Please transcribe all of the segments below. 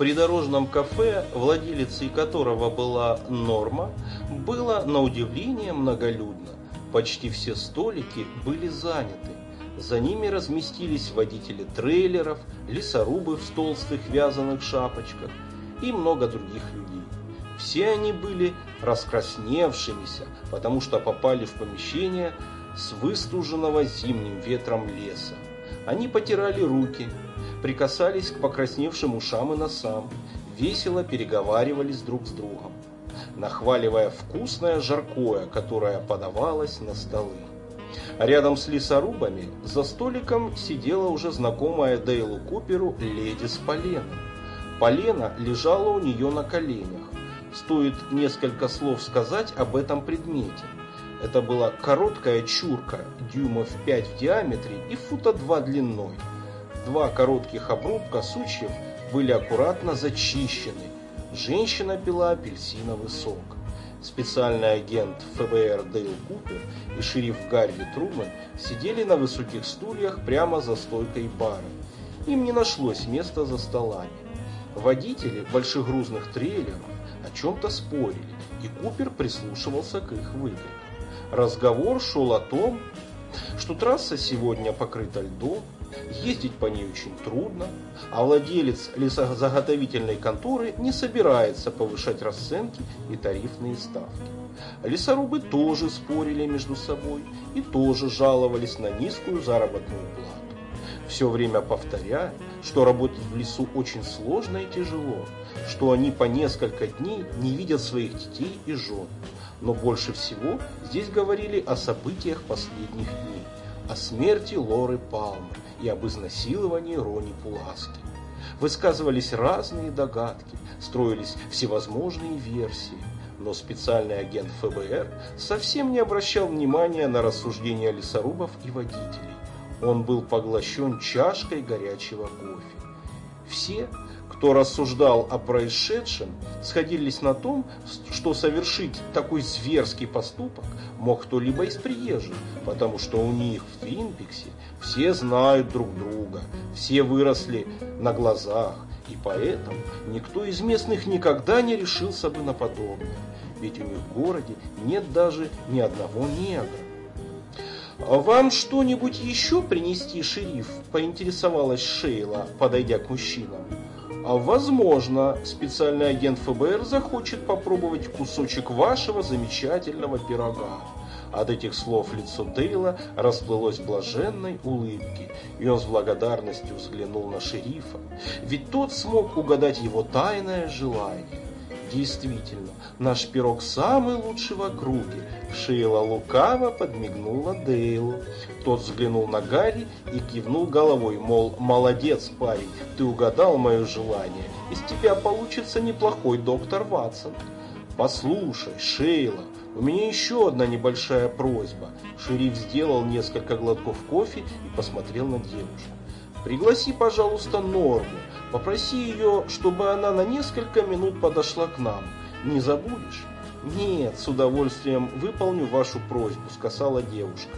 придорожном кафе, владелицей которого была Норма, было на удивление многолюдно. Почти все столики были заняты. За ними разместились водители трейлеров, лесорубы в толстых вязаных шапочках и много других людей. Все они были раскрасневшимися, потому что попали в помещение с выстуженного зимним ветром леса. Они потирали руки, прикасались к покрасневшим ушам и носам, весело переговаривались друг с другом, нахваливая вкусное жаркое, которое подавалось на столы. Рядом с лесорубами за столиком сидела уже знакомая Дейлу Куперу леди с поленом. Полено лежало у нее на коленях. Стоит несколько слов сказать об этом предмете. Это была короткая чурка, дюймов 5 в диаметре и фута 2 длиной. Два коротких обрубка сучьев были аккуратно зачищены. Женщина пила апельсиновый сок. Специальный агент ФБР Дейл Купер и шериф Гарри Трумэн сидели на высоких стульях прямо за стойкой бара. Им не нашлось места за столами. Водители большегрузных трейлеров о чем-то спорили, и Купер прислушивался к их выкрикам. Разговор шел о том, что трасса сегодня покрыта льдом, ездить по ней очень трудно, а владелец лесозаготовительной конторы не собирается повышать расценки и тарифные ставки. Лесорубы тоже спорили между собой и тоже жаловались на низкую заработную плату. Все время повторяя, что работать в лесу очень сложно и тяжело, что они по несколько дней не видят своих детей и жен. Но больше всего здесь говорили о событиях последних дней, о смерти Лоры Палмы и об изнасиловании Рони Пуласки. Высказывались разные догадки, строились всевозможные версии, но специальный агент ФБР совсем не обращал внимания на рассуждения лесорубов и водителей. Он был поглощен чашкой горячего кофе. Все, кто рассуждал о происшедшем, сходились на том, что совершить такой зверский поступок мог кто-либо из приезжих, потому что у них в Твинпиксе все знают друг друга, все выросли на глазах, и поэтому никто из местных никогда не решился бы на подобное, ведь у них в городе нет даже ни одного негра. «Вам что-нибудь еще принести, шериф?» – поинтересовалась Шейла, подойдя к мужчинам. А возможно, специальный агент ФБР захочет попробовать кусочек вашего замечательного пирога. От этих слов лицо Дейла расплылось блаженной улыбке, и он с благодарностью взглянул на шерифа, ведь тот смог угадать его тайное желание. Действительно, наш пирог самый лучший в округе. Шейла лукаво подмигнула Дейлу. Тот взглянул на Гарри и кивнул головой, мол, молодец, парень, ты угадал мое желание. Из тебя получится неплохой доктор Ватсон. Послушай, Шейла, у меня еще одна небольшая просьба. Шериф сделал несколько глотков кофе и посмотрел на девушку. Пригласи, пожалуйста, Норму. Попроси ее, чтобы она на несколько минут подошла к нам. Не забудешь? Нет, с удовольствием выполню вашу просьбу, сказала девушка.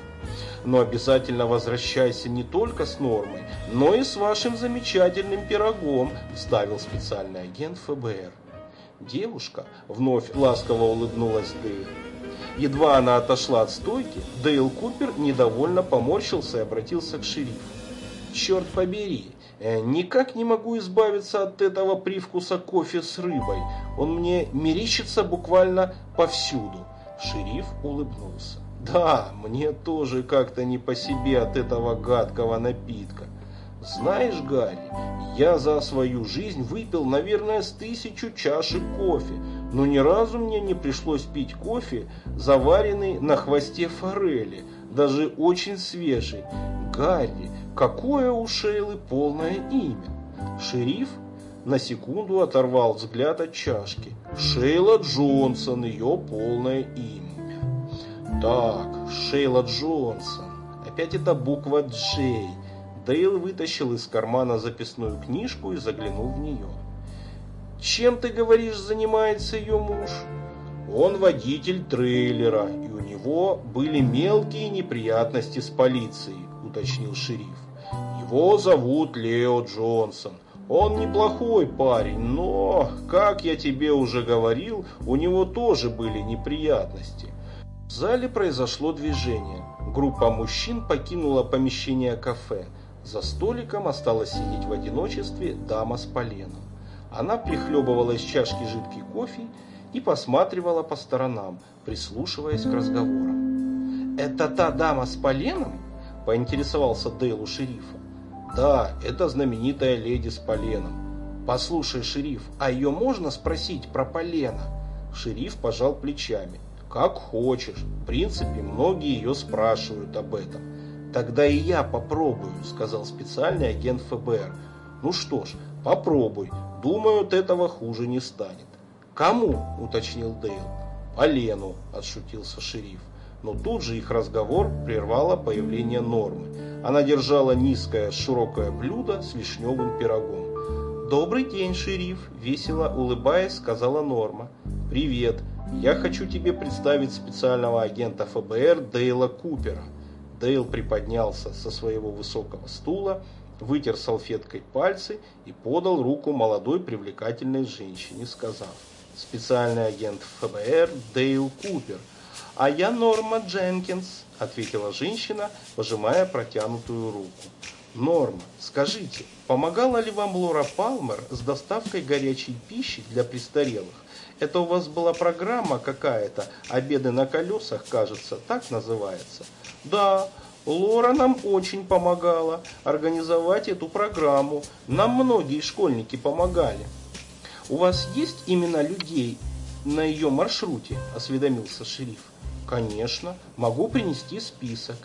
Но обязательно возвращайся не только с Нормой, но и с вашим замечательным пирогом, вставил специальный агент ФБР. Девушка вновь ласково улыбнулась Дейл. Едва она отошла от стойки, Дейл Купер недовольно поморщился и обратился к шерифу. «Черт побери, никак не могу избавиться от этого привкуса кофе с рыбой. Он мне мерещится буквально повсюду». Шериф улыбнулся. «Да, мне тоже как-то не по себе от этого гадкого напитка. Знаешь, Гарри, я за свою жизнь выпил, наверное, с тысячу чашек кофе, но ни разу мне не пришлось пить кофе, заваренный на хвосте форели, даже очень свежий. Гарри, какое у Шейлы полное имя? Шериф на секунду оторвал взгляд от чашки. Шейла Джонсон, ее полное имя. Так, Шейла Джонсон. Опять эта буква Джей. Дейл вытащил из кармана записную книжку и заглянул в нее. «Чем, ты говоришь, занимается ее муж?» «Он водитель трейлера, и у него были мелкие неприятности с полицией», – уточнил шериф. «Его зовут Лео Джонсон. Он неплохой парень, но, как я тебе уже говорил, у него тоже были неприятности. В зале произошло движение. Группа мужчин покинула помещение кафе. За столиком осталась сидеть в одиночестве дама с поленом. Она прихлебывала из чашки жидкий кофе и посматривала по сторонам, прислушиваясь к разговорам. «Это та дама с поленом?» – поинтересовался Дейл у шерифа. «Да, это знаменитая леди с поленом». «Послушай, шериф, а ее можно спросить про полено?» Шериф пожал плечами. «Как хочешь. В принципе, многие ее спрашивают об этом». «Тогда и я попробую», – сказал специальный агент ФБР. «Ну что ж, попробуй. Думаю, от этого хуже не станет». «Кому?» – уточнил Дейл. «Полену», – отшутился шериф. Но тут же их разговор прервало появление Нормы. Она держала низкое широкое блюдо с вишневым пирогом. «Добрый день, шериф!» – весело улыбаясь, сказала Норма. «Привет! Я хочу тебе представить специального агента ФБР Дейла Купера». Дейл приподнялся со своего высокого стула, вытер салфеткой пальцы и подал руку молодой привлекательной женщине, сказав – специальный агент ФБР Дейл Купер. «А я Норма Дженкинс», – ответила женщина, пожимая протянутую руку. «Норма, скажите, помогала ли вам Лора Палмер с доставкой горячей пищи для престарелых? Это у вас была программа какая-то, обеды на колесах, кажется, так называется?» «Да, Лора нам очень помогала организовать эту программу. Нам многие школьники помогали». «У вас есть имена людей на ее маршруте?» – осведомился шериф. «Конечно, могу принести список.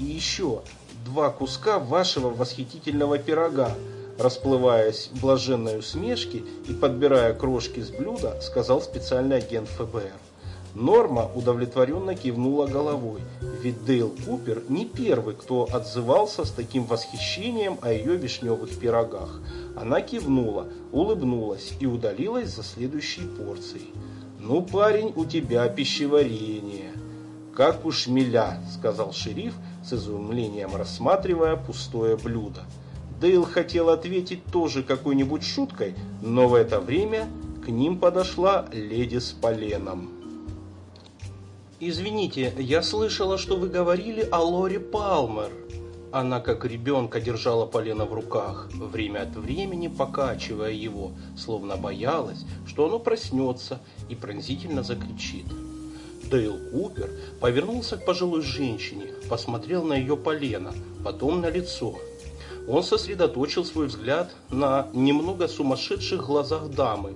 И еще два куска вашего восхитительного пирога». Расплываясь в блаженной усмешке и подбирая крошки с блюда, сказал специальный агент ФБР. Норма удовлетворенно кивнула головой, ведь Дейл Купер не первый, кто отзывался с таким восхищением о ее вишневых пирогах. Она кивнула, улыбнулась и удалилась за следующей порцией. «Ну, парень, у тебя пищеварение». «Как у шмеля», — сказал шериф, с изумлением рассматривая пустое блюдо. Дейл хотел ответить тоже какой-нибудь шуткой, но в это время к ним подошла леди с поленом. «Извините, я слышала, что вы говорили о Лоре Палмер». Она, как ребенка, держала полено в руках, время от времени покачивая его, словно боялась, что оно проснется и пронзительно закричит. Дейл Купер повернулся к пожилой женщине, посмотрел на ее полено, потом на лицо. Он сосредоточил свой взгляд на немного сумасшедших глазах дамы,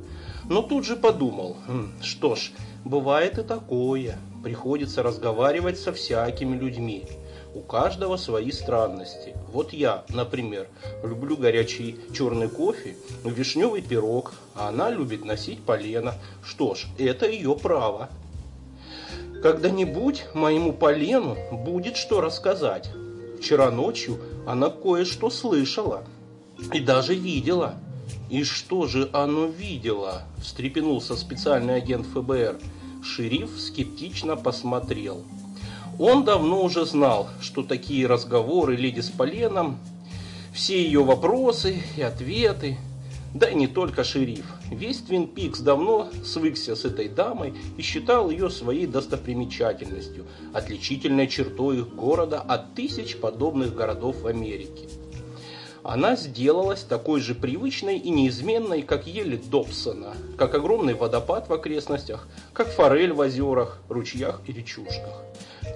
но тут же подумал, «Хм, что ж, бывает и такое, приходится разговаривать со всякими людьми. У каждого свои странности. Вот я, например, люблю горячий черный кофе, вишневый пирог, а она любит носить полено. Что ж, это ее право. Когда-нибудь моему полену будет что рассказать. Вчера ночью она кое-что слышала и даже видела. И что же оно видела? Встрепенулся специальный агент ФБР. Шериф скептично посмотрел. Он давно уже знал, что такие разговоры леди с Поленом, все ее вопросы и ответы, да и не только шериф. Весь Твин Пикс давно свыкся с этой дамой и считал ее своей достопримечательностью, отличительной чертой их города от тысяч подобных городов в Америке она сделалась такой же привычной и неизменной, как ели Добсона, как огромный водопад в окрестностях, как форель в озерах, ручьях и речушках.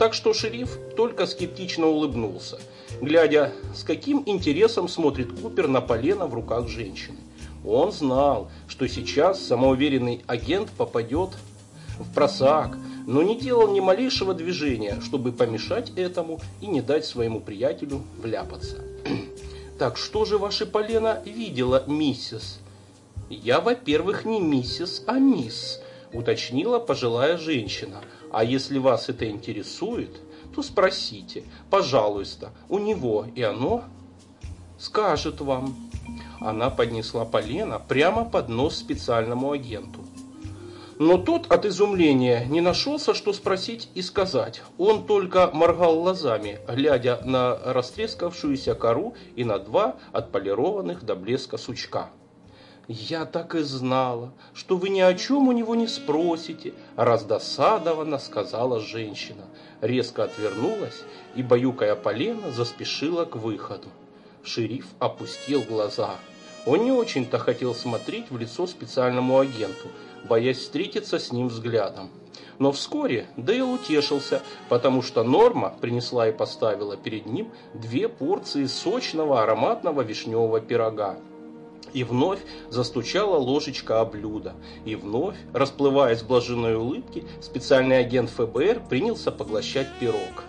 Так что шериф только скептично улыбнулся, глядя, с каким интересом смотрит Купер на полено в руках женщины. Он знал, что сейчас самоуверенный агент попадет в просак, но не делал ни малейшего движения, чтобы помешать этому и не дать своему приятелю вляпаться. Так что же ваше полено видела, миссис? Я, во-первых, не миссис, а мисс, уточнила пожилая женщина. А если вас это интересует, то спросите, пожалуйста, у него, и оно скажет вам. Она поднесла полено прямо под нос специальному агенту. Но тот от изумления не нашелся, что спросить и сказать. Он только моргал глазами, глядя на растрескавшуюся кору и на два отполированных до блеска сучка. «Я так и знала, что вы ни о чем у него не спросите», раздосадованно сказала женщина. Резко отвернулась и, баюкая полено, заспешила к выходу. Шериф опустил глаза. Он не очень-то хотел смотреть в лицо специальному агенту, боясь встретиться с ним взглядом. Но вскоре Дейл утешился, потому что Норма принесла и поставила перед ним две порции сочного ароматного вишневого пирога. И вновь застучала ложечка о блюдо. И вновь, расплываясь в блаженной улыбке, специальный агент ФБР принялся поглощать пирог.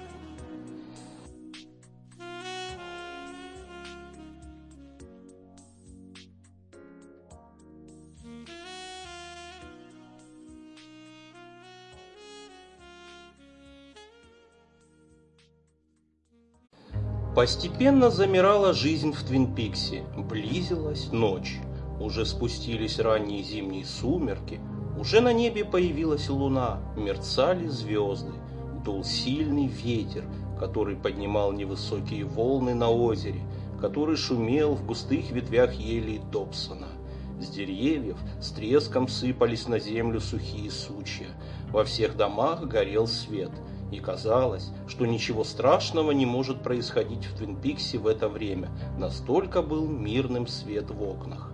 Постепенно замирала жизнь в Твин-Пиксе, близилась ночь. Уже спустились ранние зимние сумерки, уже на небе появилась луна, мерцали звезды, дул сильный ветер, который поднимал невысокие волны на озере, который шумел в густых ветвях ели Добсона. С деревьев с треском сыпались на землю сухие сучья. Во всех домах горел свет – и казалось, что ничего страшного не может происходить в Твинпиксе в это время, настолько был мирным свет в окнах.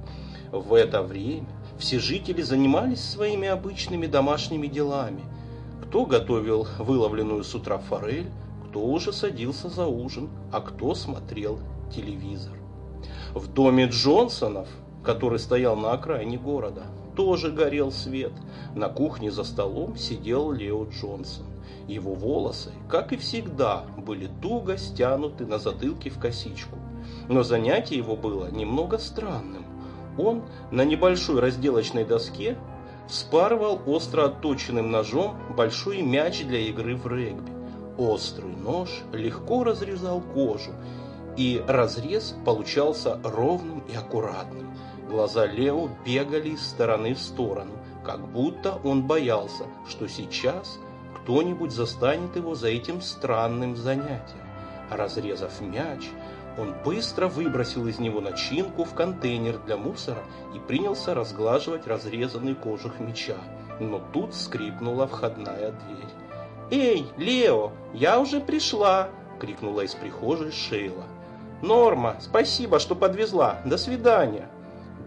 В это время все жители занимались своими обычными домашними делами. Кто готовил выловленную с утра форель, кто уже садился за ужин, а кто смотрел телевизор. В доме Джонсонов, который стоял на окраине города, тоже горел свет. На кухне за столом сидел Лео Джонсон. Его волосы, как и всегда, были туго стянуты на затылке в косичку. Но занятие его было немного странным. Он на небольшой разделочной доске вспарывал остро отточенным ножом большой мяч для игры в регби. Острый нож легко разрезал кожу, и разрез получался ровным и аккуратным. Глаза Лео бегали из стороны в сторону, как будто он боялся, что сейчас кто-нибудь застанет его за этим странным занятием. Разрезав мяч, он быстро выбросил из него начинку в контейнер для мусора и принялся разглаживать разрезанный кожух мяча. Но тут скрипнула входная дверь. «Эй, Лео, я уже пришла!» — крикнула из прихожей Шейла. «Норма, спасибо, что подвезла. До свидания!»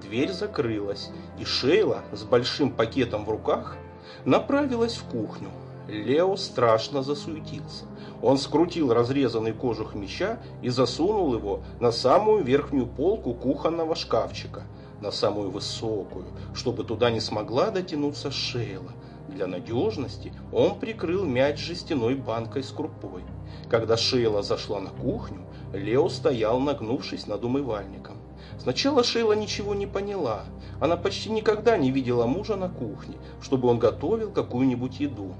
Дверь закрылась, и Шейла с большим пакетом в руках направилась в кухню. Лео страшно засуетился. Он скрутил разрезанный кожух меча и засунул его на самую верхнюю полку кухонного шкафчика, на самую высокую, чтобы туда не смогла дотянуться Шейла. Для надежности он прикрыл мяч жестяной банкой с крупой. Когда Шейла зашла на кухню, Лео стоял, нагнувшись над умывальником. Сначала Шейла ничего не поняла. Она почти никогда не видела мужа на кухне, чтобы он готовил какую-нибудь еду.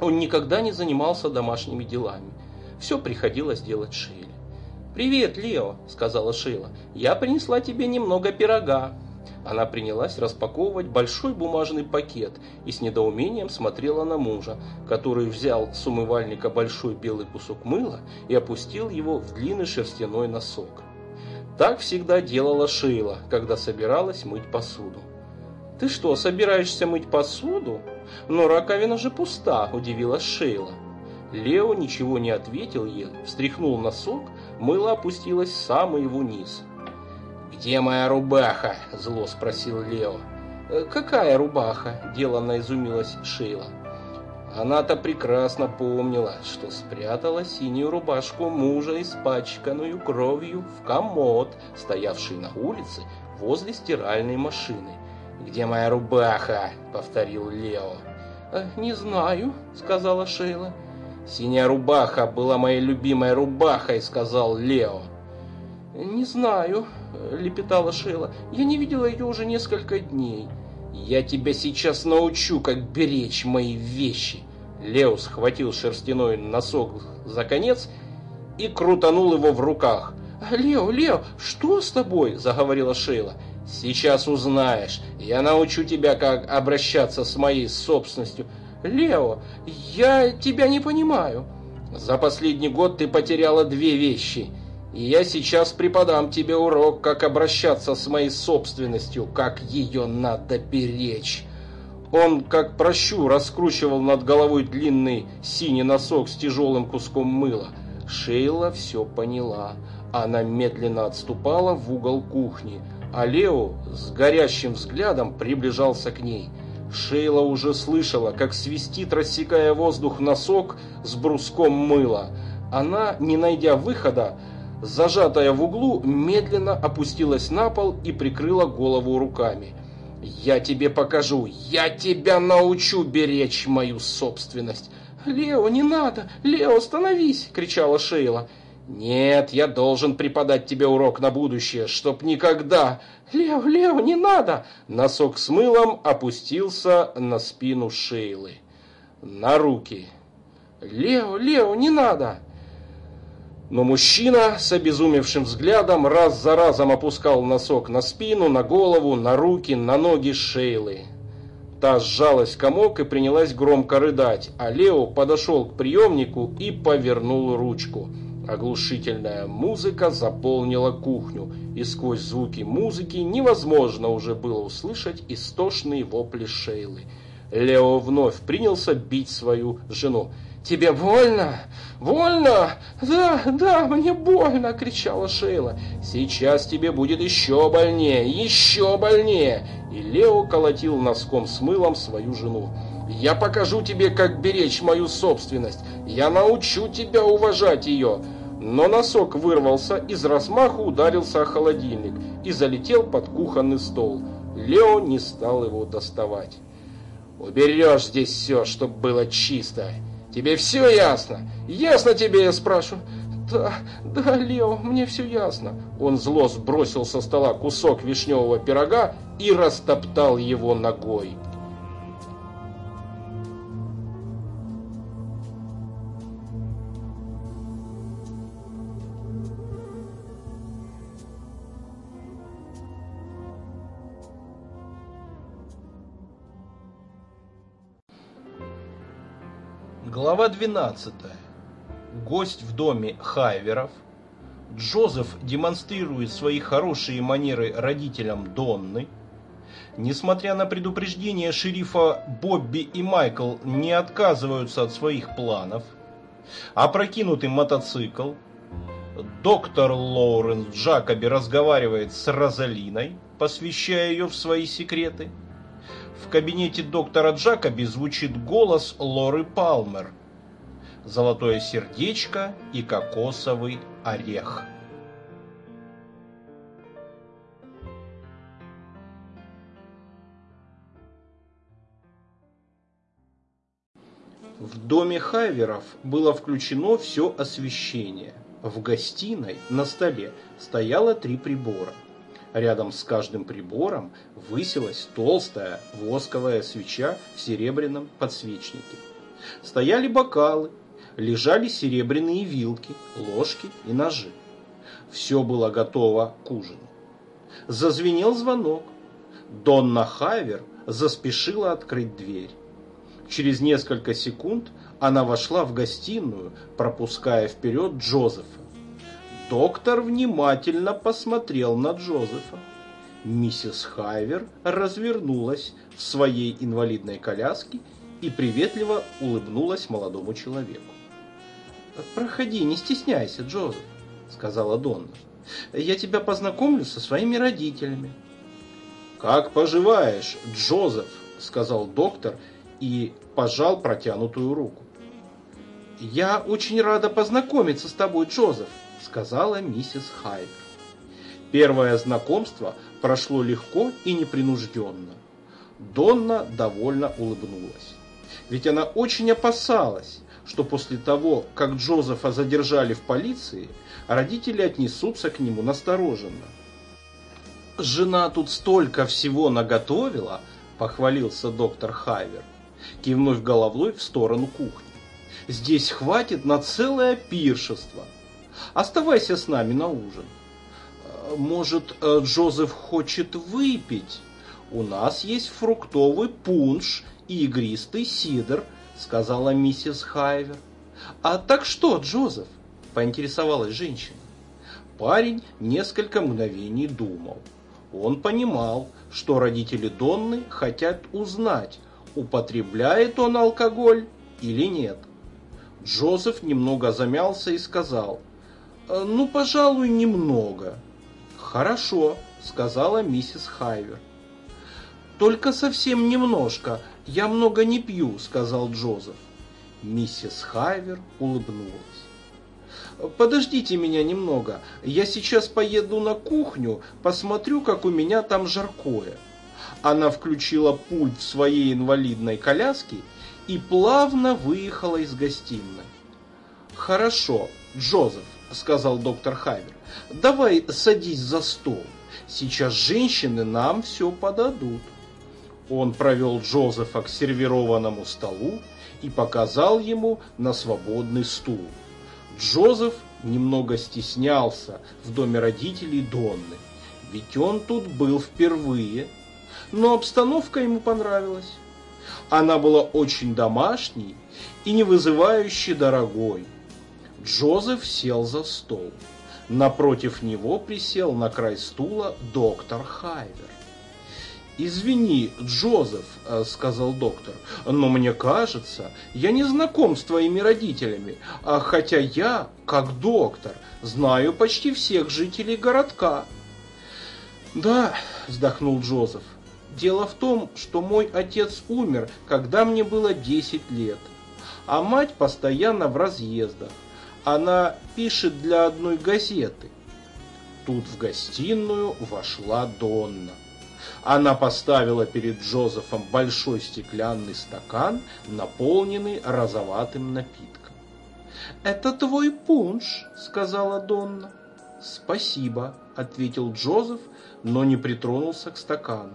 Он никогда не занимался домашними делами. Все приходилось делать Шейле. «Привет, Лео», — сказала Шейла. «Я принесла тебе немного пирога». Она принялась распаковывать большой бумажный пакет и с недоумением смотрела на мужа, который взял с умывальника большой белый кусок мыла и опустил его в длинный шерстяной носок. Так всегда делала Шейла, когда собиралась мыть посуду. «Ты что, собираешься мыть посуду?» «Но раковина же пуста», – удивилась Шейла. Лео ничего не ответил ей, встряхнул носок, мыло опустилось в самый его низ. «Где моя рубаха?» – зло спросил Лео. «Э, «Какая рубаха?» – деланно изумилась Шейла. Она-то прекрасно помнила, что спрятала синюю рубашку мужа, испачканную кровью, в комод, стоявший на улице возле стиральной машины. «Где моя рубаха?» — повторил Лео. «Э, «Не знаю», — сказала Шейла. «Синяя рубаха была моей любимой рубахой», — сказал Лео. «Не знаю», — лепетала Шейла. «Я не видела ее уже несколько дней». «Я тебя сейчас научу, как беречь мои вещи». Лео схватил шерстяной носок за конец и крутанул его в руках. «Лео, Лео, что с тобой?» – заговорила Шейла. Сейчас узнаешь. Я научу тебя, как обращаться с моей собственностью. Лео, я тебя не понимаю. За последний год ты потеряла две вещи. И я сейчас преподам тебе урок, как обращаться с моей собственностью, как ее надо беречь. Он, как прощу, раскручивал над головой длинный синий носок с тяжелым куском мыла. Шейла все поняла. Она медленно отступала в угол кухни, а Лео с горящим взглядом приближался к ней. Шейла уже слышала, как свистит, рассекая воздух носок с бруском мыла. Она, не найдя выхода, зажатая в углу, медленно опустилась на пол и прикрыла голову руками. «Я тебе покажу, я тебя научу беречь мою собственность!» «Лео, не надо! Лео, остановись!» — кричала Шейла. «Нет, я должен преподать тебе урок на будущее, чтоб никогда...» «Лео, Лео, не надо!» Носок с мылом опустился на спину Шейлы. На руки. «Лео, Лео, не надо!» Но мужчина с обезумевшим взглядом раз за разом опускал носок на спину, на голову, на руки, на ноги Шейлы. Та сжалась комок и принялась громко рыдать, а Лео подошел к приемнику и повернул ручку. Оглушительная музыка заполнила кухню, и сквозь звуки музыки невозможно уже было услышать истошные вопли Шейлы. Лео вновь принялся бить свою жену. «Тебе больно? Больно? Да, да, мне больно!» – кричала Шейла. «Сейчас тебе будет еще больнее, еще больнее!» И Лео колотил носком с мылом свою жену. «Я покажу тебе, как беречь мою собственность. Я научу тебя уважать ее!» Но носок вырвался, из размаху ударился о холодильник и залетел под кухонный стол. Лео не стал его доставать. «Уберешь здесь все, чтобы было чисто!» Тебе все ясно? Ясно тебе, я спрашиваю? Да, да, Лео, мне все ясно. Он зло сбросил со стола кусок вишневого пирога и растоптал его ногой. Глава 12. Гость в доме Хайверов. Джозеф демонстрирует свои хорошие манеры родителям Донны. Несмотря на предупреждение шерифа, Бобби и Майкл не отказываются от своих планов. Опрокинутый мотоцикл. Доктор Лоуренс Джакоби разговаривает с Розалиной, посвящая ее в свои секреты. Кабинете доктора Джакоби звучит голос Лоры Палмер. Золотое сердечко и кокосовый орех. В доме Хайверов было включено все освещение. В гостиной на столе стояло три прибора – Рядом с каждым прибором высилась толстая восковая свеча в серебряном подсвечнике. Стояли бокалы, лежали серебряные вилки, ложки и ножи. Все было готово к ужину. Зазвенел звонок. Донна Хайвер заспешила открыть дверь. Через несколько секунд она вошла в гостиную, пропуская вперед Джозефа. Доктор внимательно посмотрел на Джозефа. Миссис Хайвер развернулась в своей инвалидной коляске и приветливо улыбнулась молодому человеку. «Проходи, не стесняйся, Джозеф», — сказала Донна. «Я тебя познакомлю со своими родителями». «Как поживаешь, Джозеф?» — сказал доктор и пожал протянутую руку. «Я очень рада познакомиться с тобой, Джозеф», сказала миссис Хайвер. Первое знакомство прошло легко и непринужденно. Донна довольно улыбнулась. Ведь она очень опасалась, что после того, как Джозефа задержали в полиции, родители отнесутся к нему настороженно. «Жена тут столько всего наготовила», – похвалился доктор Хайвер, кивнув головой в сторону кухни. «Здесь хватит на целое пиршество». Оставайся с нами на ужин. Может, э, Джозеф хочет выпить? У нас есть фруктовый пунш и игристый сидр, сказала миссис Хайвер. А так что, Джозеф? Поинтересовалась женщина. парень несколько мгновений думал. Он понимал, что родители Донны хотят узнать, употребляет он алкоголь или нет. Джозеф немного замялся и сказал, «Э, «Ну, пожалуй, немного». «Хорошо», — сказала миссис Хайвер. «Только совсем немножко, я много не пью», — сказал Джозеф. Миссис Хайвер улыбнулась. «Подождите меня немного, я сейчас поеду на кухню, посмотрю, как у меня там жаркое». Она включила пульт в своей инвалидной коляске и плавно выехала из гостиной. «Хорошо, Джозеф», — сказал доктор Хайвер, — «давай садись за стол. Сейчас женщины нам все подадут». Он провел Джозефа к сервированному столу и показал ему на свободный стул. Джозеф немного стеснялся в доме родителей Донны, ведь он тут был впервые, но обстановка ему понравилась. Она была очень домашней и не вызывающе дорогой. Джозеф сел за стол. Напротив него присел на край стула доктор Хайвер. «Извини, Джозеф», — сказал доктор, — «но мне кажется, я не знаком с твоими родителями, а хотя я, как доктор, знаю почти всех жителей городка». «Да», — вздохнул Джозеф, Дело в том, что мой отец умер, когда мне было 10 лет, а мать постоянно в разъездах. Она пишет для одной газеты. Тут в гостиную вошла Донна. Она поставила перед Джозефом большой стеклянный стакан, наполненный розоватым напитком. «Это твой пунш», — сказала Донна. «Спасибо», — ответил Джозеф, но не притронулся к стакану.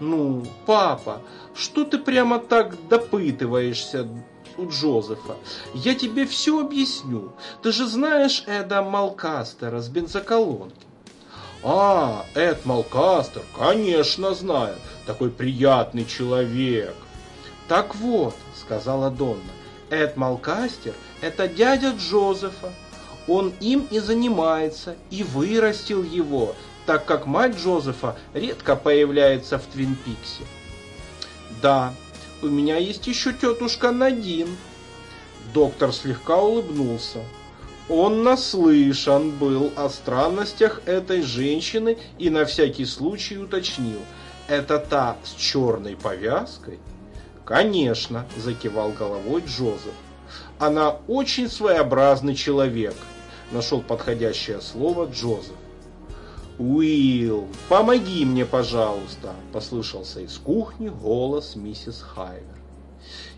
Ну, папа, что ты прямо так допытываешься у Джозефа? Я тебе все объясню. Ты же знаешь Эда Малкастера с бензоколонки. А, Эд Малкастер, конечно знаю. Такой приятный человек. Так вот, сказала Донна, Эд Малкастер – это дядя Джозефа. Он им и занимается, и вырастил его, так как мать Джозефа редко появляется в Твин Пиксе. Да, у меня есть еще тетушка Надин. Доктор слегка улыбнулся. Он наслышан был о странностях этой женщины и на всякий случай уточнил. Это та с черной повязкой? Конечно, закивал головой Джозеф. Она очень своеобразный человек, нашел подходящее слово Джозеф. «Уилл, помоги мне, пожалуйста!» – послышался из кухни голос миссис Хайвер.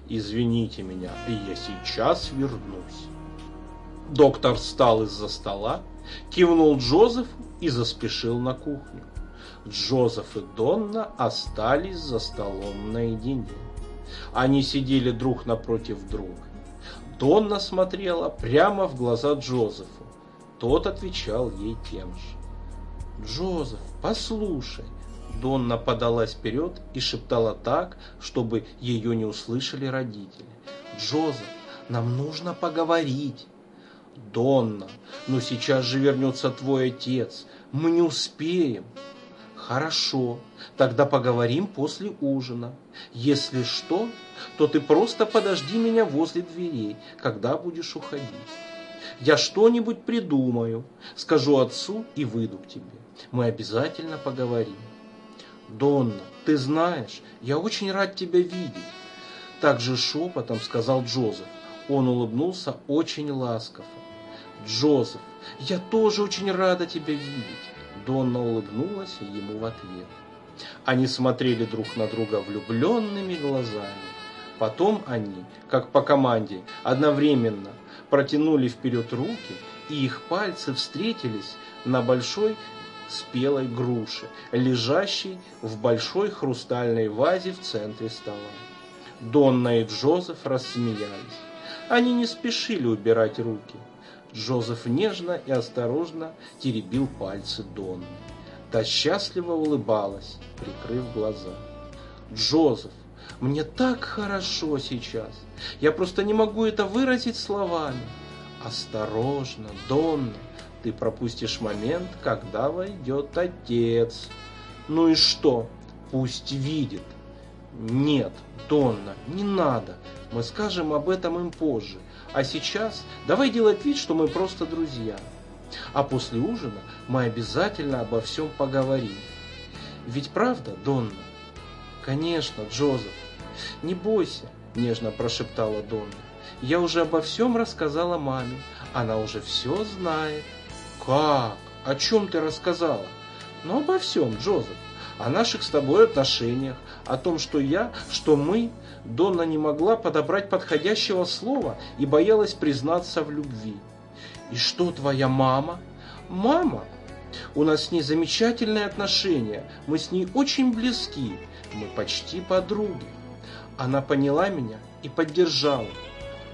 «Извините меня, я сейчас вернусь». Доктор встал из-за стола, кивнул Джозефу и заспешил на кухню. Джозеф и Донна остались за столом наедине. Они сидели друг напротив друга. Донна смотрела прямо в глаза Джозефу. Тот отвечал ей тем же. «Джозеф, послушай!» Донна подалась вперед и шептала так, чтобы ее не услышали родители. «Джозеф, нам нужно поговорить!» «Донна, ну сейчас же вернется твой отец, мы не успеем!» «Хорошо, тогда поговорим после ужина. Если что, то ты просто подожди меня возле дверей, когда будешь уходить. Я что-нибудь придумаю, скажу отцу и выйду к тебе. Мы обязательно поговорим. Донна, ты знаешь, я очень рад тебя видеть. Так же шепотом сказал Джозеф. Он улыбнулся очень ласково. Джозеф, я тоже очень рада тебя видеть. Донна улыбнулась ему в ответ. Они смотрели друг на друга влюбленными глазами. Потом они, как по команде, одновременно протянули вперед руки, и их пальцы встретились на большой спелой груши, лежащей в большой хрустальной вазе в центре стола. Донна и Джозеф рассмеялись. Они не спешили убирать руки. Джозеф нежно и осторожно теребил пальцы Донны. Та счастливо улыбалась, прикрыв глаза. «Джозеф, мне так хорошо сейчас. Я просто не могу это выразить словами. Осторожно, Донна, ты пропустишь момент, когда войдет отец. Ну и что? Пусть видит. Нет, Донна, не надо. Мы скажем об этом им позже. А сейчас давай делать вид, что мы просто друзья. А после ужина мы обязательно обо всем поговорим. Ведь правда, Донна? Конечно, Джозеф. Не бойся, нежно прошептала Донна. Я уже обо всем рассказала маме. Она уже все знает. Как? О чем ты рассказала? Ну, обо всем, Джозеф. О наших с тобой отношениях, о том, что я, что мы. Донна не могла подобрать подходящего слова и боялась признаться в любви. И что твоя мама? Мама? У нас с ней замечательные отношения. Мы с ней очень близки. Мы почти подруги. Она поняла меня и поддержала.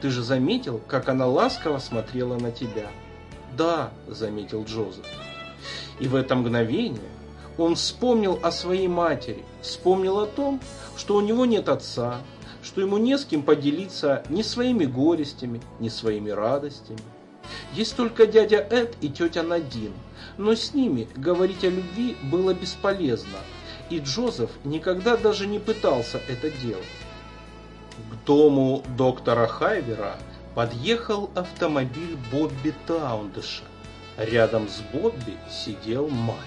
Ты же заметил, как она ласково смотрела на тебя? Да, заметил Джозеф. И в это мгновение он вспомнил о своей матери, вспомнил о том, что у него нет отца, что ему не с кем поделиться ни своими горестями, ни своими радостями. Есть только дядя Эд и тетя Надин, но с ними говорить о любви было бесполезно, и Джозеф никогда даже не пытался это делать. К дому доктора Хайвера подъехал автомобиль Бобби Таундыша. Рядом с Бобби сидел Майк.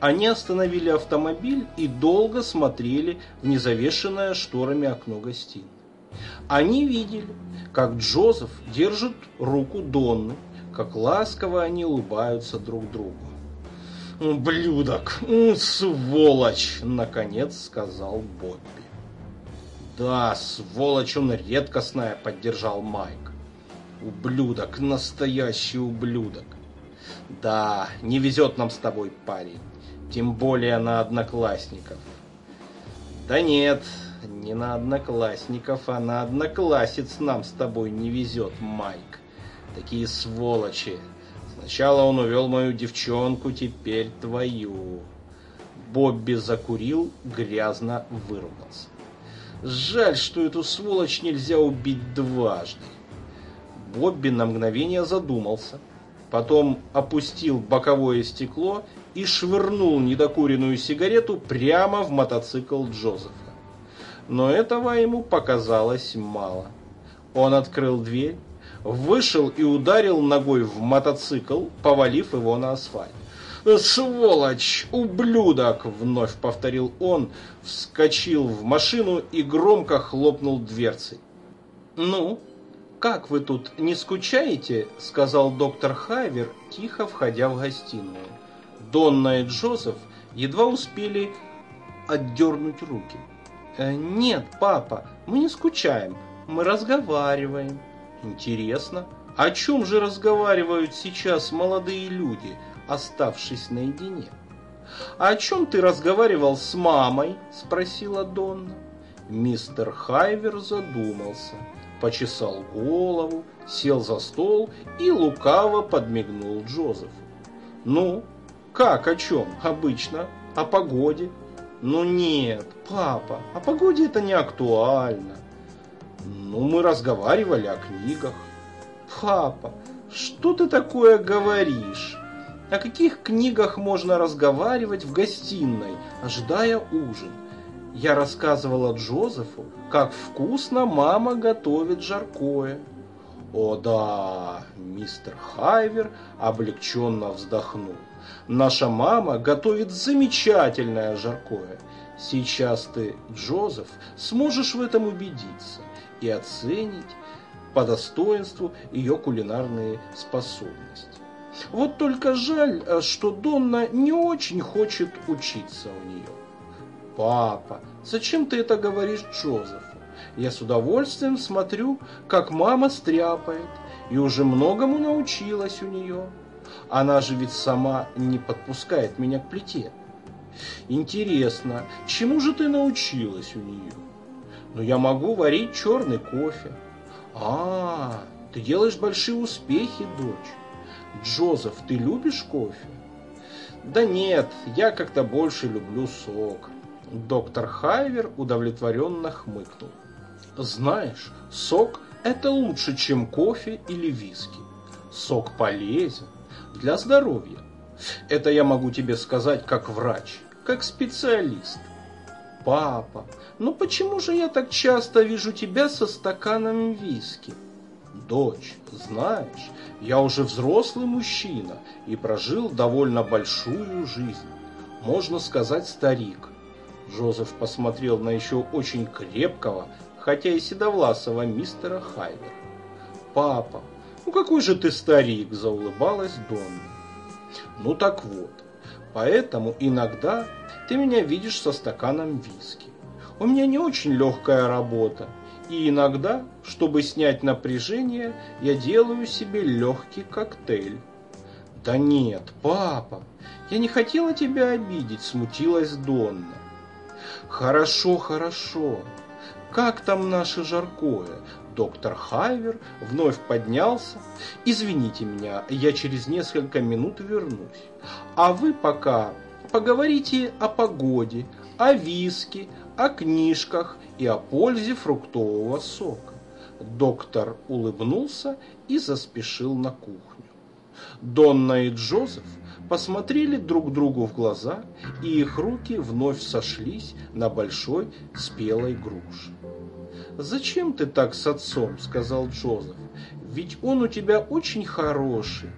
Они остановили автомобиль и долго смотрели в незавешенное шторами окно гостиной. Они видели, как Джозеф держит руку Донны, как ласково они улыбаются друг другу. «Ублюдок! Сволочь!» — наконец сказал Бобби. «Да, сволочь он редкостная!» — поддержал Майк. «Ублюдок! Настоящий ублюдок!» «Да, не везет нам с тобой, парень. Тем более на одноклассников». «Да нет, не на одноклассников, а на одноклассниц нам с тобой не везет, Майк. Такие сволочи. Сначала он увел мою девчонку, теперь твою. Бобби закурил, грязно выругался. Жаль, что эту сволочь нельзя убить дважды. Бобби на мгновение задумался. Потом опустил боковое стекло и швырнул недокуренную сигарету прямо в мотоцикл Джозефа но этого ему показалось мало. Он открыл дверь, вышел и ударил ногой в мотоцикл, повалив его на асфальт. «Сволочь! Ублюдок!» — вновь повторил он, вскочил в машину и громко хлопнул дверцей. «Ну, как вы тут, не скучаете?» — сказал доктор Хайвер, тихо входя в гостиную. Донна и Джозеф едва успели отдернуть руки. Э, нет, папа, мы не скучаем, мы разговариваем. Интересно, о чем же разговаривают сейчас молодые люди, оставшись наедине? «А «О чем ты разговаривал с мамой?» – спросила Донна. Мистер Хайвер задумался, почесал голову, сел за стол и лукаво подмигнул Джозефу. «Ну, как о чем? Обычно. О погоде, ну нет, папа, о погоде это не актуально. Ну, мы разговаривали о книгах. Папа, что ты такое говоришь? О каких книгах можно разговаривать в гостиной, ожидая ужин? Я рассказывала Джозефу, как вкусно мама готовит жаркое. О да, мистер Хайвер облегченно вздохнул. Наша мама готовит замечательное жаркое. Сейчас ты, Джозеф, сможешь в этом убедиться и оценить по достоинству ее кулинарные способности. Вот только жаль, что Донна не очень хочет учиться у нее. Папа, зачем ты это говоришь Джозефу? Я с удовольствием смотрю, как мама стряпает, и уже многому научилась у нее. Она же ведь сама не подпускает меня к плите. Интересно, чему же ты научилась у нее? Ну, я могу варить черный кофе. А, ты делаешь большие успехи, дочь. Джозеф, ты любишь кофе? Да нет, я как-то больше люблю сок. Доктор Хайвер удовлетворенно хмыкнул. Знаешь, сок – это лучше, чем кофе или виски. Сок полезен, для здоровья. Это я могу тебе сказать как врач, как специалист. Папа, ну почему же я так часто вижу тебя со стаканом виски? Дочь, знаешь, я уже взрослый мужчина и прожил довольно большую жизнь. Можно сказать, старик. Жозеф посмотрел на еще очень крепкого, хотя и седовласого мистера Хайвера. «Папа, ну какой же ты старик!» – заулыбалась Донна. «Ну так вот, поэтому иногда ты меня видишь со стаканом виски. У меня не очень легкая работа, и иногда, чтобы снять напряжение, я делаю себе легкий коктейль». «Да нет, папа, я не хотела тебя обидеть», – смутилась Донна. «Хорошо, хорошо. Как там наше жаркое? Доктор Хайвер вновь поднялся. «Извините меня, я через несколько минут вернусь. А вы пока поговорите о погоде, о виске, о книжках и о пользе фруктового сока». Доктор улыбнулся и заспешил на кухню. Донна и Джозеф посмотрели друг другу в глаза, и их руки вновь сошлись на большой спелой груше. «Зачем ты так с отцом?» – сказал Джозеф. «Ведь он у тебя очень хороший».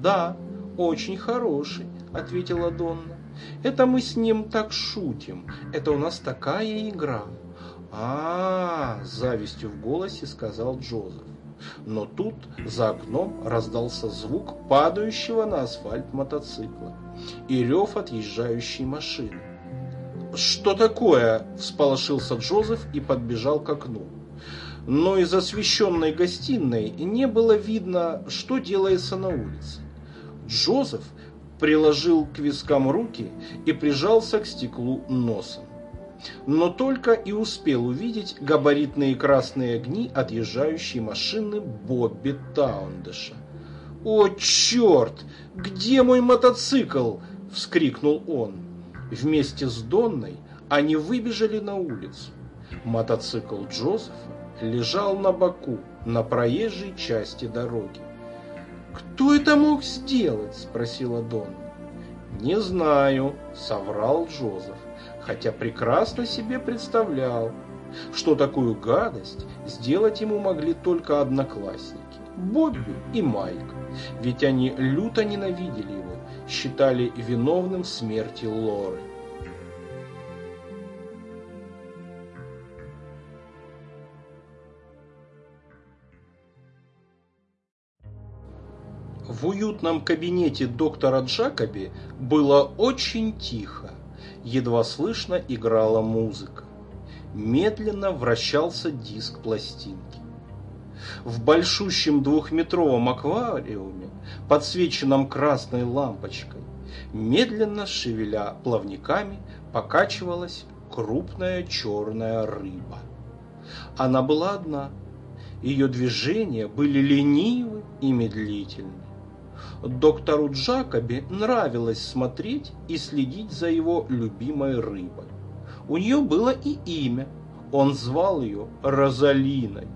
«Да, очень хороший», – ответила Донна. «Это мы с ним так шутим. Это у нас такая игра». А, -а, -а завистью в голосе сказал Джозеф. Но тут за окном раздался звук падающего на асфальт мотоцикла и рев отъезжающей машины. «Что такое?» – всполошился Джозеф и подбежал к окну. Но из освещенной гостиной не было видно, что делается на улице. Джозеф приложил к вискам руки и прижался к стеклу носом. Но только и успел увидеть габаритные красные огни отъезжающей машины Бобби Таундеша. «О, черт! Где мой мотоцикл?» – вскрикнул он. Вместе с Донной они выбежали на улицу. Мотоцикл Джозефа лежал на боку, на проезжей части дороги. «Кто это мог сделать?» – спросила Донна. «Не знаю», – соврал Джозеф, хотя прекрасно себе представлял, что такую гадость сделать ему могли только одноклассники – Бобби и Майк, ведь они люто ненавидели его считали виновным в смерти Лоры. В уютном кабинете доктора Джакоби было очень тихо. Едва слышно играла музыка. Медленно вращался диск пластинки. В большущем двухметровом аквариуме, подсвеченном красной лампочкой, медленно шевеля плавниками, покачивалась крупная черная рыба. Она была одна. Ее движения были ленивы и медлительны. Доктору Джакоби нравилось смотреть и следить за его любимой рыбой. У нее было и имя. Он звал ее Розалиной.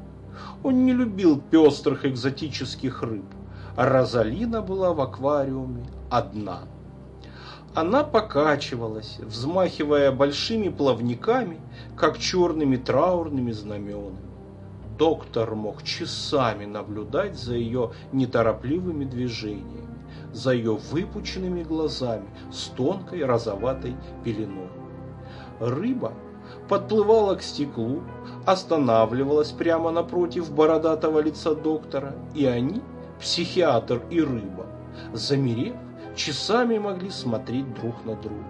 Он не любил пестрых экзотических рыб. Розалина была в аквариуме одна. Она покачивалась, взмахивая большими плавниками, как черными траурными знаменами. Доктор мог часами наблюдать за ее неторопливыми движениями, за ее выпученными глазами с тонкой розоватой пеленой. Рыба подплывала к стеклу, останавливалась прямо напротив бородатого лица доктора, и они, психиатр и рыба, замерев, часами могли смотреть друг на друга.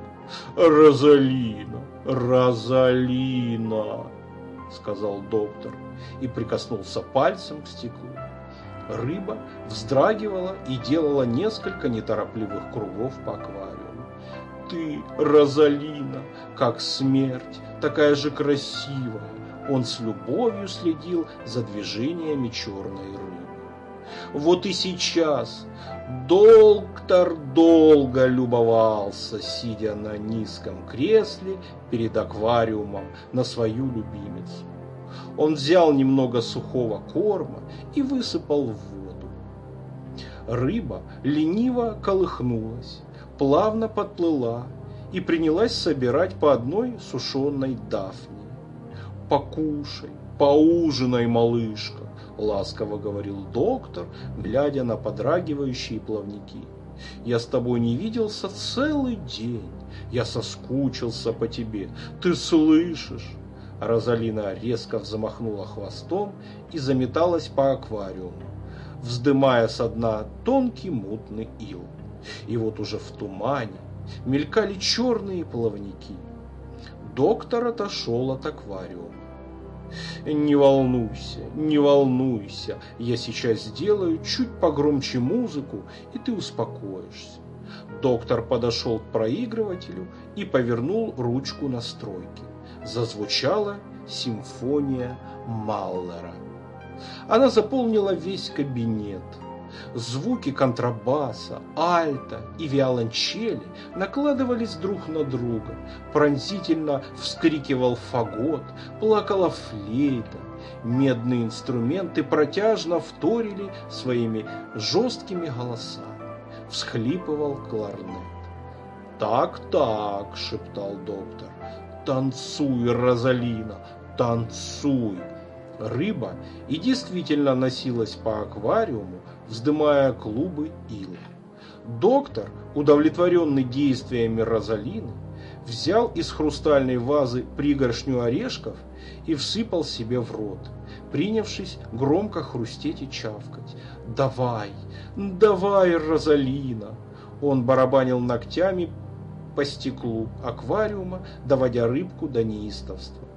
«Розалина! Розалина!» — сказал доктор и прикоснулся пальцем к стеклу. Рыба вздрагивала и делала несколько неторопливых кругов по аквариуму. «Ты, Розалина, как смерть, такая же красивая. Он с любовью следил за движениями черной рыбы. Вот и сейчас доктор долго любовался, сидя на низком кресле перед аквариумом на свою любимицу. Он взял немного сухого корма и высыпал в воду. Рыба лениво колыхнулась, плавно подплыла и принялась собирать по одной сушеной дафне. «Покушай, поужинай, малышка», — ласково говорил доктор, глядя на подрагивающие плавники. «Я с тобой не виделся целый день. Я соскучился по тебе. Ты слышишь?» Розалина резко взмахнула хвостом и заметалась по аквариуму, вздымая со дна тонкий мутный ил. И вот уже в тумане мелькали черные плавники. Доктор отошел от аквариума. «Не волнуйся, не волнуйся, я сейчас сделаю чуть погромче музыку, и ты успокоишься». Доктор подошел к проигрывателю и повернул ручку настройки зазвучала симфония Маллера. Она заполнила весь кабинет. Звуки контрабаса, альта и виолончели накладывались друг на друга. Пронзительно вскрикивал фагот, плакала флейта. Медные инструменты протяжно вторили своими жесткими голосами. Всхлипывал кларнет. «Так-так», — шептал доктор, Танцуй, Розалина, танцуй. Рыба и действительно носилась по аквариуму, вздымая клубы ила. Доктор, удовлетворенный действиями Розалины, взял из хрустальной вазы пригоршню орешков и всыпал себе в рот, принявшись громко хрустеть и чавкать. «Давай, давай, Розалина!» Он барабанил ногтями по стеклу аквариума, доводя рыбку до неистовства.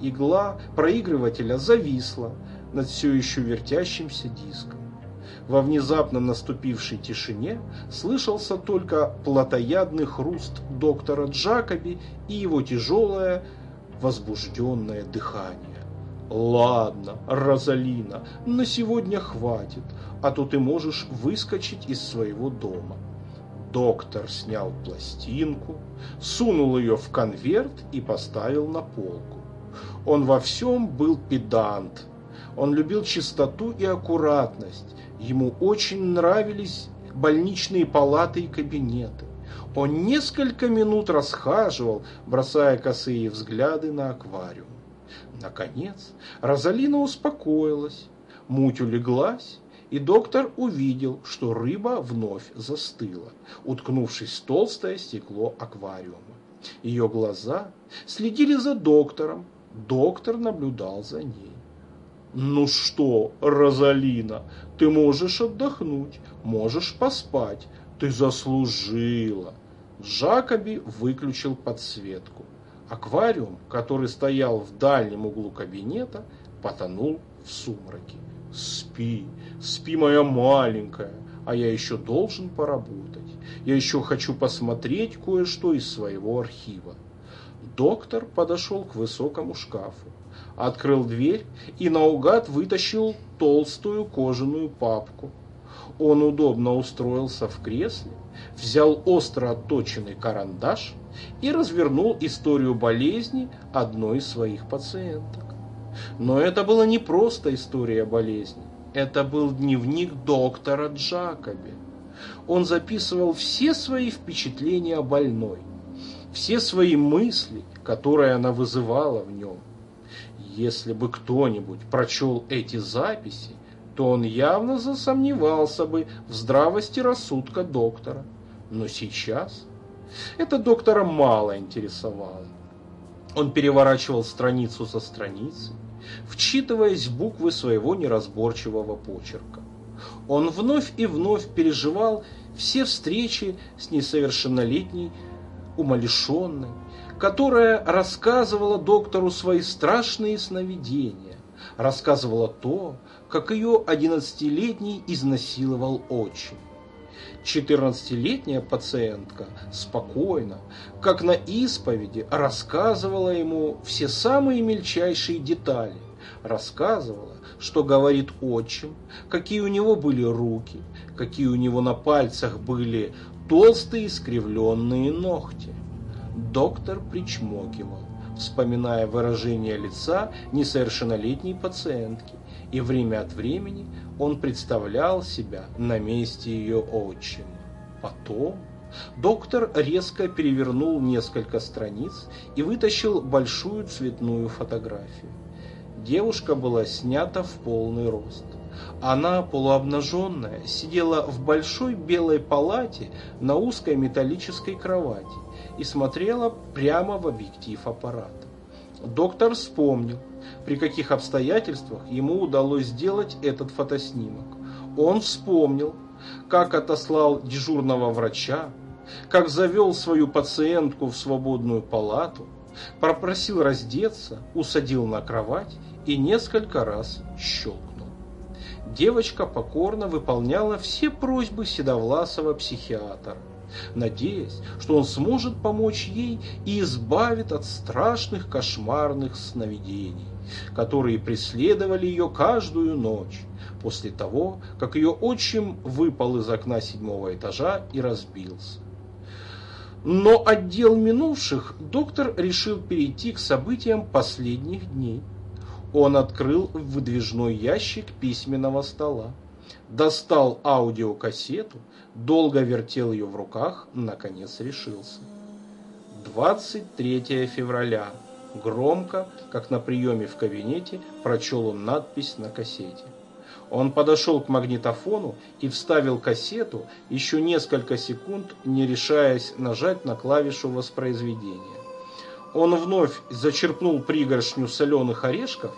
Игла проигрывателя зависла над все еще вертящимся диском. Во внезапно наступившей тишине слышался только плотоядный хруст доктора Джакоби и его тяжелое возбужденное дыхание. «Ладно, Розалина, на сегодня хватит, а то ты можешь выскочить из своего дома». Доктор снял пластинку, сунул ее в конверт и поставил на полку. Он во всем был педант. Он любил чистоту и аккуратность. Ему очень нравились больничные палаты и кабинеты. Он несколько минут расхаживал, бросая косые взгляды на аквариум. Наконец, Розалина успокоилась, муть улеглась, и доктор увидел, что рыба вновь застыла, уткнувшись в толстое стекло аквариума. Ее глаза следили за доктором, доктор наблюдал за ней. «Ну что, Розалина, ты можешь отдохнуть, можешь поспать, ты заслужила!» Джакоби выключил подсветку. Аквариум, который стоял в дальнем углу кабинета, потонул в сумраке. Спи, спи, моя маленькая, а я еще должен поработать. Я еще хочу посмотреть кое-что из своего архива. Доктор подошел к высокому шкафу, открыл дверь и наугад вытащил толстую кожаную папку. Он удобно устроился в кресле, взял остро отточенный карандаш и развернул историю болезни одной из своих пациенток. Но это была не просто история болезни. Это был дневник доктора Джакоби. Он записывал все свои впечатления о больной, все свои мысли, которые она вызывала в нем. Если бы кто-нибудь прочел эти записи, то он явно засомневался бы в здравости рассудка доктора. Но сейчас это доктора мало интересовало. Он переворачивал страницу за страницей, вчитываясь в буквы своего неразборчивого почерка. Он вновь и вновь переживал все встречи с несовершеннолетней умалишенной, которая рассказывала доктору свои страшные сновидения, рассказывала то, как ее одиннадцатилетний изнасиловал отчим. Четырнадцатилетняя пациентка спокойно, как на исповеди, рассказывала ему все самые мельчайшие детали. Рассказывала, что говорит отчим, какие у него были руки, какие у него на пальцах были толстые искривленные ногти. Доктор причмокивал, вспоминая выражение лица несовершеннолетней пациентки, и время от времени он представлял себя на месте ее отчима. Потом доктор резко перевернул несколько страниц и вытащил большую цветную фотографию. Девушка была снята в полный рост. Она, полуобнаженная, сидела в большой белой палате на узкой металлической кровати и смотрела прямо в объектив аппарата. Доктор вспомнил, при каких обстоятельствах ему удалось сделать этот фотоснимок. Он вспомнил, как отослал дежурного врача, как завел свою пациентку в свободную палату, попросил раздеться, усадил на кровать и несколько раз щелкнул. Девочка покорно выполняла все просьбы седовласого психиатра, надеясь, что он сможет помочь ей и избавит от страшных кошмарных сновидений, которые преследовали ее каждую ночь после того, как ее отчим выпал из окна седьмого этажа и разбился. Но отдел минувших доктор решил перейти к событиям последних дней. Он открыл выдвижной ящик письменного стола, достал аудиокассету, долго вертел ее в руках, наконец решился. 23 февраля. Громко, как на приеме в кабинете, прочел он надпись на кассете. Он подошел к магнитофону и вставил кассету, еще несколько секунд не решаясь нажать на клавишу воспроизведения. Он вновь зачерпнул пригоршню соленых орешков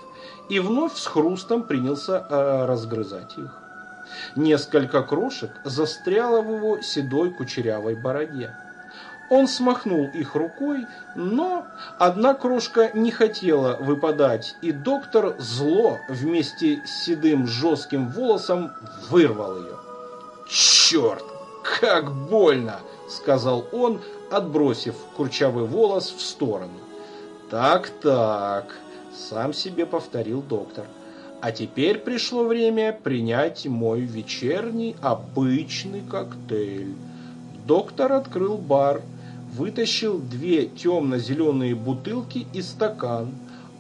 и вновь с хрустом принялся э, разгрызать их. Несколько крошек застряло в его седой кучерявой бороде. Он смахнул их рукой, но одна крошка не хотела выпадать, и доктор зло вместе с седым жестким волосом вырвал ее. «Черт, как больно!» — сказал он, отбросив курчавый волос в сторону. «Так-так», — сам себе повторил доктор. «А теперь пришло время принять мой вечерний обычный коктейль». Доктор открыл бар — вытащил две темно-зеленые бутылки и стакан,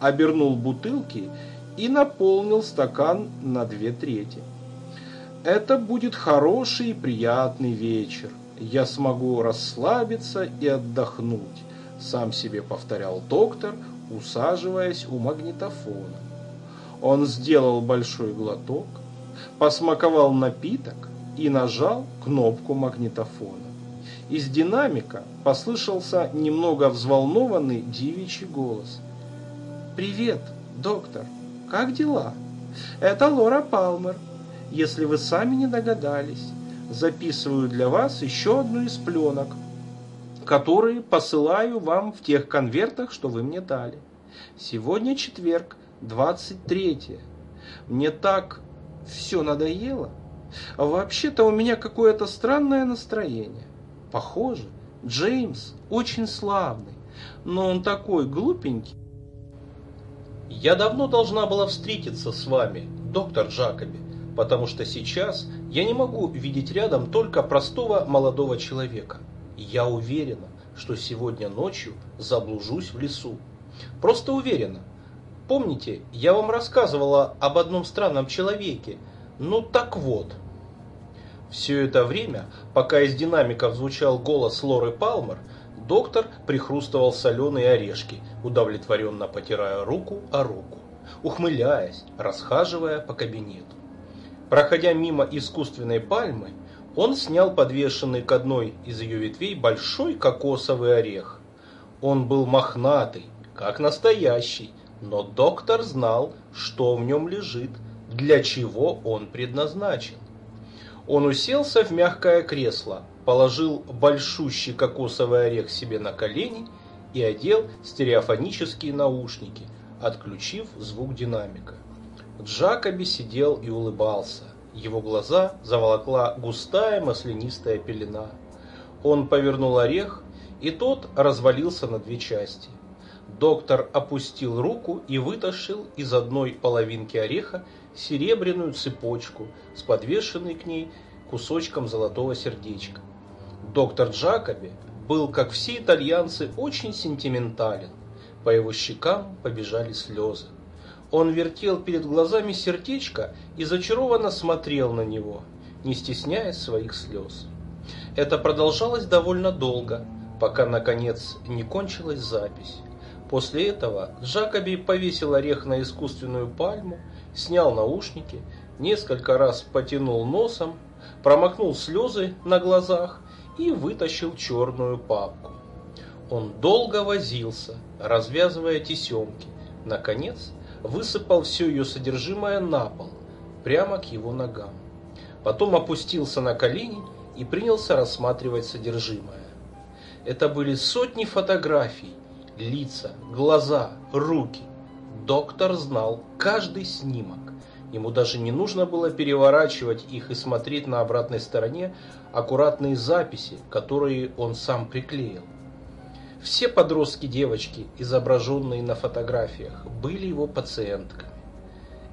обернул бутылки и наполнил стакан на две трети. Это будет хороший и приятный вечер. Я смогу расслабиться и отдохнуть, сам себе повторял доктор, усаживаясь у магнитофона. Он сделал большой глоток, посмаковал напиток и нажал кнопку магнитофона. Из динамика послышался немного взволнованный девичий голос. «Привет, доктор. Как дела? Это Лора Палмер. Если вы сами не догадались, записываю для вас еще одну из пленок, которые посылаю вам в тех конвертах, что вы мне дали. Сегодня четверг, 23 Мне так все надоело. Вообще-то у меня какое-то странное настроение. Похоже, Джеймс очень славный, но он такой глупенький. Я давно должна была встретиться с вами, доктор Джакоби, потому что сейчас я не могу видеть рядом только простого молодого человека. Я уверена, что сегодня ночью заблужусь в лесу. Просто уверена. Помните, я вам рассказывала об одном странном человеке? Ну так вот, все это время, пока из динамиков звучал голос Лоры Палмер, доктор прихрустывал соленые орешки, удовлетворенно потирая руку о руку, ухмыляясь, расхаживая по кабинету. Проходя мимо искусственной пальмы, он снял подвешенный к одной из ее ветвей большой кокосовый орех. Он был мохнатый, как настоящий, но доктор знал, что в нем лежит, для чего он предназначен. Он уселся в мягкое кресло, положил большущий кокосовый орех себе на колени и одел стереофонические наушники, отключив звук динамика. Джакоби сидел и улыбался. Его глаза заволокла густая маслянистая пелена. Он повернул орех, и тот развалился на две части. Доктор опустил руку и вытащил из одной половинки ореха серебряную цепочку с подвешенной к ней кусочком золотого сердечка. Доктор Джакоби был, как все итальянцы, очень сентиментален. По его щекам побежали слезы. Он вертел перед глазами сердечко и зачарованно смотрел на него, не стесняясь своих слез. Это продолжалось довольно долго, пока наконец не кончилась запись. После этого Джакоби повесил орех на искусственную пальму, снял наушники, несколько раз потянул носом, промокнул слезы на глазах и вытащил черную папку. Он долго возился, развязывая тесемки. Наконец, высыпал все ее содержимое на пол, прямо к его ногам. Потом опустился на колени и принялся рассматривать содержимое. Это были сотни фотографий, лица, глаза, руки. Доктор знал каждый снимок. Ему даже не нужно было переворачивать их и смотреть на обратной стороне аккуратные записи, которые он сам приклеил. Все подростки-девочки, изображенные на фотографиях, были его пациентками.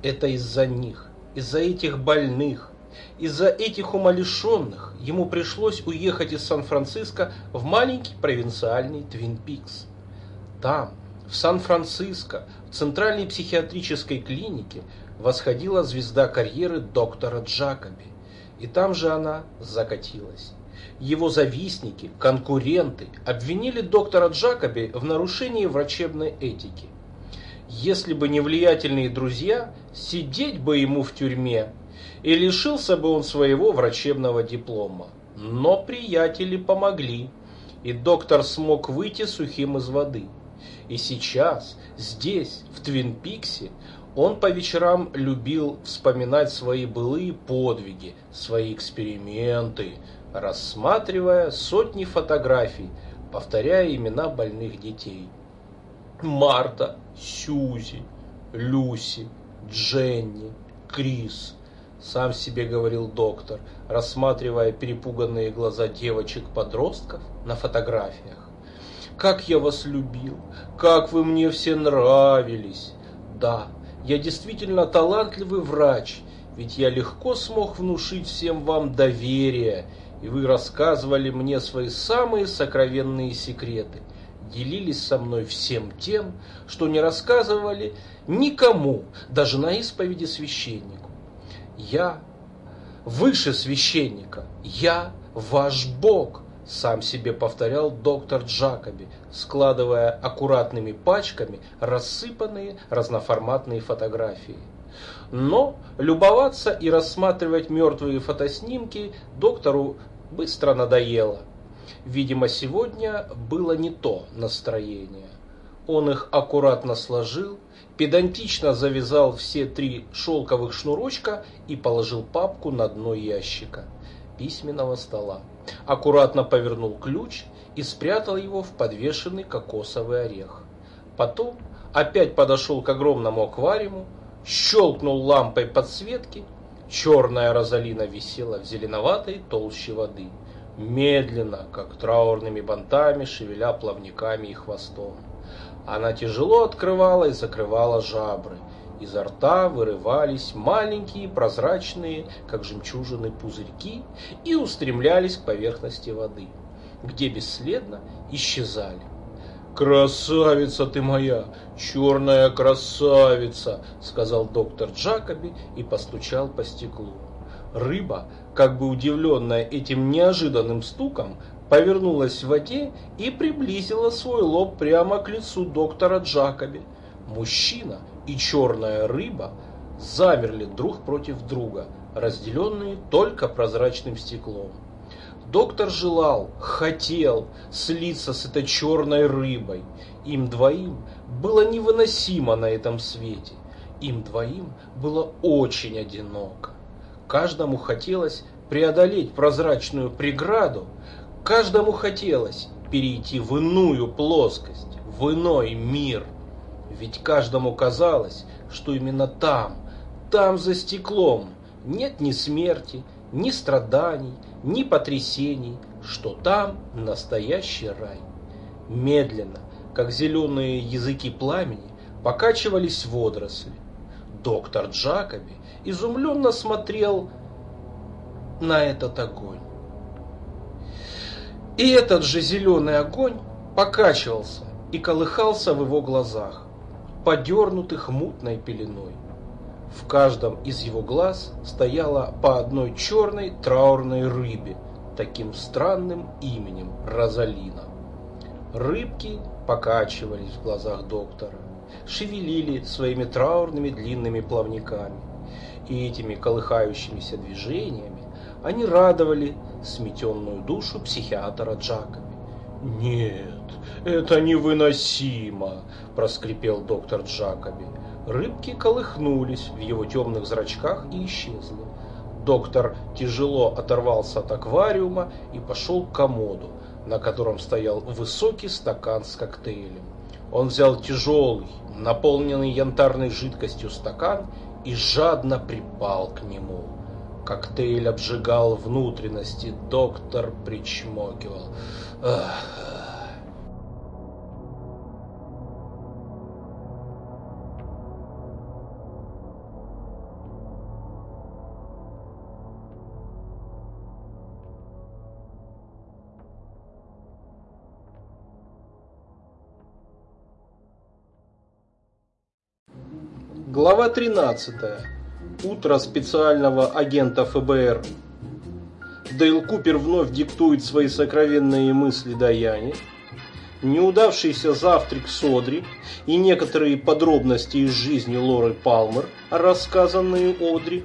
Это из-за них, из-за этих больных, из-за этих умалишенных ему пришлось уехать из Сан-Франциско в маленький провинциальный Твин Пикс. Там, в Сан-Франциско, в центральной психиатрической клинике, восходила звезда карьеры доктора Джакоби. И там же она закатилась. Его завистники, конкуренты обвинили доктора Джакоби в нарушении врачебной этики. Если бы не влиятельные друзья, сидеть бы ему в тюрьме, и лишился бы он своего врачебного диплома. Но приятели помогли, и доктор смог выйти сухим из воды. И сейчас, здесь, в Твин-Пиксе, он по вечерам любил вспоминать свои былые подвиги, свои эксперименты, рассматривая сотни фотографий, повторяя имена больных детей. Марта, Сьюзи, Люси, Дженни, Крис. Сам себе говорил доктор, рассматривая перепуганные глаза девочек-подростков на фотографиях. Как я вас любил, как вы мне все нравились. Да, я действительно талантливый врач, ведь я легко смог внушить всем вам доверие и вы рассказывали мне свои самые сокровенные секреты, делились со мной всем тем, что не рассказывали никому, даже на исповеди священнику. Я выше священника, я ваш Бог, сам себе повторял доктор Джакоби, складывая аккуратными пачками рассыпанные разноформатные фотографии. Но любоваться и рассматривать мертвые фотоснимки доктору быстро надоело. Видимо, сегодня было не то настроение. Он их аккуратно сложил, педантично завязал все три шелковых шнурочка и положил папку на дно ящика письменного стола. Аккуратно повернул ключ и спрятал его в подвешенный кокосовый орех. Потом опять подошел к огромному аквариуму, щелкнул лампой подсветки Черная розалина висела в зеленоватой толще воды, медленно, как траурными бантами, шевеля плавниками и хвостом. Она тяжело открывала и закрывала жабры. Изо рта вырывались маленькие прозрачные, как жемчужины, пузырьки и устремлялись к поверхности воды, где бесследно исчезали. «Красавица ты моя, черная красавица!» — сказал доктор Джакоби и постучал по стеклу. Рыба, как бы удивленная этим неожиданным стуком, повернулась в воде и приблизила свой лоб прямо к лицу доктора Джакоби. Мужчина и черная рыба замерли друг против друга, разделенные только прозрачным стеклом. Доктор желал, хотел слиться с этой черной рыбой. Им двоим было невыносимо на этом свете. Им двоим было очень одиноко. Каждому хотелось преодолеть прозрачную преграду, каждому хотелось перейти в иную плоскость, в иной мир. Ведь каждому казалось, что именно там, там за стеклом, нет ни смерти, ни страданий, ни потрясений, что там настоящий рай. Медленно, как зеленые языки пламени, покачивались водоросли. Доктор Джакоби изумленно смотрел на этот огонь. И этот же зеленый огонь покачивался и колыхался в его глазах, подернутых мутной пеленой. В каждом из его глаз стояла по одной черной траурной рыбе, таким странным именем Розалина. Рыбки покачивались в глазах доктора, шевелили своими траурными длинными плавниками, и этими колыхающимися движениями они радовали сметенную душу психиатра Джакоби. «Нет, это невыносимо!» – проскрипел доктор Джакоби. Рыбки колыхнулись в его темных зрачках и исчезли. Доктор тяжело оторвался от аквариума и пошел к комоду, на котором стоял высокий стакан с коктейлем. Он взял тяжелый, наполненный янтарной жидкостью стакан и жадно припал к нему. Коктейль обжигал внутренности, доктор причмокивал. Ах, Глава 13. Утро специального агента ФБР. Дейл Купер вновь диктует свои сокровенные мысли Даяне. Неудавшийся завтрак Содри и некоторые подробности из жизни Лоры Палмер, рассказанные Одри.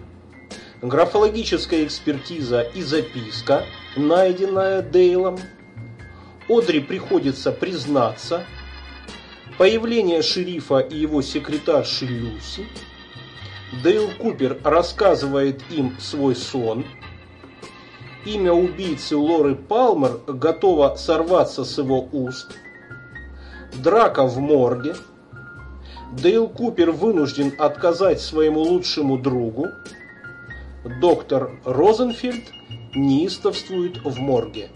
Графологическая экспертиза и записка, найденная Дейлом. Одри приходится признаться – Появление шерифа и его секретарши Люси. Дейл Купер рассказывает им свой сон. Имя убийцы Лоры Палмер готово сорваться с его уст. Драка в морге. Дейл Купер вынужден отказать своему лучшему другу. Доктор Розенфельд неистовствует в морге.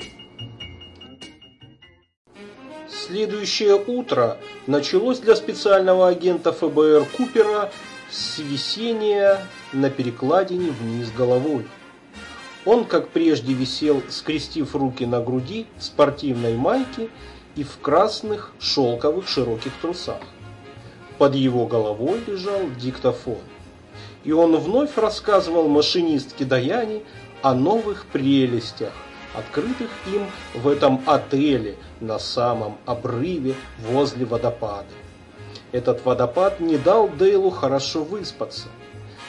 Следующее утро началось для специального агента ФБР Купера с висения на перекладине вниз головой. Он, как прежде, висел, скрестив руки на груди в спортивной майке и в красных шелковых широких трусах. Под его головой лежал диктофон. И он вновь рассказывал машинистке Даяне о новых прелестях, открытых им в этом отеле на самом обрыве возле водопада. Этот водопад не дал Дейлу хорошо выспаться.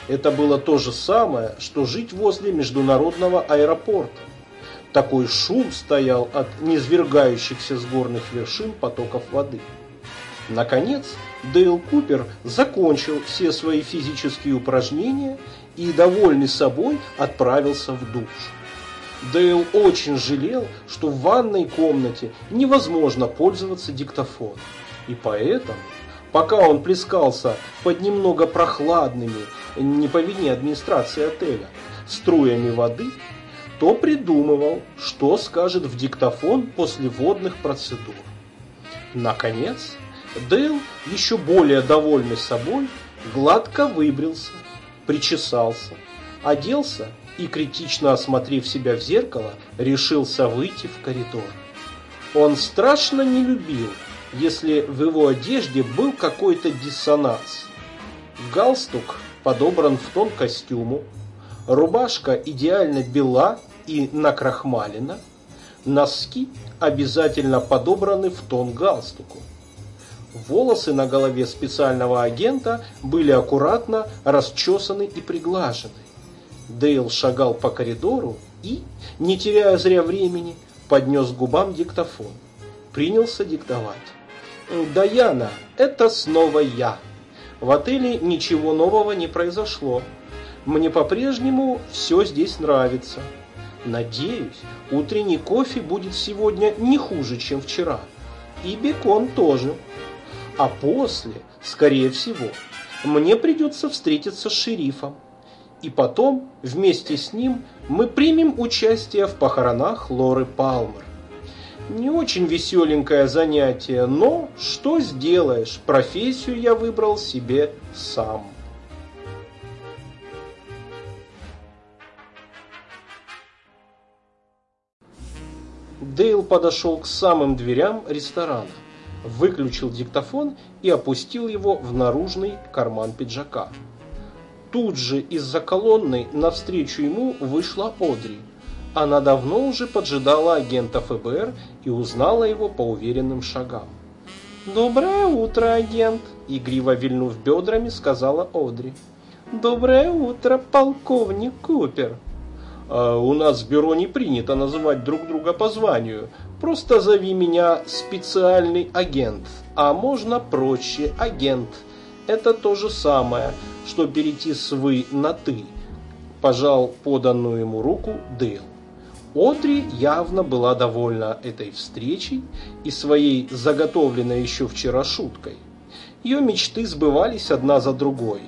Это было то же самое, что жить возле международного аэропорта. Такой шум стоял от низвергающихся с горных вершин потоков воды. Наконец, Дейл Купер закончил все свои физические упражнения и, довольный собой, отправился в душ. Дейл очень жалел, что в ванной комнате невозможно пользоваться диктофоном. И поэтому, пока он плескался под немного прохладными, не по вине администрации отеля, струями воды, то придумывал, что скажет в диктофон после водных процедур. Наконец, Дейл, еще более довольный собой, гладко выбрился, причесался, оделся и, критично осмотрев себя в зеркало, решился выйти в коридор. Он страшно не любил, если в его одежде был какой-то диссонанс. Галстук подобран в тон костюму, рубашка идеально бела и накрахмалена, носки обязательно подобраны в тон галстуку. Волосы на голове специального агента были аккуратно расчесаны и приглажены. Дейл шагал по коридору и, не теряя зря времени, поднес губам диктофон. Принялся диктовать. «Даяна, это снова я. В отеле ничего нового не произошло. Мне по-прежнему все здесь нравится. Надеюсь, утренний кофе будет сегодня не хуже, чем вчера. И бекон тоже. А после, скорее всего, мне придется встретиться с шерифом и потом вместе с ним мы примем участие в похоронах Лоры Палмер. Не очень веселенькое занятие, но что сделаешь, профессию я выбрал себе сам. Дейл подошел к самым дверям ресторана. выключил диктофон и опустил его в наружный карман пиджака. Тут же из-за колонны навстречу ему вышла Одри. Она давно уже поджидала агента ФБР и узнала его по уверенным шагам. «Доброе утро, агент!» – игриво вильнув бедрами, сказала Одри. «Доброе утро, полковник Купер!» а «У нас в бюро не принято называть друг друга по званию. Просто зови меня специальный агент, а можно проще агент. Это то же самое, что перейти с «вы» на «ты», – пожал поданную ему руку Дейл. Одри явно была довольна этой встречей и своей заготовленной еще вчера шуткой. Ее мечты сбывались одна за другой.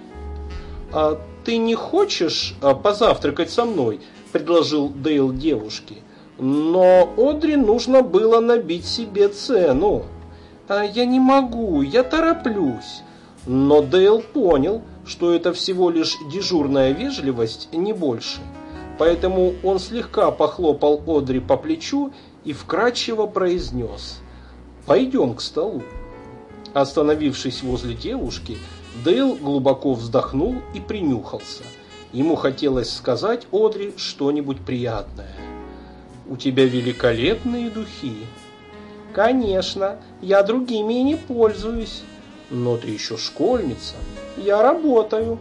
«А ты не хочешь а, позавтракать со мной?» – предложил Дейл девушке. Но Одри нужно было набить себе цену. А я не могу, я тороплюсь. Но Дейл понял, что это всего лишь дежурная вежливость, не больше. Поэтому он слегка похлопал Одри по плечу и вкрадчиво произнес «Пойдем к столу». Остановившись возле девушки, Дейл глубоко вздохнул и принюхался. Ему хотелось сказать Одри что-нибудь приятное. У тебя великолепные духи. Конечно, я другими и не пользуюсь. Но ты еще школьница. Я работаю.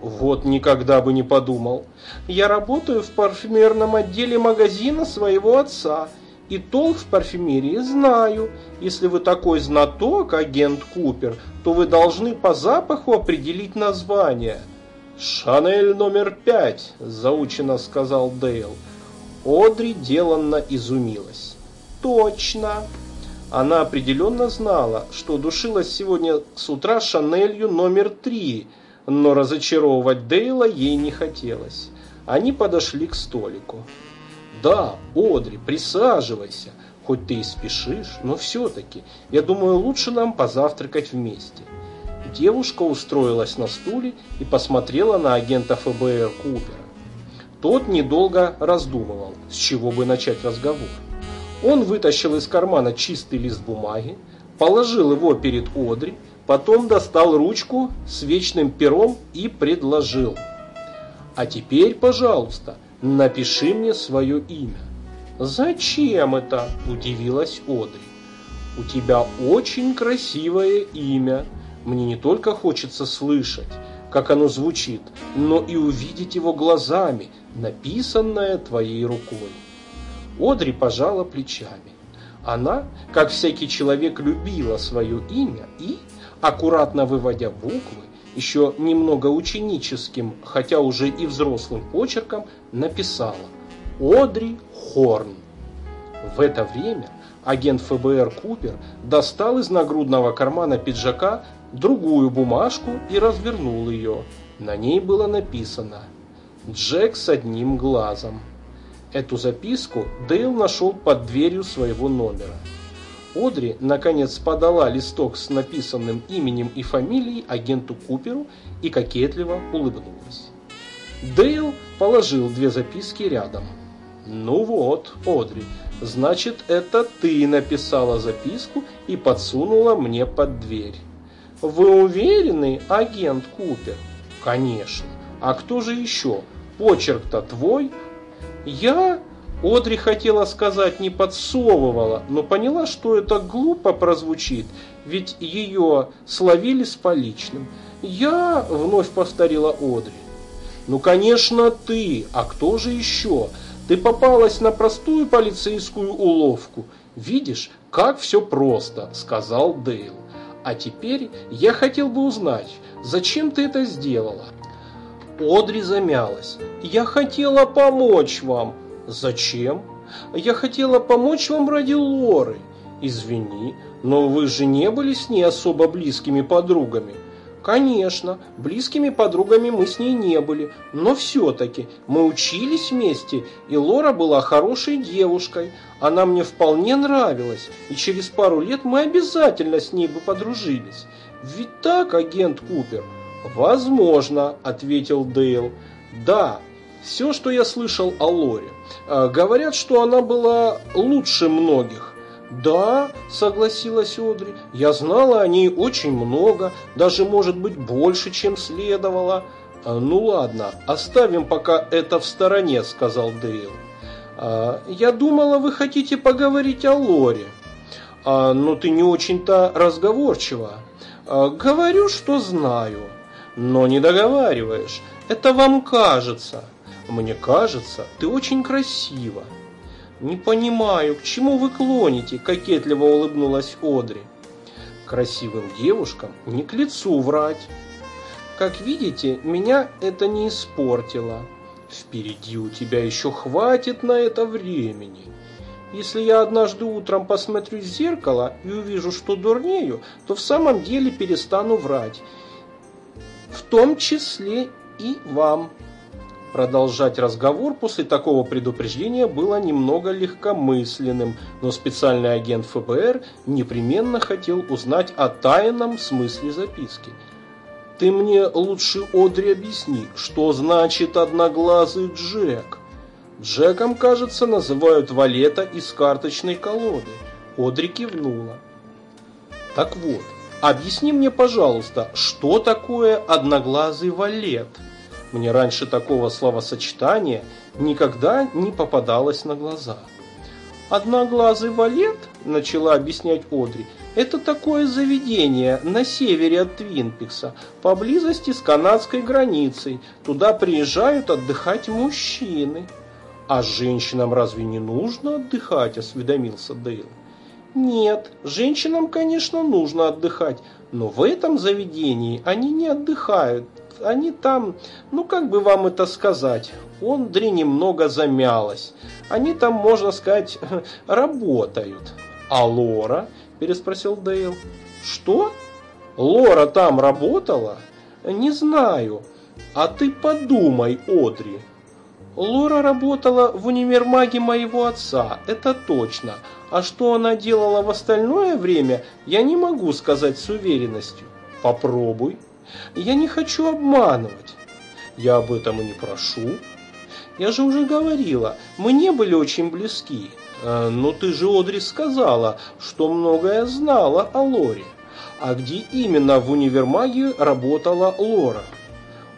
Вот никогда бы не подумал. Я работаю в парфюмерном отделе магазина своего отца. И толк в парфюмерии знаю. Если вы такой знаток, агент Купер, то вы должны по запаху определить название. «Шанель номер пять», – заучено сказал Дейл. Одри деланно изумилась. Точно! Она определенно знала, что душилась сегодня с утра Шанелью номер три, но разочаровывать Дейла ей не хотелось. Они подошли к столику. «Да, Одри, присаживайся, хоть ты и спешишь, но все-таки, я думаю, лучше нам позавтракать вместе». Девушка устроилась на стуле и посмотрела на агента ФБР Купера. Тот недолго раздумывал, с чего бы начать разговор. Он вытащил из кармана чистый лист бумаги, положил его перед Одри, потом достал ручку с вечным пером и предложил. «А теперь, пожалуйста, напиши мне свое имя». «Зачем это?» – удивилась Одри. «У тебя очень красивое имя. Мне не только хочется слышать, как оно звучит, но и увидеть его глазами, написанное твоей рукой. Одри пожала плечами. Она, как всякий человек, любила свое имя и, аккуратно выводя буквы, еще немного ученическим, хотя уже и взрослым почерком, написала «Одри Хорн». В это время агент ФБР Купер достал из нагрудного кармана пиджака другую бумажку и развернул ее. На ней было написано «Джек с одним глазом». Эту записку Дейл нашел под дверью своего номера. Одри, наконец, подала листок с написанным именем и фамилией агенту Куперу и кокетливо улыбнулась. Дейл положил две записки рядом. «Ну вот, Одри, значит, это ты написала записку и подсунула мне под дверь». Вы уверены, агент Купер? Конечно. А кто же еще? Почерк-то твой? Я? Одри хотела сказать не подсовывала, но поняла, что это глупо прозвучит, ведь ее словили с поличным. Я, вновь повторила Одри. Ну, конечно, ты, а кто же еще? Ты попалась на простую полицейскую уловку. Видишь, как все просто, сказал Дейл. А теперь я хотел бы узнать, зачем ты это сделала? Одри замялась. Я хотела помочь вам. Зачем? Я хотела помочь вам ради Лоры. Извини, но вы же не были с ней особо близкими подругами. Конечно, близкими подругами мы с ней не были, но все-таки мы учились вместе, и Лора была хорошей девушкой. Она мне вполне нравилась, и через пару лет мы обязательно с ней бы подружились. Ведь так, агент Купер? Возможно, ответил Дейл. Да, все, что я слышал о Лоре. А, говорят, что она была лучше многих. Да, согласилась Одри, я знала о ней очень много, даже может быть больше, чем следовало. А, ну ладно, оставим пока это в стороне, сказал Дейл. А, я думала, вы хотите поговорить о Лоре. Но ты не очень-то разговорчива. Говорю, что знаю, но не договариваешь. Это вам кажется. Мне кажется, ты очень красива. «Не понимаю, к чему вы клоните?» – кокетливо улыбнулась Одри. «Красивым девушкам не к лицу врать. Как видите, меня это не испортило. Впереди у тебя еще хватит на это времени. Если я однажды утром посмотрю в зеркало и увижу, что дурнею, то в самом деле перестану врать. В том числе и вам». Продолжать разговор после такого предупреждения было немного легкомысленным, но специальный агент ФБР непременно хотел узнать о тайном смысле записки. «Ты мне лучше, Одри, объясни, что значит одноглазый Джек?» Джеком, кажется, называют валета из карточной колоды. Одри кивнула. «Так вот, объясни мне, пожалуйста, что такое одноглазый валет?» Мне раньше такого словосочетания никогда не попадалось на глаза. «Одноглазый валет», – начала объяснять Одри, – «это такое заведение на севере от Твинпикса, поблизости с канадской границей. Туда приезжают отдыхать мужчины». «А женщинам разве не нужно отдыхать?» – осведомился Дейл. «Нет, женщинам, конечно, нужно отдыхать, но в этом заведении они не отдыхают, они там, ну как бы вам это сказать, Ондри немного замялась. Они там, можно сказать, работают. А Лора? Переспросил Дейл. Что? Лора там работала? Не знаю. А ты подумай, Одри. Лора работала в универмаге моего отца, это точно. А что она делала в остальное время, я не могу сказать с уверенностью. Попробуй. Я не хочу обманывать. Я об этом и не прошу. Я же уже говорила, мы не были очень близки. Э, но ты же, Одри, сказала, что многое знала о Лоре. А где именно в универмаге работала Лора?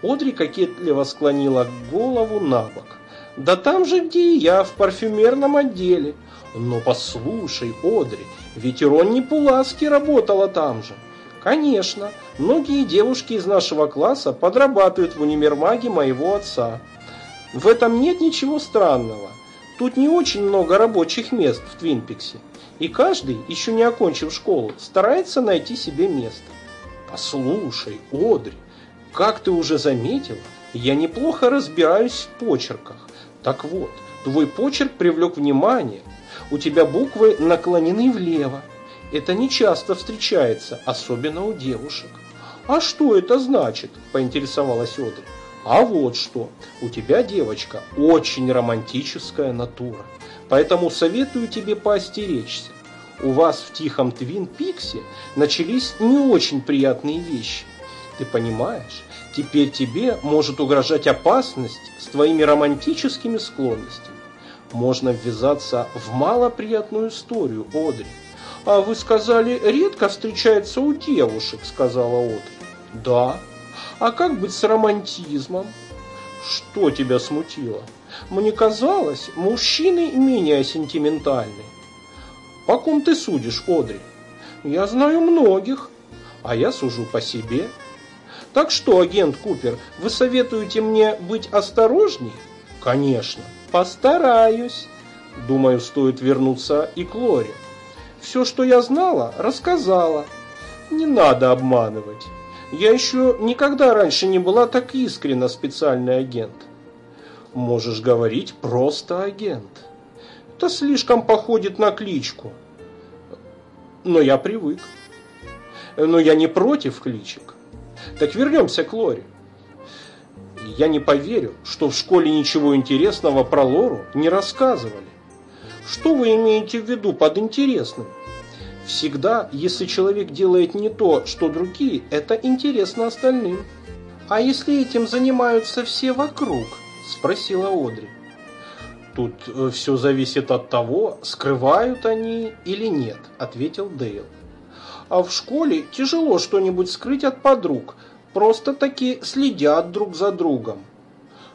Одри кокетливо склонила голову на бок. Да там же, где и я, в парфюмерном отделе. Но послушай, Одри, ведь Ронни Пуласки работала там же. Конечно, многие девушки из нашего класса подрабатывают в универмаге моего отца. В этом нет ничего странного. Тут не очень много рабочих мест в Твинпиксе. И каждый, еще не окончив школу, старается найти себе место. Послушай, Одри, как ты уже заметила, я неплохо разбираюсь в почерках. Так вот, твой почерк привлек внимание. У тебя буквы наклонены влево. Это не часто встречается, особенно у девушек. А что это значит? Поинтересовалась Одри. А вот что. У тебя, девочка, очень романтическая натура. Поэтому советую тебе поостеречься. У вас в тихом Твин Пиксе начались не очень приятные вещи. Ты понимаешь? Теперь тебе может угрожать опасность с твоими романтическими склонностями. Можно ввязаться в малоприятную историю, Одри. «А вы сказали, редко встречается у девушек», — сказала От. «Да. А как быть с романтизмом?» «Что тебя смутило?» «Мне казалось, мужчины менее сентиментальны». «По ком ты судишь, Одри?» «Я знаю многих, а я сужу по себе». «Так что, агент Купер, вы советуете мне быть осторожней?» «Конечно, постараюсь». Думаю, стоит вернуться и к Лоре. Все, что я знала, рассказала. Не надо обманывать. Я еще никогда раньше не была так искренна специальный агент. Можешь говорить просто агент. Это слишком походит на кличку. Но я привык. Но я не против кличек. Так вернемся к Лоре. Я не поверю, что в школе ничего интересного про Лору не рассказывали. Что вы имеете в виду под интересным? Всегда, если человек делает не то, что другие, это интересно остальным. А если этим занимаются все вокруг? Спросила Одри. Тут э, все зависит от того, скрывают они или нет, ответил Дейл. А в школе тяжело что-нибудь скрыть от подруг, просто таки следят друг за другом.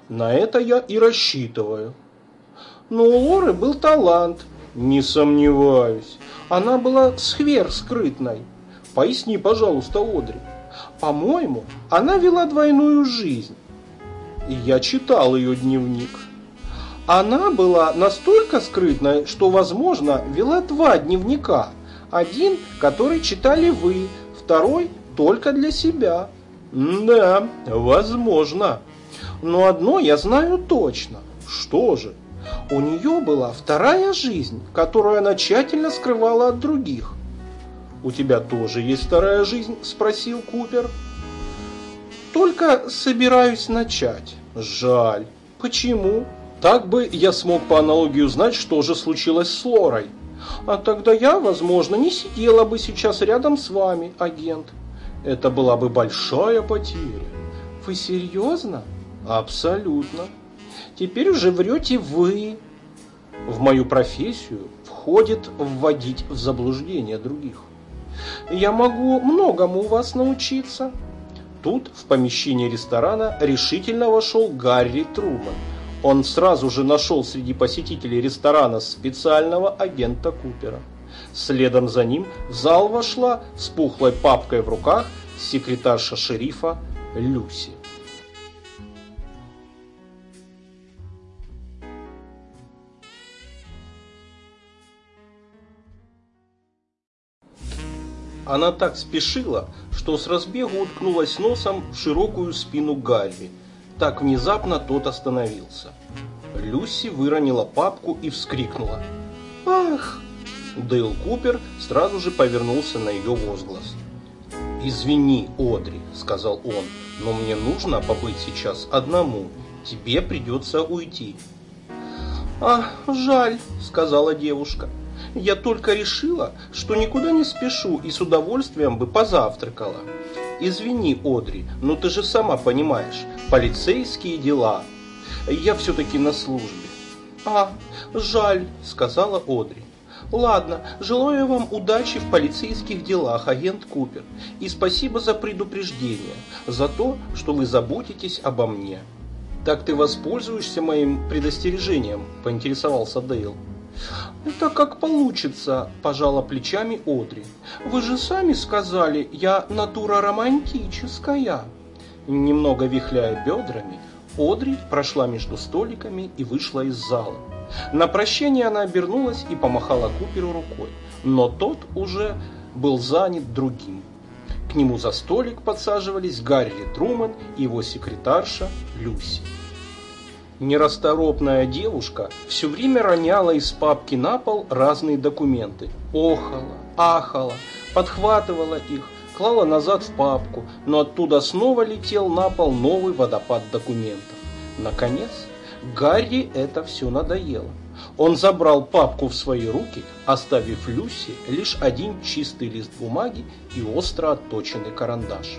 На это я и рассчитываю. Но у Лоры был талант, не сомневаюсь. Она была схвер скрытной. Поясни, пожалуйста, Одри. По-моему, она вела двойную жизнь. Я читал ее дневник. Она была настолько скрытной, что, возможно, вела два дневника. Один, который читали вы, второй только для себя. Да, возможно. Но одно я знаю точно. Что же? У нее была вторая жизнь, которую она тщательно скрывала от других. «У тебя тоже есть вторая жизнь?» – спросил Купер. «Только собираюсь начать. Жаль. Почему? Так бы я смог по аналогии узнать, что же случилось с Лорой. А тогда я, возможно, не сидела бы сейчас рядом с вами, агент. Это была бы большая потеря. Вы серьезно? Абсолютно. Теперь уже врете вы. В мою профессию входит вводить в заблуждение других. Я могу многому у вас научиться. Тут в помещение ресторана решительно вошел Гарри Труман. Он сразу же нашел среди посетителей ресторана специального агента Купера. Следом за ним в зал вошла с пухлой папкой в руках секретарша шерифа Люси. Она так спешила, что с разбегу уткнулась носом в широкую спину Гарри. Так внезапно тот остановился. Люси выронила папку и вскрикнула. «Ах!» Дейл Купер сразу же повернулся на ее возглас. «Извини, Одри», — сказал он, — «но мне нужно побыть сейчас одному. Тебе придется уйти». «А, жаль», — сказала девушка. Я только решила, что никуда не спешу и с удовольствием бы позавтракала. Извини, Одри, но ты же сама понимаешь, полицейские дела. Я все-таки на службе. А, жаль, сказала Одри. Ладно, желаю вам удачи в полицейских делах, агент Купер. И спасибо за предупреждение, за то, что вы заботитесь обо мне. Так ты воспользуешься моим предостережением, поинтересовался Дейл. «Это как получится», – пожала плечами Одри. «Вы же сами сказали, я натура романтическая». Немного вихляя бедрами, Одри прошла между столиками и вышла из зала. На прощение она обернулась и помахала Куперу рукой, но тот уже был занят другим. К нему за столик подсаживались Гарри Труман и его секретарша Люси. Нерасторопная девушка все время роняла из папки на пол разные документы. Охала, ахала, подхватывала их, клала назад в папку, но оттуда снова летел на пол новый водопад документов. Наконец, Гарри это все надоело. Он забрал папку в свои руки, оставив Люси лишь один чистый лист бумаги и остро отточенный карандаш.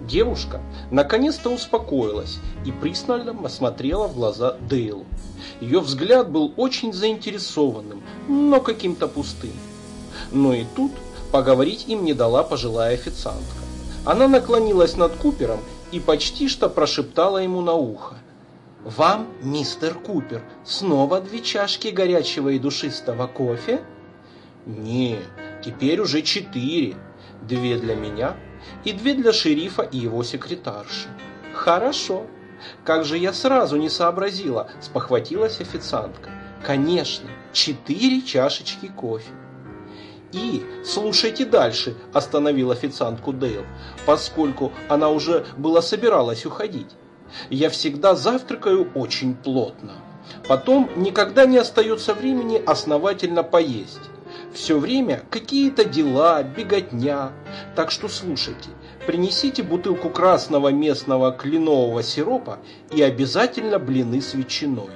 Девушка наконец-то успокоилась и пристально осмотрела в глаза Дейлу. Ее взгляд был очень заинтересованным, но каким-то пустым. Но и тут поговорить им не дала пожилая официантка. Она наклонилась над Купером и почти что прошептала ему на ухо. «Вам, мистер Купер, снова две чашки горячего и душистого кофе?» «Не, теперь уже четыре. Две для меня, и две для шерифа и его секретарши. Хорошо. Как же я сразу не сообразила, спохватилась официантка. Конечно, четыре чашечки кофе. И слушайте дальше, остановил официантку Дейл, поскольку она уже была собиралась уходить. Я всегда завтракаю очень плотно. Потом никогда не остается времени основательно поесть. Все время какие-то дела, беготня. Так что слушайте, принесите бутылку красного местного кленового сиропа и обязательно блины с ветчиной.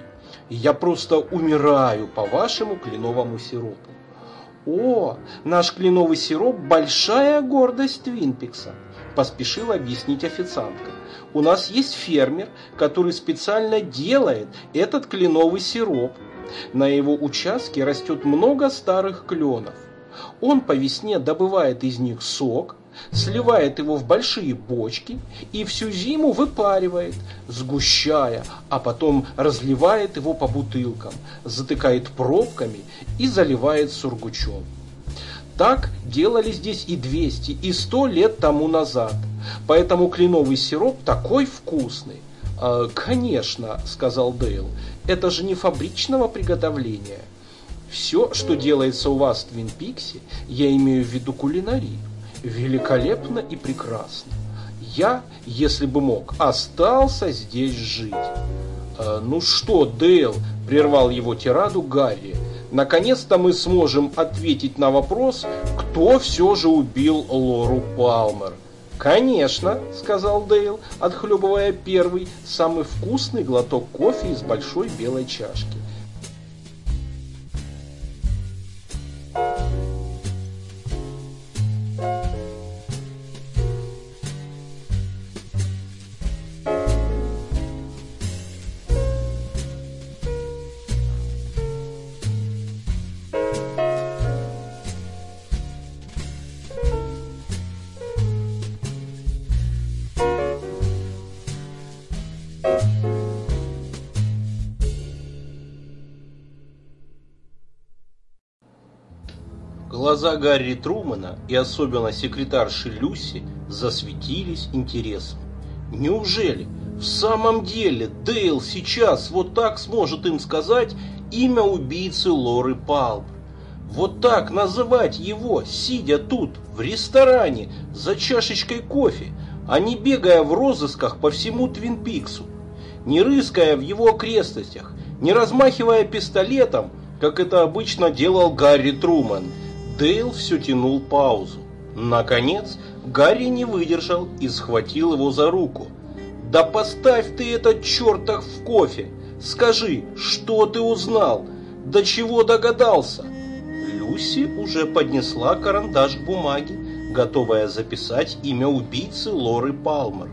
Я просто умираю по вашему кленовому сиропу. О, наш кленовый сироп – большая гордость Твинпикса. поспешила объяснить официантка. У нас есть фермер, который специально делает этот кленовый сироп. На его участке растет много старых кленов. Он по весне добывает из них сок, сливает его в большие бочки и всю зиму выпаривает, сгущая, а потом разливает его по бутылкам, затыкает пробками и заливает сургучом. Так делали здесь и 200, и 100 лет тому назад. Поэтому кленовый сироп такой вкусный. «Э, «Конечно», — сказал Дейл, — «это же не фабричного приготовления. Все, что делается у вас в Твин Пиксе, я имею в виду кулинарию, великолепно и прекрасно. Я, если бы мог, остался здесь жить». «Э, «Ну что, Дейл», — прервал его тираду Гарри, — Наконец-то мы сможем ответить на вопрос, кто все же убил Лору Палмер. «Конечно», — сказал Дейл, отхлебывая первый, самый вкусный глоток кофе из большой белой чашки. Глаза Гарри Трумана и особенно секретарши Люси засветились интересом. Неужели в самом деле Дейл сейчас вот так сможет им сказать имя убийцы Лоры Палмер? Вот так называть его, сидя тут, в ресторане, за чашечкой кофе, а не бегая в розысках по всему Твин Пиксу, не рыская в его окрестностях, не размахивая пистолетом, как это обычно делал Гарри Труман – Дейл все тянул паузу. Наконец, Гарри не выдержал и схватил его за руку. «Да поставь ты этот чертов в кофе! Скажи, что ты узнал? До чего догадался?» Люси уже поднесла карандаш к бумаге, готовая записать имя убийцы Лоры Палмер.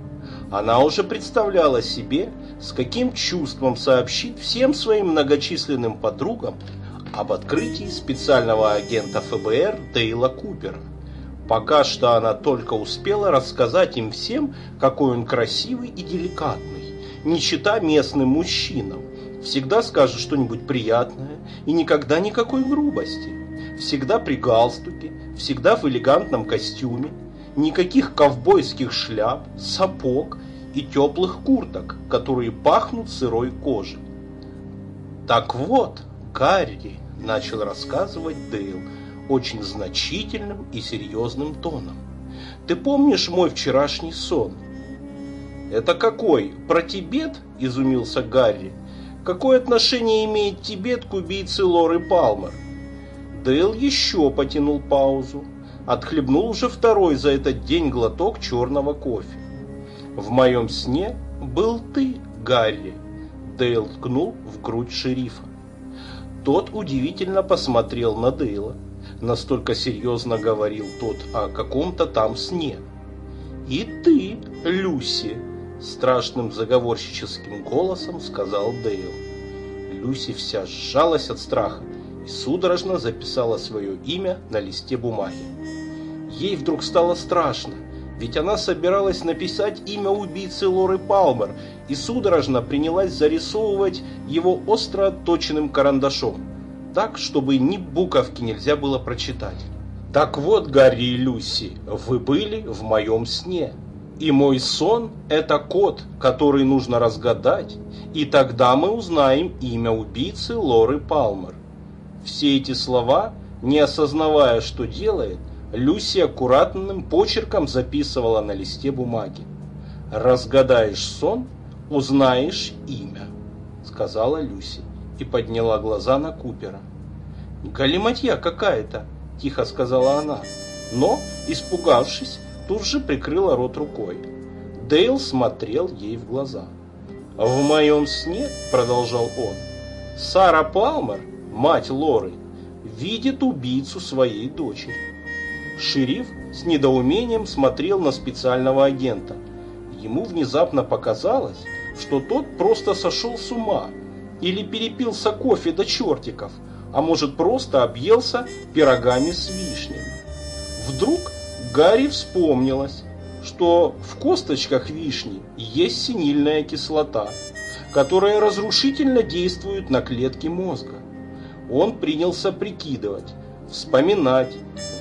Она уже представляла себе, с каким чувством сообщит всем своим многочисленным подругам об открытии специального агента ФБР Дейла Купера. Пока что она только успела рассказать им всем, какой он красивый и деликатный, не чита местным мужчинам. Всегда скажет что-нибудь приятное и никогда никакой грубости. Всегда при галстуке, всегда в элегантном костюме, никаких ковбойских шляп, сапог и теплых курток, которые пахнут сырой кожей. Так вот, Гарри, начал рассказывать Дейл очень значительным и серьезным тоном. Ты помнишь мой вчерашний сон? Это какой? Про Тибет? Изумился Гарри. Какое отношение имеет Тибет к убийце Лоры Палмер? Дейл еще потянул паузу. Отхлебнул уже второй за этот день глоток черного кофе. В моем сне был ты, Гарри. Дейл ткнул в грудь шерифа. Тот удивительно посмотрел на Дейла. Настолько серьезно говорил тот о каком-то там сне. «И ты, Люси!» Страшным заговорщическим голосом сказал Дейл. Люси вся сжалась от страха и судорожно записала свое имя на листе бумаги. Ей вдруг стало страшно, ведь она собиралась написать имя убийцы Лоры Палмер и судорожно принялась зарисовывать его остро отточенным карандашом, так, чтобы ни буковки нельзя было прочитать. «Так вот, Гарри и Люси, вы были в моем сне, и мой сон – это код, который нужно разгадать, и тогда мы узнаем имя убийцы Лоры Палмер». Все эти слова, не осознавая, что делает – Люси аккуратным почерком записывала на листе бумаги. «Разгадаешь сон, узнаешь имя», — сказала Люси и подняла глаза на Купера. «Галиматья какая-то», — тихо сказала она, но, испугавшись, тут же прикрыла рот рукой. Дейл смотрел ей в глаза. «В моем сне», — продолжал он, — «Сара Палмер, мать Лоры, видит убийцу своей дочери. Шериф с недоумением смотрел на специального агента. Ему внезапно показалось, что тот просто сошел с ума или перепился кофе до чертиков, а может просто объелся пирогами с вишнями. Вдруг Гарри вспомнилось, что в косточках вишни есть синильная кислота, которая разрушительно действует на клетки мозга. Он принялся прикидывать, вспоминать,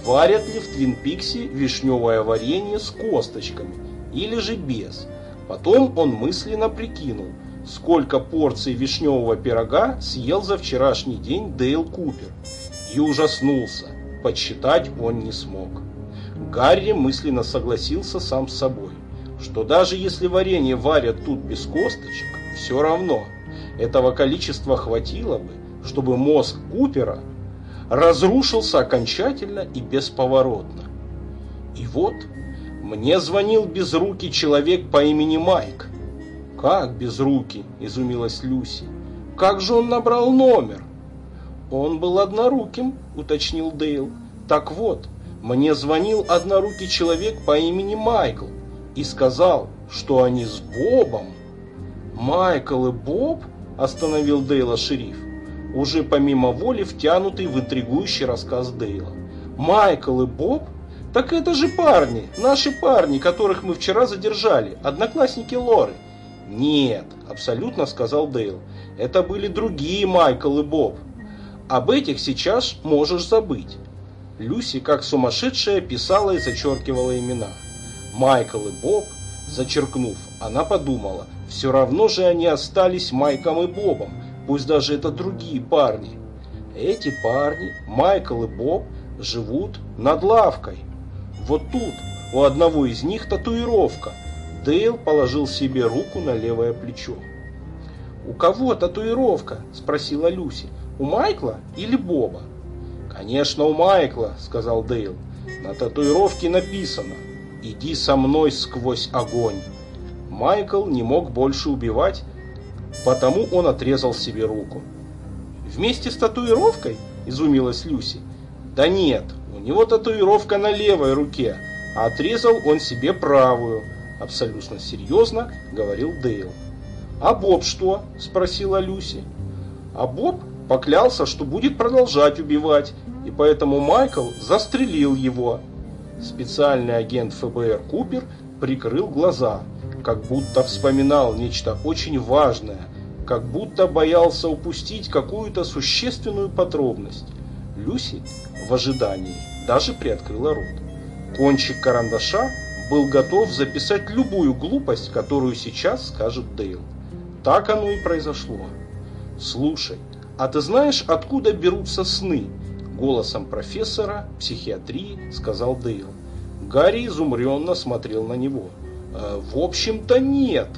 варят ли в Твин Пиксе вишневое варенье с косточками или же без. Потом он мысленно прикинул, сколько порций вишневого пирога съел за вчерашний день Дейл Купер. И ужаснулся, подсчитать он не смог. Гарри мысленно согласился сам с собой, что даже если варенье варят тут без косточек, все равно этого количества хватило бы, чтобы мозг Купера разрушился окончательно и бесповоротно. И вот мне звонил безрукий человек по имени Майк. «Как безрукий?» – изумилась Люси. «Как же он набрал номер?» «Он был одноруким», – уточнил Дейл. «Так вот, мне звонил однорукий человек по имени Майкл и сказал, что они с Бобом». «Майкл и Боб?» – остановил Дейла шериф уже помимо воли втянутый в интригующий рассказ Дейла. «Майкл и Боб? Так это же парни, наши парни, которых мы вчера задержали, одноклассники Лоры». «Нет», – абсолютно сказал Дейл, – «это были другие Майкл и Боб. Об этих сейчас можешь забыть». Люси, как сумасшедшая, писала и зачеркивала имена. Майкл и Боб, зачеркнув, она подумала, все равно же они остались Майком и Бобом, пусть даже это другие парни. Эти парни, Майкл и Боб, живут над лавкой. Вот тут у одного из них татуировка. Дейл положил себе руку на левое плечо. «У кого татуировка?» – спросила Люси. «У Майкла или Боба?» «Конечно, у Майкла», – сказал Дейл. «На татуировке написано «Иди со мной сквозь огонь». Майкл не мог больше убивать, Потому он отрезал себе руку. «Вместе с татуировкой?» – изумилась Люси. «Да нет, у него татуировка на левой руке, а отрезал он себе правую», – абсолютно серьезно говорил Дейл. «А Боб что?» – спросила Люси. А Боб поклялся, что будет продолжать убивать, и поэтому Майкл застрелил его. Специальный агент ФБР Купер прикрыл глаза, как будто вспоминал нечто очень важное, как будто боялся упустить какую-то существенную подробность. Люси в ожидании даже приоткрыла рот. Кончик карандаша был готов записать любую глупость, которую сейчас скажет Дейл. Так оно и произошло. «Слушай, а ты знаешь, откуда берутся сны?» Голосом профессора психиатрии сказал Дейл. Гарри изумренно смотрел на него. «Э, «В общем-то нет»,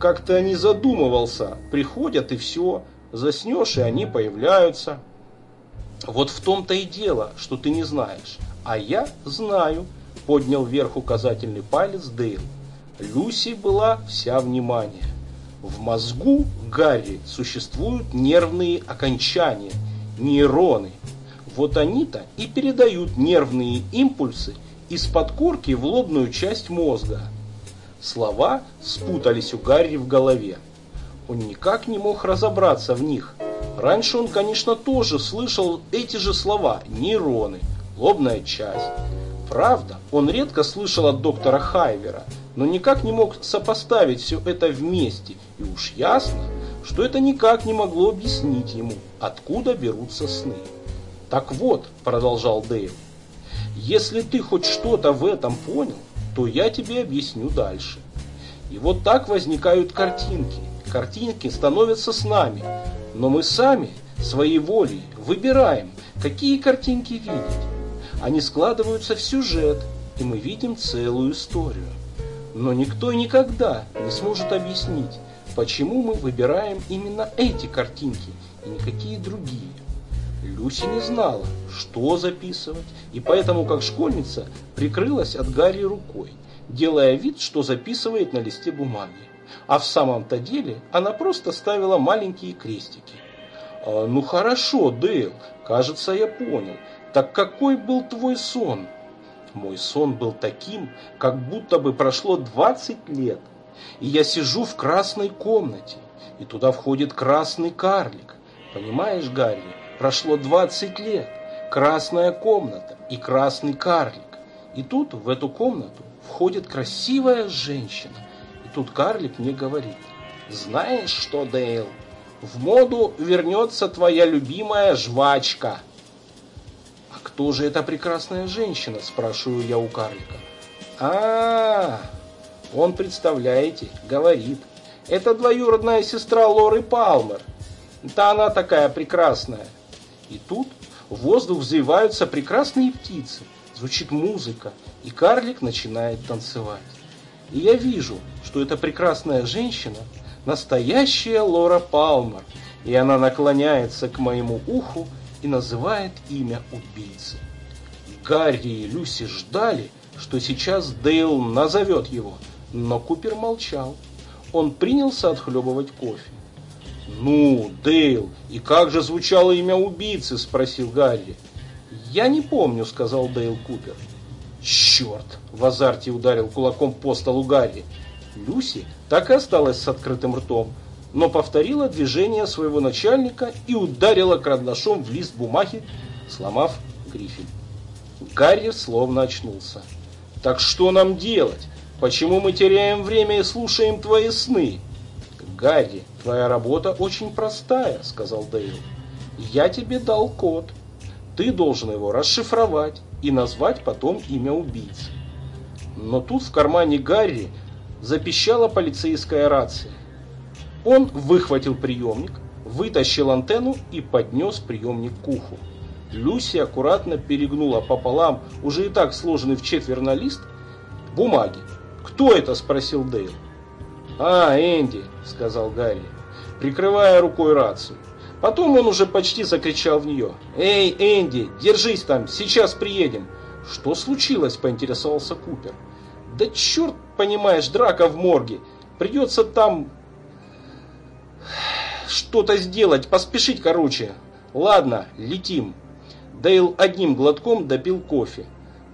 как-то не задумывался. Приходят и все. Заснешь, и они появляются. Вот в том-то и дело, что ты не знаешь. А я знаю, поднял вверх указательный палец Дейл. Люси была вся внимание. В мозгу Гарри существуют нервные окончания, нейроны. Вот они-то и передают нервные импульсы из подкорки в лобную часть мозга. Слова спутались у Гарри в голове. Он никак не мог разобраться в них. Раньше он, конечно, тоже слышал эти же слова «нейроны», «лобная часть». Правда, он редко слышал от доктора Хайвера, но никак не мог сопоставить все это вместе, и уж ясно, что это никак не могло объяснить ему, откуда берутся сны. «Так вот», — продолжал Дэйв, — «если ты хоть что-то в этом понял, то я тебе объясню дальше. И вот так возникают картинки. Картинки становятся с нами, но мы сами своей волей выбираем, какие картинки видеть. Они складываются в сюжет, и мы видим целую историю. Но никто никогда не сможет объяснить, почему мы выбираем именно эти картинки и никакие другие. Люси не знала, что записывать, и поэтому, как школьница, прикрылась от Гарри рукой, делая вид, что записывает на листе бумаги. А в самом-то деле она просто ставила маленькие крестики. «А, «Ну хорошо, Дейл, кажется, я понял. Так какой был твой сон?» Мой сон был таким, как будто бы прошло 20 лет, и я сижу в красной комнате, и туда входит красный карлик. Понимаешь, Гарри, прошло 20 лет, красная комната и красный карлик. И тут в эту комнату входит красивая женщина. И тут карлик мне говорит, знаешь что, Дейл, в моду вернется твоя любимая жвачка. А кто же эта прекрасная женщина, спрашиваю я у карлика. А, -а, -а он, представляете, говорит, это двоюродная сестра Лоры Палмер. Да она такая прекрасная. И тут в воздух взвиваются прекрасные птицы звучит музыка, и карлик начинает танцевать. И я вижу, что эта прекрасная женщина – настоящая Лора Палмер, и она наклоняется к моему уху и называет имя убийцы. Гарри и Люси ждали, что сейчас Дейл назовет его, но Купер молчал. Он принялся отхлебывать кофе. «Ну, Дейл, и как же звучало имя убийцы?» – спросил Гарри. «Я не помню», — сказал Дейл Купер. «Черт!» — в азарте ударил кулаком по столу Гарри. Люси так и осталась с открытым ртом, но повторила движение своего начальника и ударила карандашом в лист бумаги, сломав грифель. Гарри словно очнулся. «Так что нам делать? Почему мы теряем время и слушаем твои сны?» «Гарри, твоя работа очень простая», — сказал Дейл. «Я тебе дал код». Ты должен его расшифровать и назвать потом имя убийцы. Но тут в кармане Гарри запищала полицейская рация. Он выхватил приемник, вытащил антенну и поднес приемник к уху. Люси аккуратно перегнула пополам уже и так сложенный в четверо лист бумаги. «Кто это?» – спросил Дейл. «А, Энди», – сказал Гарри, прикрывая рукой рацию. Потом он уже почти закричал в нее. «Эй, Энди, держись там, сейчас приедем!» «Что случилось?» – поинтересовался Купер. «Да черт, понимаешь, драка в морге. Придется там что-то сделать, поспешить, короче. Ладно, летим». Дейл одним глотком допил кофе.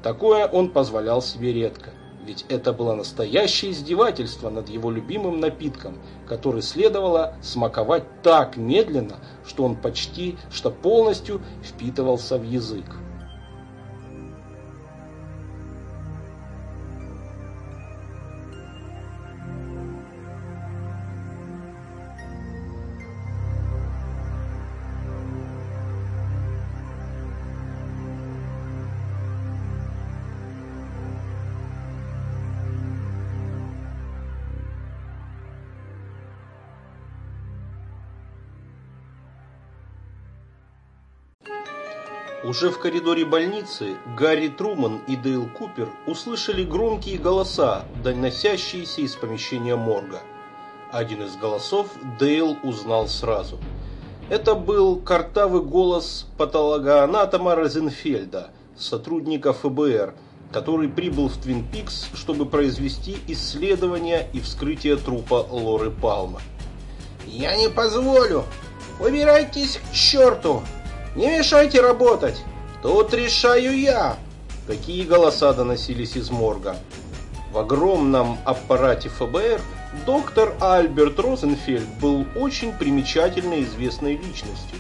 Такое он позволял себе редко ведь это было настоящее издевательство над его любимым напитком, который следовало смаковать так медленно, что он почти что полностью впитывался в язык. Уже в коридоре больницы Гарри Труман и Дейл Купер услышали громкие голоса, доносящиеся из помещения морга. Один из голосов Дейл узнал сразу. Это был картавый голос патологоанатома Розенфельда, сотрудника ФБР, который прибыл в Твин Пикс, чтобы произвести исследование и вскрытие трупа Лоры Палма. «Я не позволю! Убирайтесь к черту!» Не мешайте работать! Тут решаю я!» Какие голоса доносились из морга? В огромном аппарате ФБР доктор Альберт Розенфельд был очень примечательной известной личностью.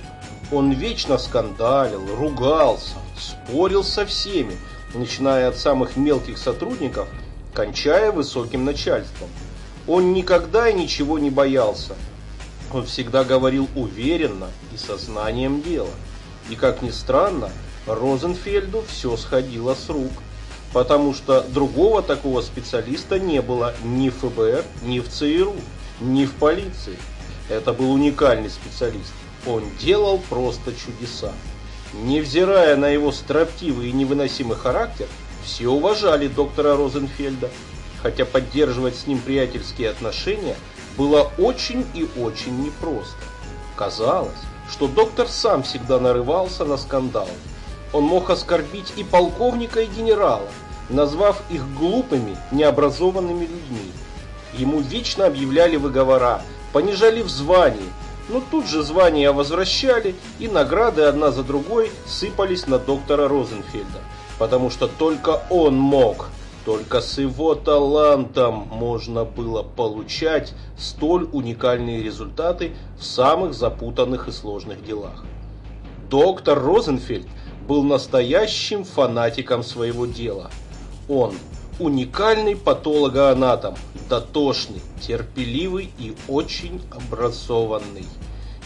Он вечно скандалил, ругался, спорил со всеми, начиная от самых мелких сотрудников, кончая высоким начальством. Он никогда и ничего не боялся. Он всегда говорил уверенно и сознанием дела. И как ни странно, Розенфельду все сходило с рук, потому что другого такого специалиста не было ни в ФБР, ни в ЦРУ, ни в полиции. Это был уникальный специалист. Он делал просто чудеса. Невзирая на его строптивый и невыносимый характер, все уважали доктора Розенфельда, хотя поддерживать с ним приятельские отношения было очень и очень непросто. Казалось, что доктор сам всегда нарывался на скандал. Он мог оскорбить и полковника, и генерала, назвав их глупыми, необразованными людьми. Ему вечно объявляли выговора, понижали в звании, но тут же звания возвращали, и награды одна за другой сыпались на доктора Розенфельда. потому что только он мог, только с его талантом можно было получать столь уникальные результаты в самых запутанных и сложных делах. Доктор Розенфельд был настоящим фанатиком своего дела. Он уникальный патологоанатом, дотошный, терпеливый и очень образованный.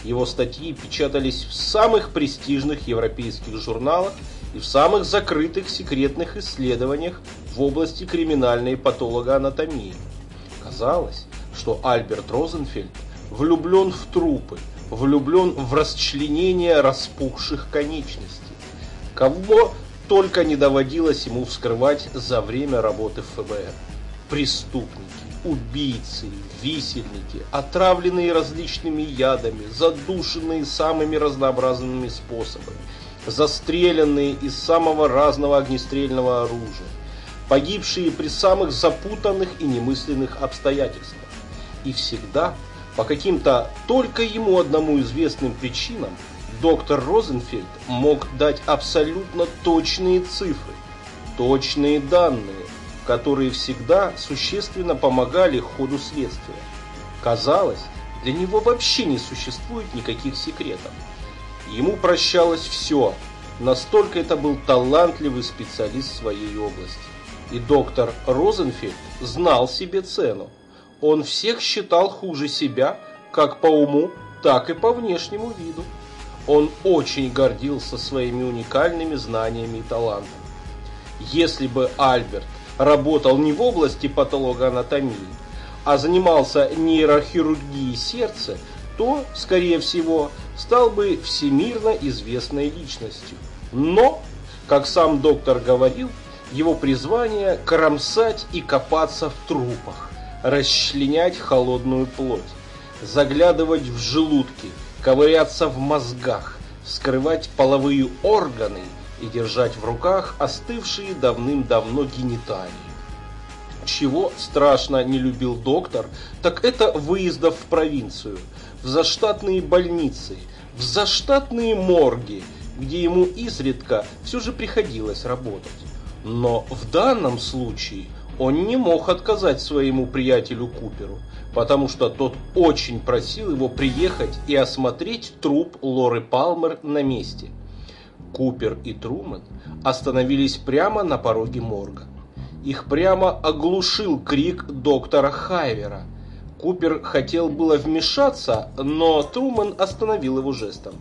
Его статьи печатались в самых престижных европейских журналах и в самых закрытых секретных исследованиях в области криминальной патологоанатомии. Казалось, что Альберт Розенфельд влюблен в трупы, влюблен в расчленение распухших конечностей. Кого только не доводилось ему вскрывать за время работы в ФБР. Преступники, убийцы, висельники, отравленные различными ядами, задушенные самыми разнообразными способами, застреленные из самого разного огнестрельного оружия, погибшие при самых запутанных и немысленных обстоятельствах. И всегда, по каким-то только ему одному известным причинам, доктор Розенфельд мог дать абсолютно точные цифры, точные данные, которые всегда существенно помогали ходу следствия. Казалось, для него вообще не существует никаких секретов. Ему прощалось все, настолько это был талантливый специалист в своей области. И доктор Розенфельд знал себе цену. Он всех считал хуже себя, как по уму, так и по внешнему виду. Он очень гордился своими уникальными знаниями и талантами. Если бы Альберт работал не в области патологоанатомии, а занимался нейрохирургией сердца, то, скорее всего, стал бы всемирно известной личностью. Но, как сам доктор говорил, его призвание – кромсать и копаться в трупах, расчленять холодную плоть, заглядывать в желудки, ковыряться в мозгах, скрывать половые органы и держать в руках остывшие давным-давно гениталии. Чего страшно не любил доктор, так это выездов в провинцию, в заштатные больницы, в заштатные морги, где ему изредка все же приходилось работать. Но в данном случае он не мог отказать своему приятелю Куперу, потому что тот очень просил его приехать и осмотреть труп Лоры Палмер на месте. Купер и Трумэн остановились прямо на пороге морга. Их прямо оглушил крик доктора Хайвера. Купер хотел было вмешаться, но Трумэн остановил его жестом.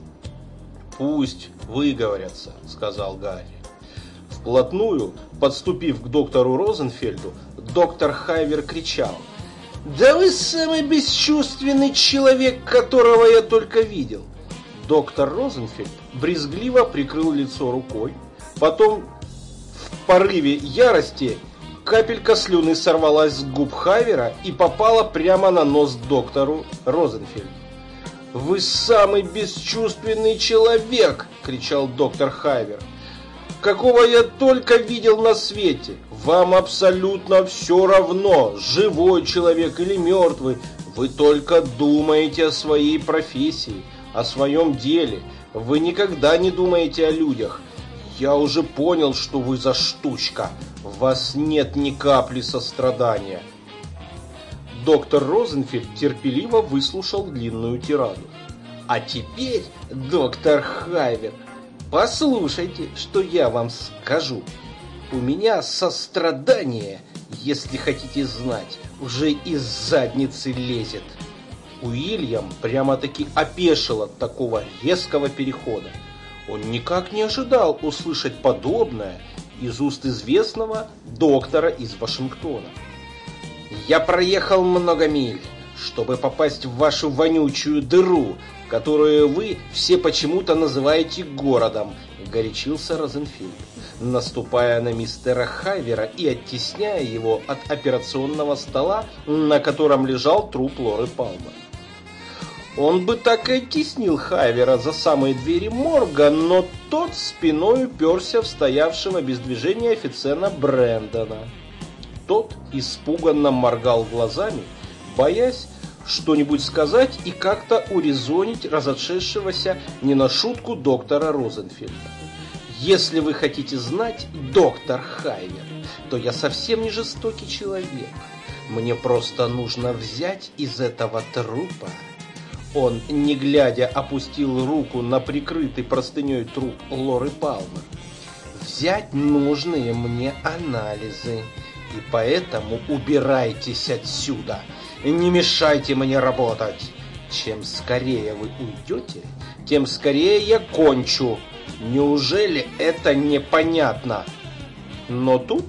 «Пусть выговорятся», — сказал Гарри. Вплотную, подступив к доктору Розенфельду, доктор Хайвер кричал. «Да вы самый бесчувственный человек, которого я только видел!» Доктор Розенфельд брезгливо прикрыл лицо рукой, потом в порыве ярости капелька слюны сорвалась с губ Хайвера и попала прямо на нос доктору Розенфельду. «Вы самый бесчувственный человек!» – кричал доктор Хайвер какого я только видел на свете. Вам абсолютно все равно, живой человек или мертвый. Вы только думаете о своей профессии, о своем деле. Вы никогда не думаете о людях. Я уже понял, что вы за штучка. В вас нет ни капли сострадания. Доктор Розенфельд терпеливо выслушал длинную тираду. А теперь, доктор Хайвер, Послушайте, что я вам скажу. У меня сострадание, если хотите знать, уже из задницы лезет. Уильям прямо-таки опешил от такого резкого перехода. Он никак не ожидал услышать подобное из уст известного доктора из Вашингтона. «Я проехал много миль, чтобы попасть в вашу вонючую дыру, которую вы все почему-то называете городом, горячился Розенфельд, наступая на мистера Хайвера и оттесняя его от операционного стола, на котором лежал труп Лоры Палмер. Он бы так и оттеснил Хайвера за самые двери морга, но тот спиной уперся в стоявшего без движения офицера Брэндона. Тот испуганно моргал глазами, боясь, что-нибудь сказать и как-то урезонить разошедшегося не на шутку доктора Розенфельда. Если вы хотите знать, доктор Хайвер, то я совсем не жестокий человек. Мне просто нужно взять из этого трупа он, не глядя, опустил руку на прикрытый простыней труп Лоры Палмер. «Взять нужные мне анализы, и поэтому убирайтесь отсюда, не мешайте мне работать. Чем скорее вы уйдете, тем скорее я кончу. Неужели это непонятно?» Но тут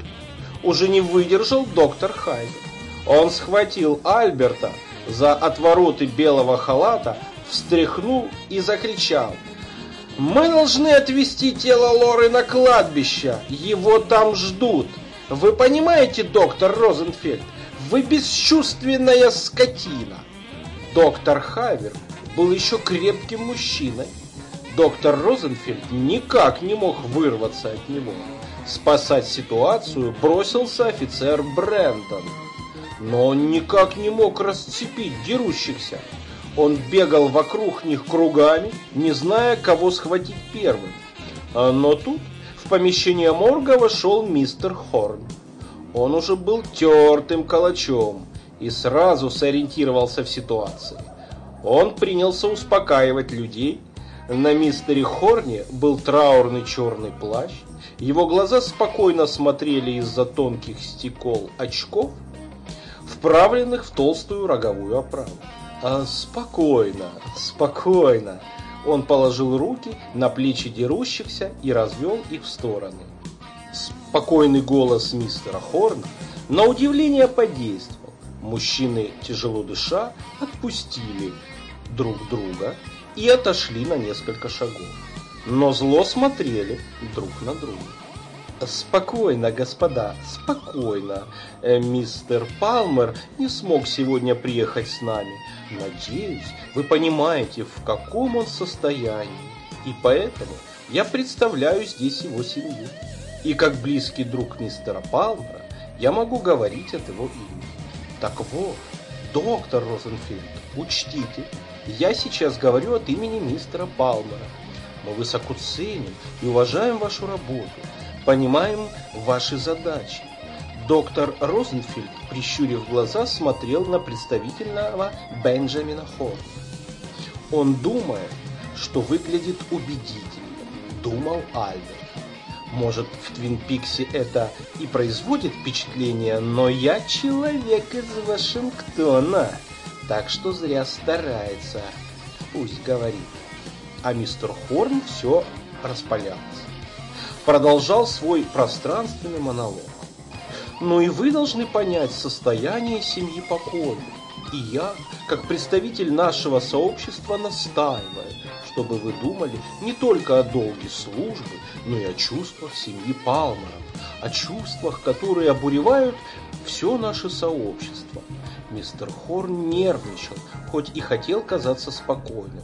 уже не выдержал доктор Хайдер. Он схватил Альберта, за отвороты белого халата, встряхнул и закричал. «Мы должны отвезти тело Лоры на кладбище! Его там ждут! Вы понимаете, доктор Розенфельд, вы бесчувственная скотина!» Доктор Хавер был еще крепким мужчиной. Доктор Розенфельд никак не мог вырваться от него. Спасать ситуацию бросился офицер Брэндон но он никак не мог расцепить дерущихся. Он бегал вокруг них кругами, не зная, кого схватить первым. А, но тут в помещение морга вошел мистер Хорн. Он уже был тертым калачом и сразу сориентировался в ситуации. Он принялся успокаивать людей. На мистере Хорне был траурный черный плащ. Его глаза спокойно смотрели из-за тонких стекол очков – вправленных в толстую роговую оправу. А, спокойно, спокойно. Он положил руки на плечи дерущихся и развел их в стороны. Спокойный голос мистера Хорна на удивление подействовал. Мужчины, тяжело дыша, отпустили друг друга и отошли на несколько шагов. Но зло смотрели друг на друга. Спокойно, господа, спокойно. Э, мистер Палмер не смог сегодня приехать с нами. Надеюсь, вы понимаете, в каком он состоянии. И поэтому я представляю здесь его семью. И как близкий друг мистера Палмера, я могу говорить от его имени. Так вот, доктор Розенфельд, учтите, я сейчас говорю от имени мистера Палмера. Мы высоко ценим и уважаем вашу работу понимаем ваши задачи. Доктор Розенфельд, прищурив глаза, смотрел на представительного Бенджамина Хорна. Он думает, что выглядит убедительно, думал Альберт. Может, в Твин Пиксе это и производит впечатление, но я человек из Вашингтона, так что зря старается. Пусть говорит. А мистер Хорн все распалялся продолжал свой пространственный монолог. Но и вы должны понять состояние семьи покойной. И я, как представитель нашего сообщества, настаиваю, чтобы вы думали не только о долге службы, но и о чувствах семьи Палмеров, о чувствах, которые обуревают все наше сообщество. Мистер Хорн нервничал, хоть и хотел казаться спокойным.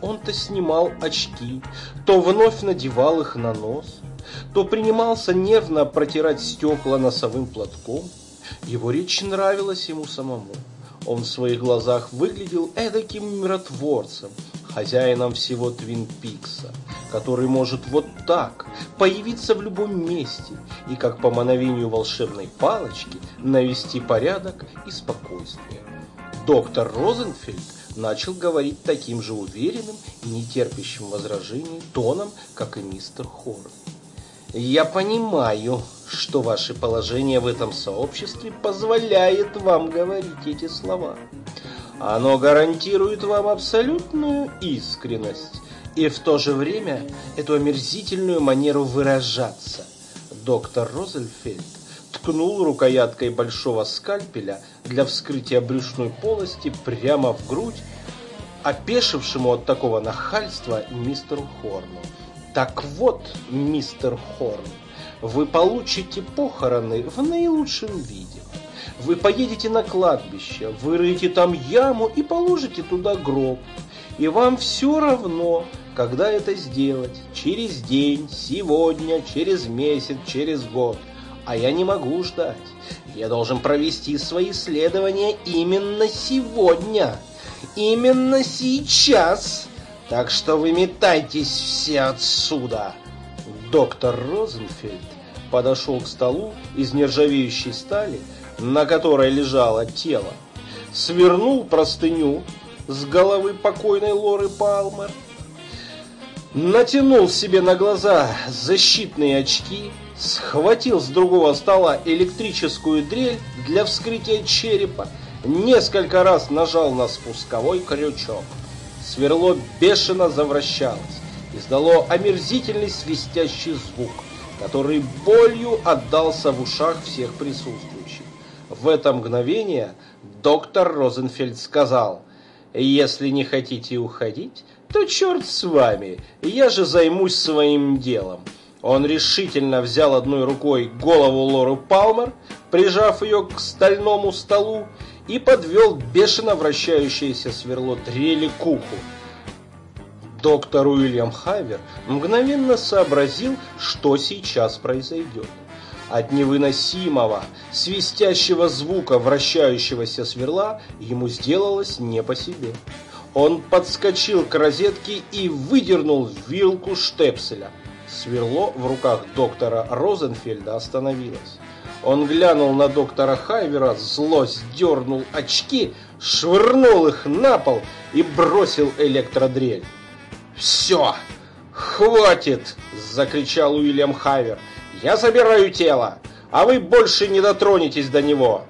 Он то снимал очки, то вновь надевал их на нос – то принимался нервно протирать стекла носовым платком. Его речь нравилась ему самому. Он в своих глазах выглядел эдаким миротворцем, хозяином всего Твин Пикса, который может вот так появиться в любом месте и, как по мановению волшебной палочки, навести порядок и спокойствие. Доктор Розенфельд начал говорить таким же уверенным и нетерпящим возражений тоном, как и мистер Хорн. Я понимаю, что ваше положение в этом сообществе позволяет вам говорить эти слова. Оно гарантирует вам абсолютную искренность и в то же время эту омерзительную манеру выражаться. Доктор Розельфельд ткнул рукояткой большого скальпеля для вскрытия брюшной полости прямо в грудь опешившему от такого нахальства мистеру Хорну. Так вот, мистер Хорн, вы получите похороны в наилучшем виде. Вы поедете на кладбище, вырыете там яму и положите туда гроб. И вам все равно, когда это сделать. Через день, сегодня, через месяц, через год. А я не могу ждать. Я должен провести свои исследования именно сегодня. Именно сейчас. Так что выметайтесь все отсюда. Доктор Розенфельд подошел к столу из нержавеющей стали, на которой лежало тело, свернул простыню с головы покойной Лоры Палмер, натянул себе на глаза защитные очки, схватил с другого стола электрическую дрель для вскрытия черепа, несколько раз нажал на спусковой крючок. Сверло бешено завращалось, издало омерзительный свистящий звук, который болью отдался в ушах всех присутствующих. В это мгновение доктор Розенфельд сказал, «Если не хотите уходить, то черт с вами, я же займусь своим делом». Он решительно взял одной рукой голову Лоры Палмер, прижав ее к стальному столу, и подвел бешено вращающееся сверло дрели к уху. Доктор Уильям Хайвер мгновенно сообразил, что сейчас произойдет. От невыносимого, свистящего звука вращающегося сверла ему сделалось не по себе. Он подскочил к розетке и выдернул вилку штепселя. Сверло в руках доктора Розенфельда остановилось. Он глянул на доктора Хайвера, зло сдернул очки, швырнул их на пол и бросил электродрель. «Все! Хватит!» – закричал Уильям Хайвер. «Я забираю тело, а вы больше не дотронетесь до него!»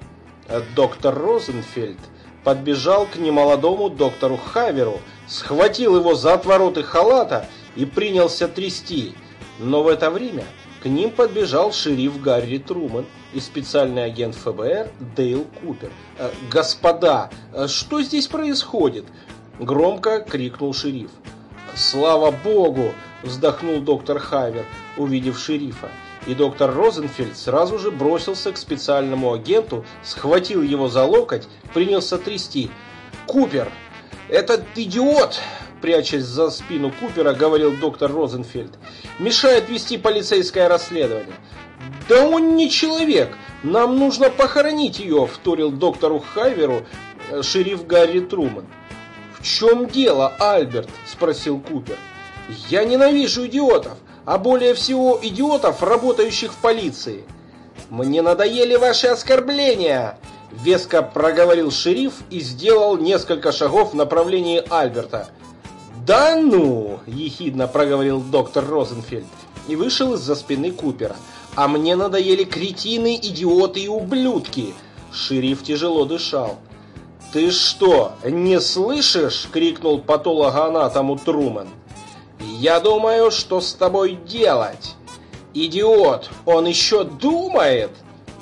Доктор Розенфельд подбежал к немолодому доктору Хайверу, схватил его за отвороты халата и принялся трясти. Но в это время к ним подбежал шериф Гарри Труман и специальный агент ФБР Дейл Купер. «Э, «Господа, э, что здесь происходит?» – громко крикнул шериф. «Слава богу!» – вздохнул доктор Хайвер, увидев шерифа. И доктор Розенфельд сразу же бросился к специальному агенту, схватил его за локоть, принялся трясти. «Купер! Этот идиот!» прячась за спину Купера, говорил доктор Розенфельд. «Мешает вести полицейское расследование». «Да он не человек! Нам нужно похоронить ее!» – вторил доктору Хайверу э, шериф Гарри Труман. «В чем дело, Альберт?» – спросил Купер. «Я ненавижу идиотов, а более всего идиотов, работающих в полиции». «Мне надоели ваши оскорбления!» Веско проговорил шериф и сделал несколько шагов в направлении Альберта. «Да ну!» – ехидно проговорил доктор Розенфельд и вышел из-за спины Купера. «А мне надоели кретины, идиоты и ублюдки!» Шериф тяжело дышал. «Ты что, не слышишь?» – крикнул патологоанатому Трумен. «Я думаю, что с тобой делать!» «Идиот, он еще думает!»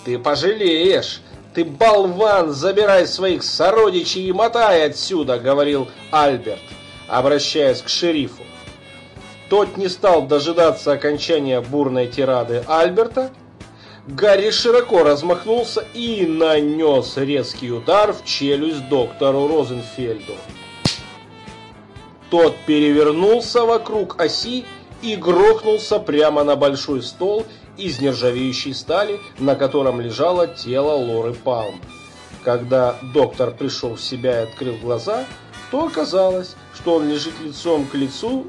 «Ты пожалеешь!» «Ты болван, забирай своих сородичей и мотай отсюда!» – говорил Альберт обращаясь к шерифу. Тот не стал дожидаться окончания бурной тирады Альберта. Гарри широко размахнулся и нанес резкий удар в челюсть доктору Розенфельду. Тот перевернулся вокруг оси и грохнулся прямо на большой стол из нержавеющей стали, на котором лежало тело Лоры Палм. Когда доктор пришел в себя и открыл глаза, то оказалось, что он лежит лицом к лицу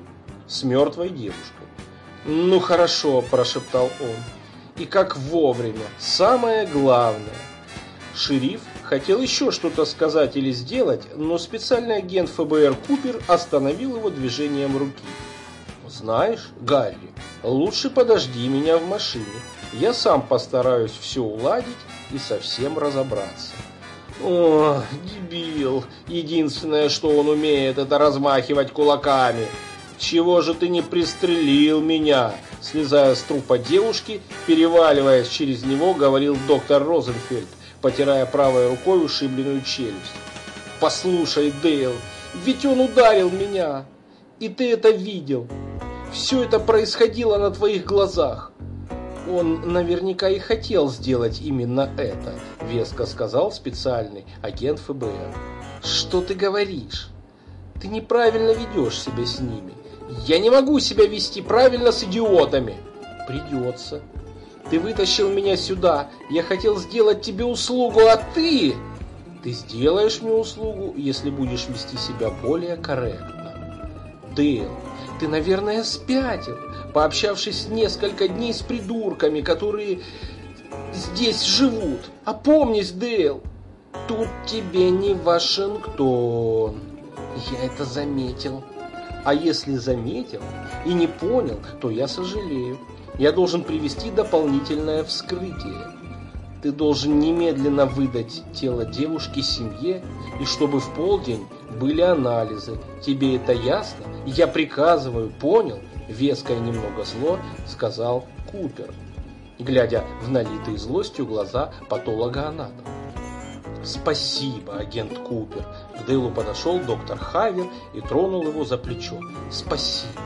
с мертвой девушкой. «Ну хорошо», – прошептал он. «И как вовремя. Самое главное». Шериф хотел еще что-то сказать или сделать, но специальный агент ФБР Купер остановил его движением руки. «Знаешь, Гарри, лучше подожди меня в машине. Я сам постараюсь все уладить и совсем разобраться». О, дебил. Единственное, что он умеет, это размахивать кулаками. Чего же ты не пристрелил меня? Слезая с трупа девушки, переваливаясь через него, говорил доктор Розенфельд, потирая правой рукой ушибленную челюсть. Послушай, Дейл, ведь он ударил меня. И ты это видел. Все это происходило на твоих глазах. Он наверняка и хотел сделать именно это, веско сказал специальный агент ФБР. Что ты говоришь? Ты неправильно ведешь себя с ними. Я не могу себя вести правильно с идиотами. Придется. Ты вытащил меня сюда. Я хотел сделать тебе услугу, а ты... Ты сделаешь мне услугу, если будешь вести себя более корректно. Дейл, Ты, наверное, спятил, пообщавшись несколько дней с придурками, которые здесь живут. Опомнись, Дейл, тут тебе не Вашингтон. Я это заметил. А если заметил и не понял, то я сожалею. Я должен привести дополнительное вскрытие. Ты должен немедленно выдать тело девушки семье, и чтобы в полдень были анализы. Тебе это ясно? Я приказываю, понял? Веское немного зло, сказал Купер, глядя в налитые злостью глаза патолога-анатома. «Спасибо, агент Купер!» К Дейлу подошел доктор Хавер и тронул его за плечо. «Спасибо!»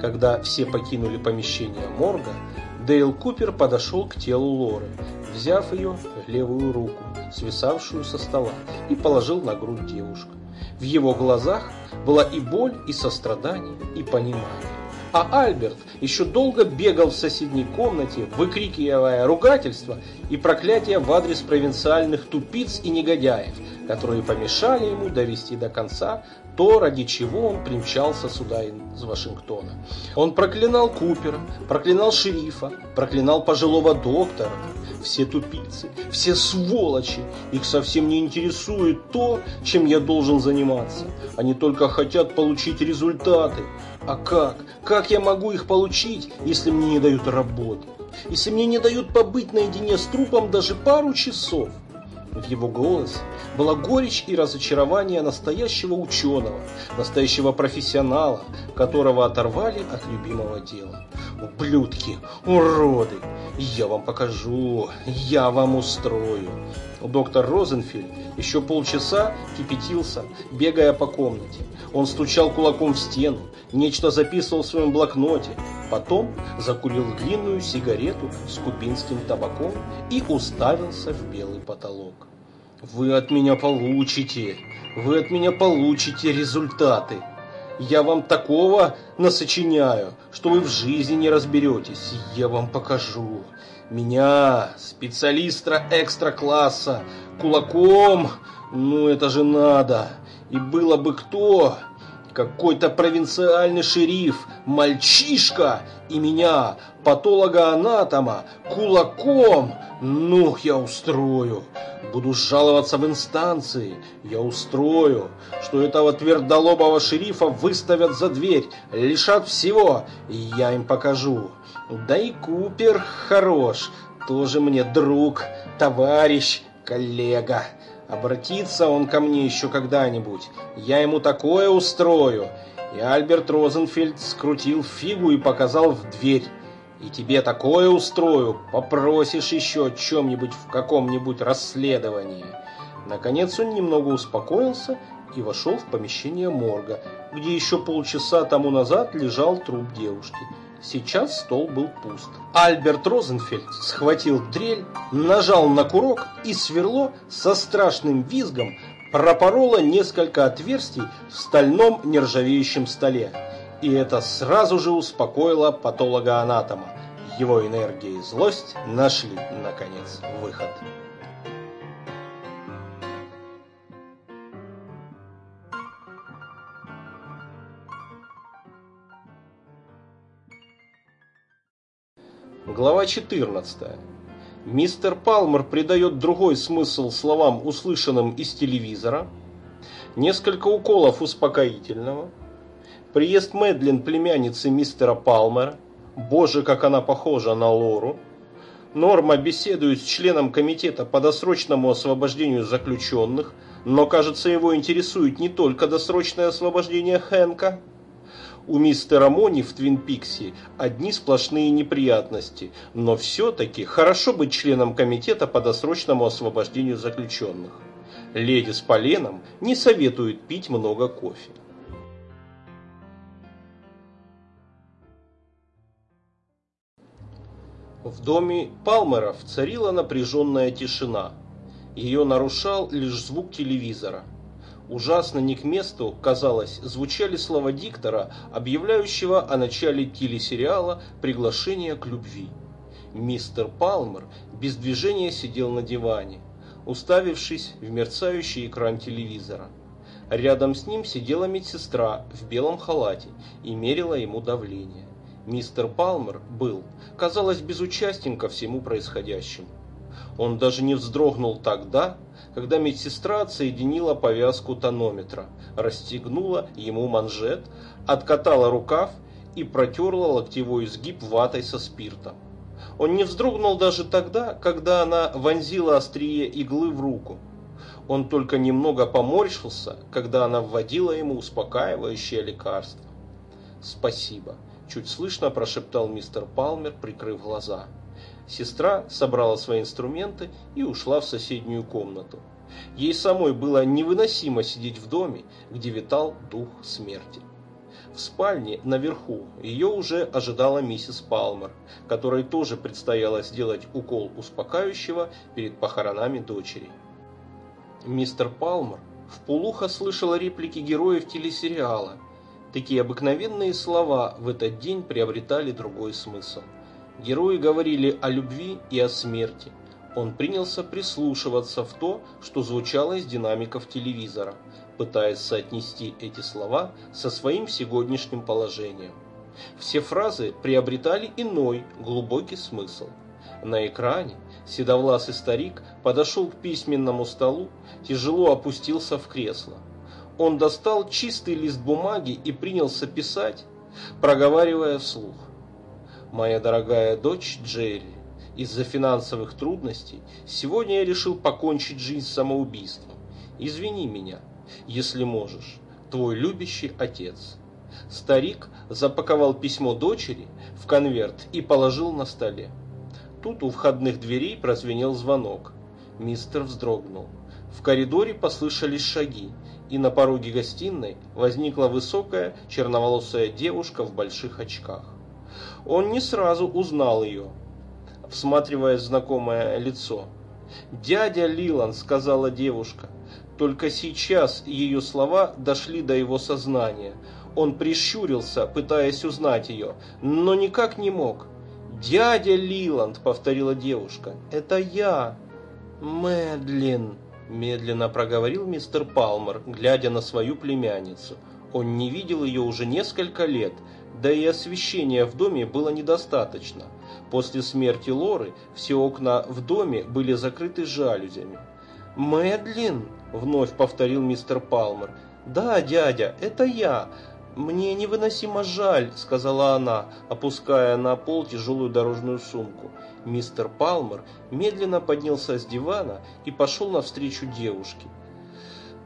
Когда все покинули помещение морга, Дейл Купер подошел к телу Лоры, взяв ее в левую руку, свисавшую со стола, и положил на грудь девушку. В его глазах была и боль, и сострадание, и понимание. А Альберт еще долго бегал в соседней комнате, выкрикивая ругательства и проклятия в адрес провинциальных тупиц и негодяев, которые помешали ему довести до конца то, ради чего он примчался сюда из Вашингтона. Он проклинал Купера, проклинал шерифа, проклинал пожилого доктора. Все тупицы, все сволочи, их совсем не интересует то, чем я должен заниматься. Они только хотят получить результаты. А как? Как я могу их получить, если мне не дают работы? Если мне не дают побыть наедине с трупом даже пару часов? В его голосе была горечь и разочарование настоящего ученого, настоящего профессионала, которого оторвали от любимого дела. Ублюдки, уроды, я вам покажу, я вам устрою. Доктор Розенфельд еще полчаса кипятился, бегая по комнате. Он стучал кулаком в стену, нечто записывал в своем блокноте, потом закурил длинную сигарету с кубинским табаком и уставился в белый потолок. Вы от меня получите, вы от меня получите результаты. Я вам такого насочиняю, что вы в жизни не разберетесь. Я вам покажу. Меня, специалиста экстра-класса, кулаком, ну это же надо. И было бы кто, какой-то провинциальный шериф, мальчишка и меня, патолога-анатома, кулаком, ну я устрою. Буду жаловаться в инстанции. Я устрою, что этого твердолобого шерифа выставят за дверь, лишат всего, и я им покажу. Да и Купер хорош, тоже мне друг, товарищ, коллега. Обратится он ко мне еще когда-нибудь, я ему такое устрою. И Альберт Розенфельд скрутил фигу и показал в дверь. И тебе такое устрою, попросишь еще о чем-нибудь в каком-нибудь расследовании. Наконец он немного успокоился и вошел в помещение морга, где еще полчаса тому назад лежал труп девушки. Сейчас стол был пуст. Альберт Розенфельд схватил дрель, нажал на курок, и сверло со страшным визгом пропороло несколько отверстий в стальном нержавеющем столе. И это сразу же успокоило патолога-анатома. Его энергия и злость нашли, наконец, выход. Глава 14. Мистер Палмер придает другой смысл словам, услышанным из телевизора. Несколько уколов успокоительного – Приезд Мэдлин, племянницы мистера Палмера. Боже, как она похожа на Лору. Норма беседует с членом комитета по досрочному освобождению заключенных, но, кажется, его интересует не только досрочное освобождение Хэнка. У мистера Мони в Твин Пикси одни сплошные неприятности, но все-таки хорошо быть членом комитета по досрочному освобождению заключенных. Леди с поленом не советует пить много кофе. В доме Палмеров царила напряженная тишина. Ее нарушал лишь звук телевизора. Ужасно не к месту, казалось, звучали слова диктора, объявляющего о начале телесериала «Приглашение к любви». Мистер Палмер без движения сидел на диване, уставившись в мерцающий экран телевизора. Рядом с ним сидела медсестра в белом халате и мерила ему давление. Мистер Палмер был, казалось, безучастен ко всему происходящему. Он даже не вздрогнул тогда, когда медсестра отсоединила повязку тонометра, расстегнула ему манжет, откатала рукав и протерла локтевой изгиб ватой со спиртом. Он не вздрогнул даже тогда, когда она вонзила острие иглы в руку. Он только немного поморщился, когда она вводила ему успокаивающее лекарство. «Спасибо», – чуть слышно прошептал мистер Палмер, прикрыв глаза. Сестра собрала свои инструменты и ушла в соседнюю комнату. Ей самой было невыносимо сидеть в доме, где витал дух смерти. В спальне наверху ее уже ожидала миссис Палмер, которой тоже предстояло сделать укол успокаивающего перед похоронами дочери. Мистер Палмер вполуха слышала реплики героев телесериала. Такие обыкновенные слова в этот день приобретали другой смысл. Герои говорили о любви и о смерти. Он принялся прислушиваться в то, что звучало из динамиков телевизора – пытаясь соотнести эти слова со своим сегодняшним положением. Все фразы приобретали иной, глубокий смысл. На экране седовласый старик подошел к письменному столу, тяжело опустился в кресло. Он достал чистый лист бумаги и принялся писать, проговаривая вслух. «Моя дорогая дочь Джерри, из-за финансовых трудностей сегодня я решил покончить жизнь самоубийством. Извини меня, если можешь, твой любящий отец. Старик запаковал письмо дочери в конверт и положил на столе. Тут у входных дверей прозвенел звонок. Мистер вздрогнул. В коридоре послышались шаги, и на пороге гостиной возникла высокая черноволосая девушка в больших очках. Он не сразу узнал ее, всматриваясь в знакомое лицо. «Дядя Лилан», — сказала девушка, только сейчас ее слова дошли до его сознания. Он прищурился, пытаясь узнать ее, но никак не мог. «Дядя Лиланд», — повторила девушка, — «это я». «Мэдлин», — медленно проговорил мистер Палмер, глядя на свою племянницу. Он не видел ее уже несколько лет, да и освещения в доме было недостаточно. После смерти Лоры все окна в доме были закрыты жалюзями. «Мэдлин?» – вновь повторил мистер Палмер. «Да, дядя, это я. Мне невыносимо жаль», – сказала она, опуская на пол тяжелую дорожную сумку. Мистер Палмер медленно поднялся с дивана и пошел навстречу девушке.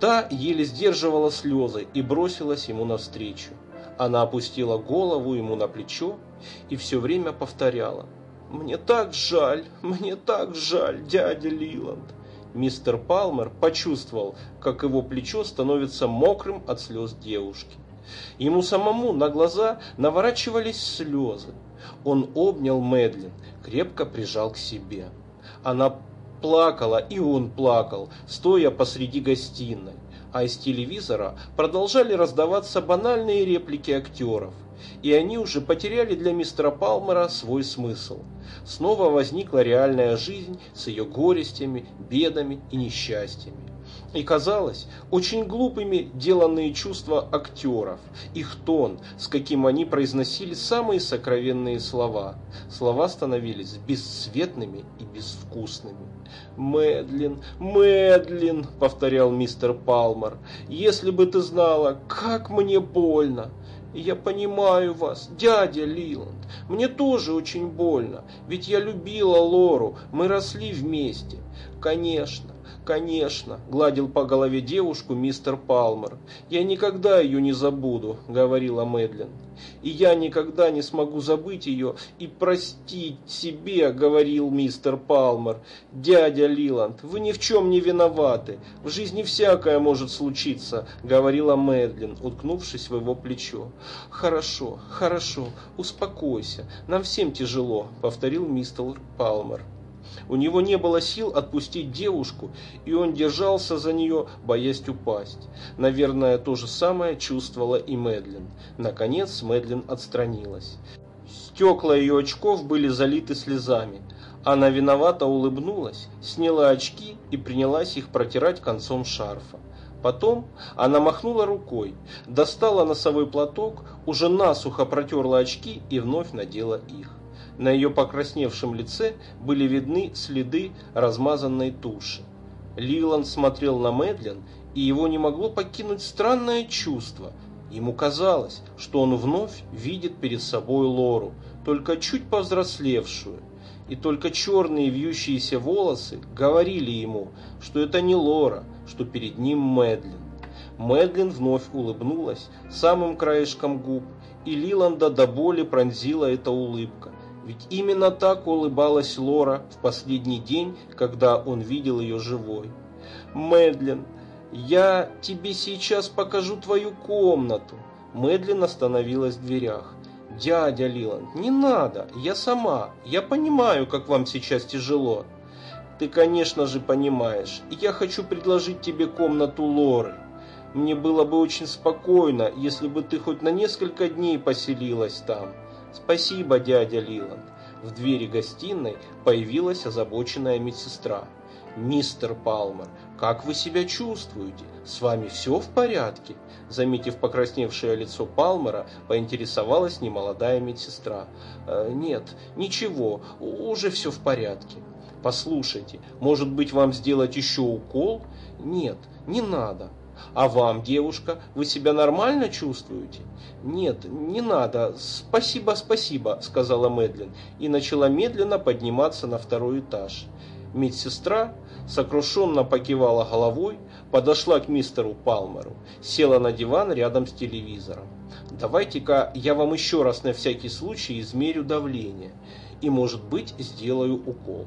Та еле сдерживала слезы и бросилась ему навстречу. Она опустила голову ему на плечо и все время повторяла. «Мне так жаль, мне так жаль, дядя Лиланд». Мистер Палмер почувствовал, как его плечо становится мокрым от слез девушки. Ему самому на глаза наворачивались слезы. Он обнял Мэдлин, крепко прижал к себе. Она плакала, и он плакал, стоя посреди гостиной. А из телевизора продолжали раздаваться банальные реплики актеров и они уже потеряли для мистера Палмера свой смысл. Снова возникла реальная жизнь с ее горестями, бедами и несчастьями. И казалось, очень глупыми деланные чувства актеров, их тон, с каким они произносили самые сокровенные слова. Слова становились бесцветными и безвкусными. «Мэдлин, Мэдлин», — повторял мистер Палмер, — «если бы ты знала, как мне больно». Я понимаю вас, дядя Лиланд. Мне тоже очень больно, ведь я любила Лору, мы росли вместе. Конечно, конечно, гладил по голове девушку мистер Палмер. Я никогда ее не забуду, говорила Мэдлин. И я никогда не смогу забыть ее и простить себе, говорил мистер Палмер. Дядя Лиланд, вы ни в чем не виноваты. В жизни всякое может случиться, говорила Мэдлин, уткнувшись в его плечо. Хорошо, хорошо, успокойся. Нам всем тяжело, повторил мистер Палмер. У него не было сил отпустить девушку, и он держался за нее, боясь упасть. Наверное, то же самое чувствовала и Мэдлин. Наконец Мэдлин отстранилась. Стекла ее очков были залиты слезами. Она виновато улыбнулась, сняла очки и принялась их протирать концом шарфа. Потом она махнула рукой, достала носовой платок, уже насухо протерла очки и вновь надела их. На ее покрасневшем лице были видны следы размазанной туши. Лиланд смотрел на Медлен, и его не могло покинуть странное чувство. Ему казалось, что он вновь видит перед собой Лору, только чуть повзрослевшую. И только черные вьющиеся волосы говорили ему, что это не Лора, что перед ним Медлин. Медлин вновь улыбнулась самым краешком губ, и Лиланда до боли пронзила эта улыбка. Ведь именно так улыбалась Лора в последний день, когда он видел ее живой. «Медлин, я тебе сейчас покажу твою комнату». Медлин остановилась в дверях. «Дядя Лиланд, не надо, я сама, я понимаю, как вам сейчас тяжело». «Ты, конечно же, понимаешь, я хочу предложить тебе комнату Лоры. Мне было бы очень спокойно, если бы ты хоть на несколько дней поселилась там. Спасибо, дядя Лиланд». В двери гостиной появилась озабоченная медсестра. «Мистер Палмер, как вы себя чувствуете? С вами все в порядке?» Заметив покрасневшее лицо Палмера, поинтересовалась немолодая медсестра. «Э, «Нет, ничего, уже все в порядке». «Послушайте, может быть вам сделать еще укол?» «Нет, не надо». «А вам, девушка, вы себя нормально чувствуете?» «Нет, не надо. Спасибо, спасибо», — сказала Мэдлин и начала медленно подниматься на второй этаж. Медсестра сокрушенно покивала головой, подошла к мистеру Палмеру, села на диван рядом с телевизором. «Давайте-ка я вам еще раз на всякий случай измерю давление и, может быть, сделаю укол».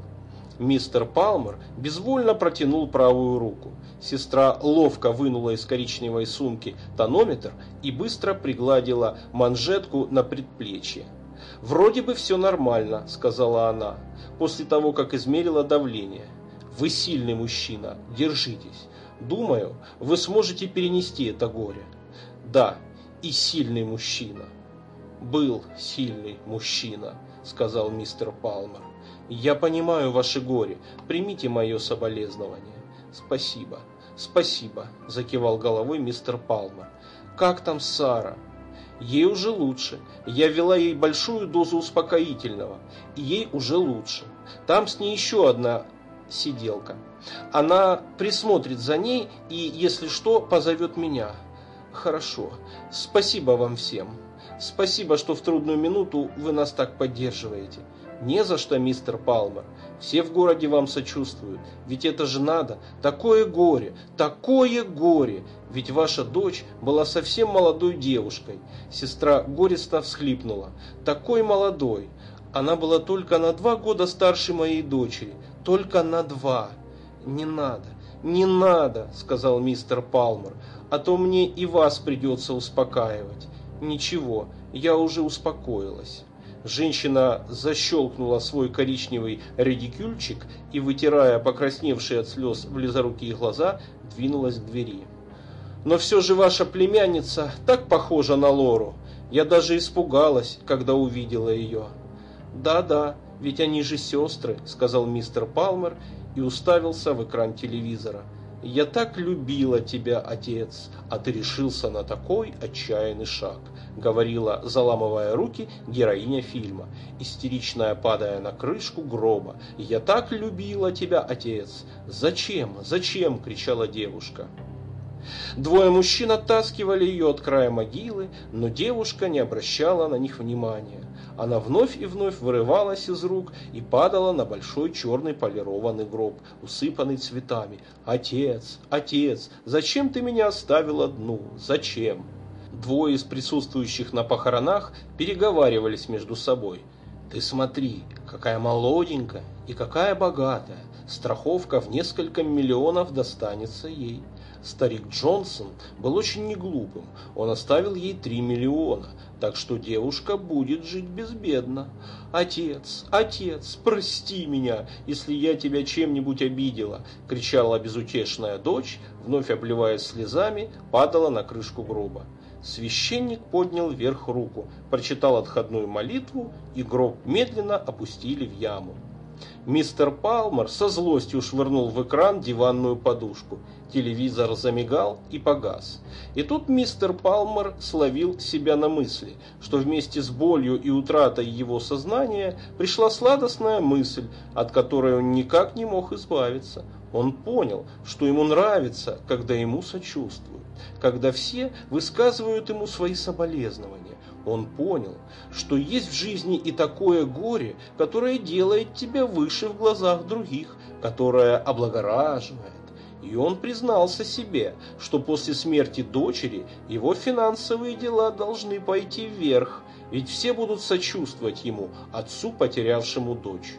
Мистер Палмер безвольно протянул правую руку. Сестра ловко вынула из коричневой сумки тонометр и быстро пригладила манжетку на предплечье. «Вроде бы все нормально», — сказала она, после того, как измерила давление. «Вы сильный мужчина, держитесь. Думаю, вы сможете перенести это горе. Да, и сильный мужчина. Был сильный мужчина, сказал мистер Палмер. Я понимаю ваше горе. Примите мое соболезнование. Спасибо. Спасибо, закивал головой мистер Палмер. Как там Сара? Ей уже лучше. Я ввела ей большую дозу успокоительного, и ей уже лучше. Там с ней еще одна сиделка. Она присмотрит за ней и, если что, позовет меня. Хорошо. Спасибо вам всем. Спасибо, что в трудную минуту вы нас так поддерживаете. Не за что, мистер Палмер. Все в городе вам сочувствуют. Ведь это же надо. Такое горе, такое горе. Ведь ваша дочь была совсем молодой девушкой. Сестра горестно всхлипнула. Такой молодой. Она была только на два года старше моей дочери. Только на два. Не надо, не надо, сказал мистер Палмер, а то мне и вас придется успокаивать. Ничего, я уже успокоилась. Женщина защелкнула свой коричневый редикюльчик и, вытирая покрасневшие от слез близорукие глаза, двинулась к двери. «Но все же ваша племянница так похожа на Лору. Я даже испугалась, когда увидела ее». «Да-да, ведь они же сестры», — сказал мистер Палмер и уставился в экран телевизора. «Я так любила тебя, отец, а ты решился на такой отчаянный шаг», говорила, заламывая руки, героиня фильма, истеричная падая на крышку гроба. «Я так любила тебя, отец! Зачем? Зачем?» – кричала девушка. Двое мужчин оттаскивали ее от края могилы, но девушка не обращала на них внимания. Она вновь и вновь вырывалась из рук и падала на большой черный полированный гроб, усыпанный цветами. «Отец, отец, зачем ты меня оставил одну? Зачем?» Двое из присутствующих на похоронах переговаривались между собой. «Ты смотри, какая молоденькая и какая богатая. Страховка в несколько миллионов достанется ей». Старик Джонсон был очень неглупым. Он оставил ей 3 миллиона, так что девушка будет жить безбедно. «Отец, отец, прости меня, если я тебя чем-нибудь обидела!» – кричала безутешная дочь, вновь обливаясь слезами, падала на крышку гроба. Священник поднял вверх руку, прочитал отходную молитву, и гроб медленно опустили в яму. Мистер Палмер со злостью швырнул в экран диванную подушку. Телевизор замигал и погас. И тут мистер Палмер словил себя на мысли, что вместе с болью и утратой его сознания пришла сладостная мысль, от которой он никак не мог избавиться. Он понял, что ему нравится, когда ему сочувствуют, когда все высказывают ему свои соболезнования. Он понял, что есть в жизни и такое горе, которое делает тебя выше в глазах других, которое облагораживает. И он признался себе, что после смерти дочери его финансовые дела должны пойти вверх, ведь все будут сочувствовать ему, отцу, потерявшему дочь.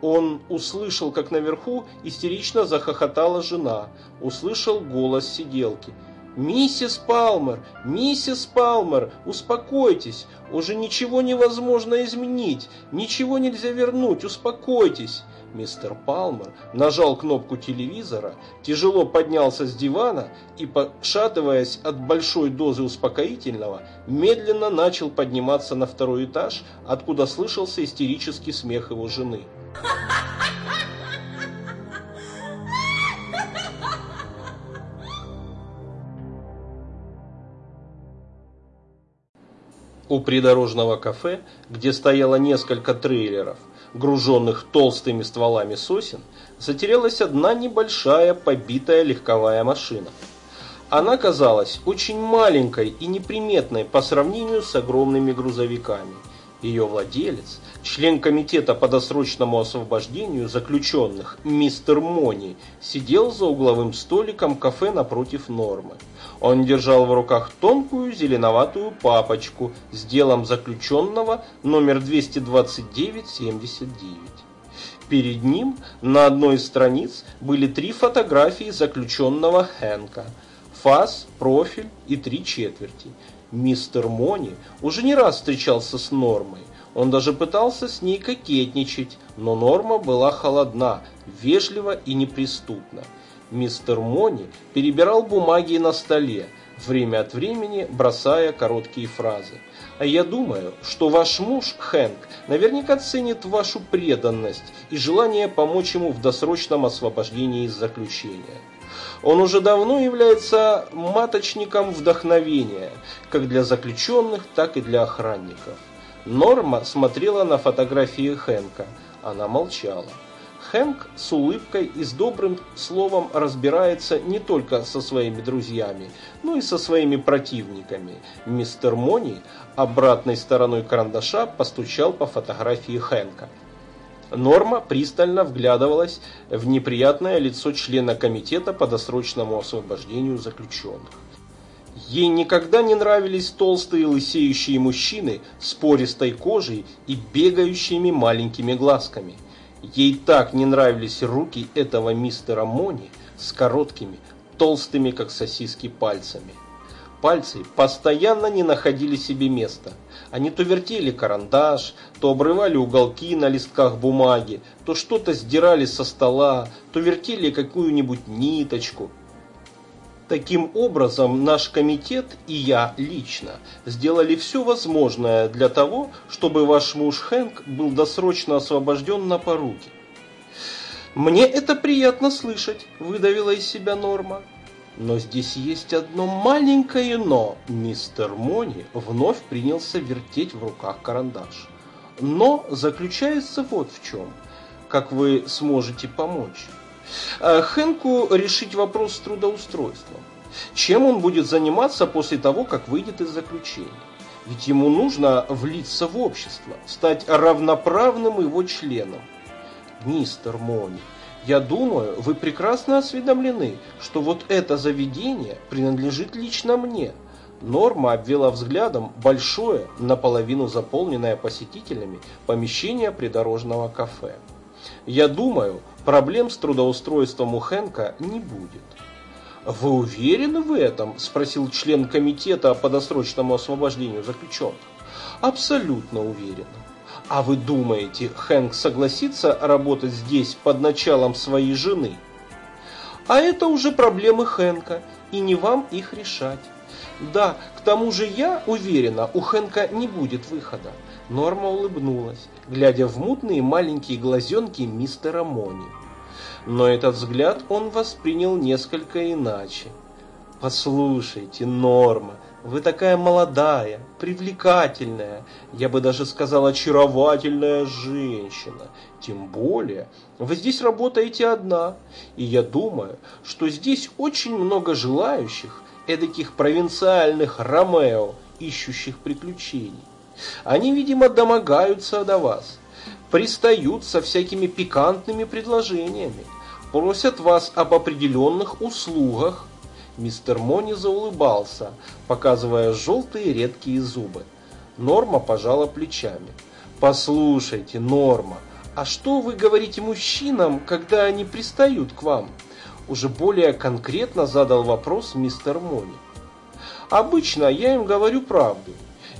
Он услышал, как наверху истерично захохотала жена, услышал голос сиделки – «Миссис Палмер! Миссис Палмер! Успокойтесь! Уже ничего невозможно изменить! Ничего нельзя вернуть! Успокойтесь!» Мистер Палмер нажал кнопку телевизора, тяжело поднялся с дивана и, пошатываясь от большой дозы успокоительного, медленно начал подниматься на второй этаж, откуда слышался истерический смех его жены. У придорожного кафе, где стояло несколько трейлеров, груженных толстыми стволами сосен, затерялась одна небольшая побитая легковая машина. Она казалась очень маленькой и неприметной по сравнению с огромными грузовиками. Ее владелец, член комитета по досрочному освобождению заключенных, мистер Мони, сидел за угловым столиком кафе напротив Нормы. Он держал в руках тонкую зеленоватую папочку с делом заключенного номер 22979. Перед ним на одной из страниц были три фотографии заключенного Хэнка. Фас, профиль и три четверти. Мистер Мони уже не раз встречался с Нормой. Он даже пытался с ней кокетничать, но Норма была холодна, вежлива и неприступна. Мистер Мони перебирал бумаги на столе, время от времени бросая короткие фразы. А я думаю, что ваш муж, Хэнк, наверняка ценит вашу преданность и желание помочь ему в досрочном освобождении из заключения. Он уже давно является маточником вдохновения, как для заключенных, так и для охранников. Норма смотрела на фотографии Хэнка. Она молчала. Хэнк с улыбкой и с добрым словом разбирается не только со своими друзьями, но и со своими противниками. Мистер Мони обратной стороной карандаша постучал по фотографии Хэнка. Норма пристально вглядывалась в неприятное лицо члена комитета по досрочному освобождению заключенных. Ей никогда не нравились толстые лысеющие мужчины с пористой кожей и бегающими маленькими глазками – Ей так не нравились руки этого мистера Мони с короткими, толстыми, как сосиски, пальцами. Пальцы постоянно не находили себе места. Они то вертели карандаш, то обрывали уголки на листках бумаги, то что-то сдирали со стола, то вертели какую-нибудь ниточку – Таким образом, наш комитет и я лично сделали все возможное для того, чтобы ваш муж Хэнк был досрочно освобожден на поруки. «Мне это приятно слышать», – выдавила из себя Норма. «Но здесь есть одно маленькое «но». Мистер Мони вновь принялся вертеть в руках карандаш. «Но» заключается вот в чем. Как вы сможете помочь? Э, Хэнку решить вопрос с трудоустройством. Чем он будет заниматься после того, как выйдет из заключения? Ведь ему нужно влиться в общество, стать равноправным его членом. Мистер Мони, я думаю, вы прекрасно осведомлены, что вот это заведение принадлежит лично мне. Норма обвела взглядом большое, наполовину заполненное посетителями, помещение придорожного кафе. Я думаю, проблем с трудоустройством у Хэнка не будет. «Вы уверены в этом?» – спросил член комитета по досрочному освобождению заключенных. «Абсолютно уверен. А вы думаете, Хэнк согласится работать здесь под началом своей жены?» А это уже проблемы Хэнка, и не вам их решать. Да, к тому же я уверена, у Хэнка не будет выхода. Норма улыбнулась, глядя в мутные маленькие глазенки мистера Мони. Но этот взгляд он воспринял несколько иначе. «Послушайте, Норма, вы такая молодая, привлекательная, я бы даже сказал очаровательная женщина. Тем более, вы здесь работаете одна, и я думаю, что здесь очень много желающих, эдаких провинциальных Ромео, ищущих приключений. Они, видимо, домогаются до вас, пристают со всякими пикантными предложениями, просят вас об определенных услугах, Мистер Мони заулыбался, показывая желтые редкие зубы. Норма пожала плечами. «Послушайте, Норма, а что вы говорите мужчинам, когда они пристают к вам?» Уже более конкретно задал вопрос мистер Мони. «Обычно я им говорю правду.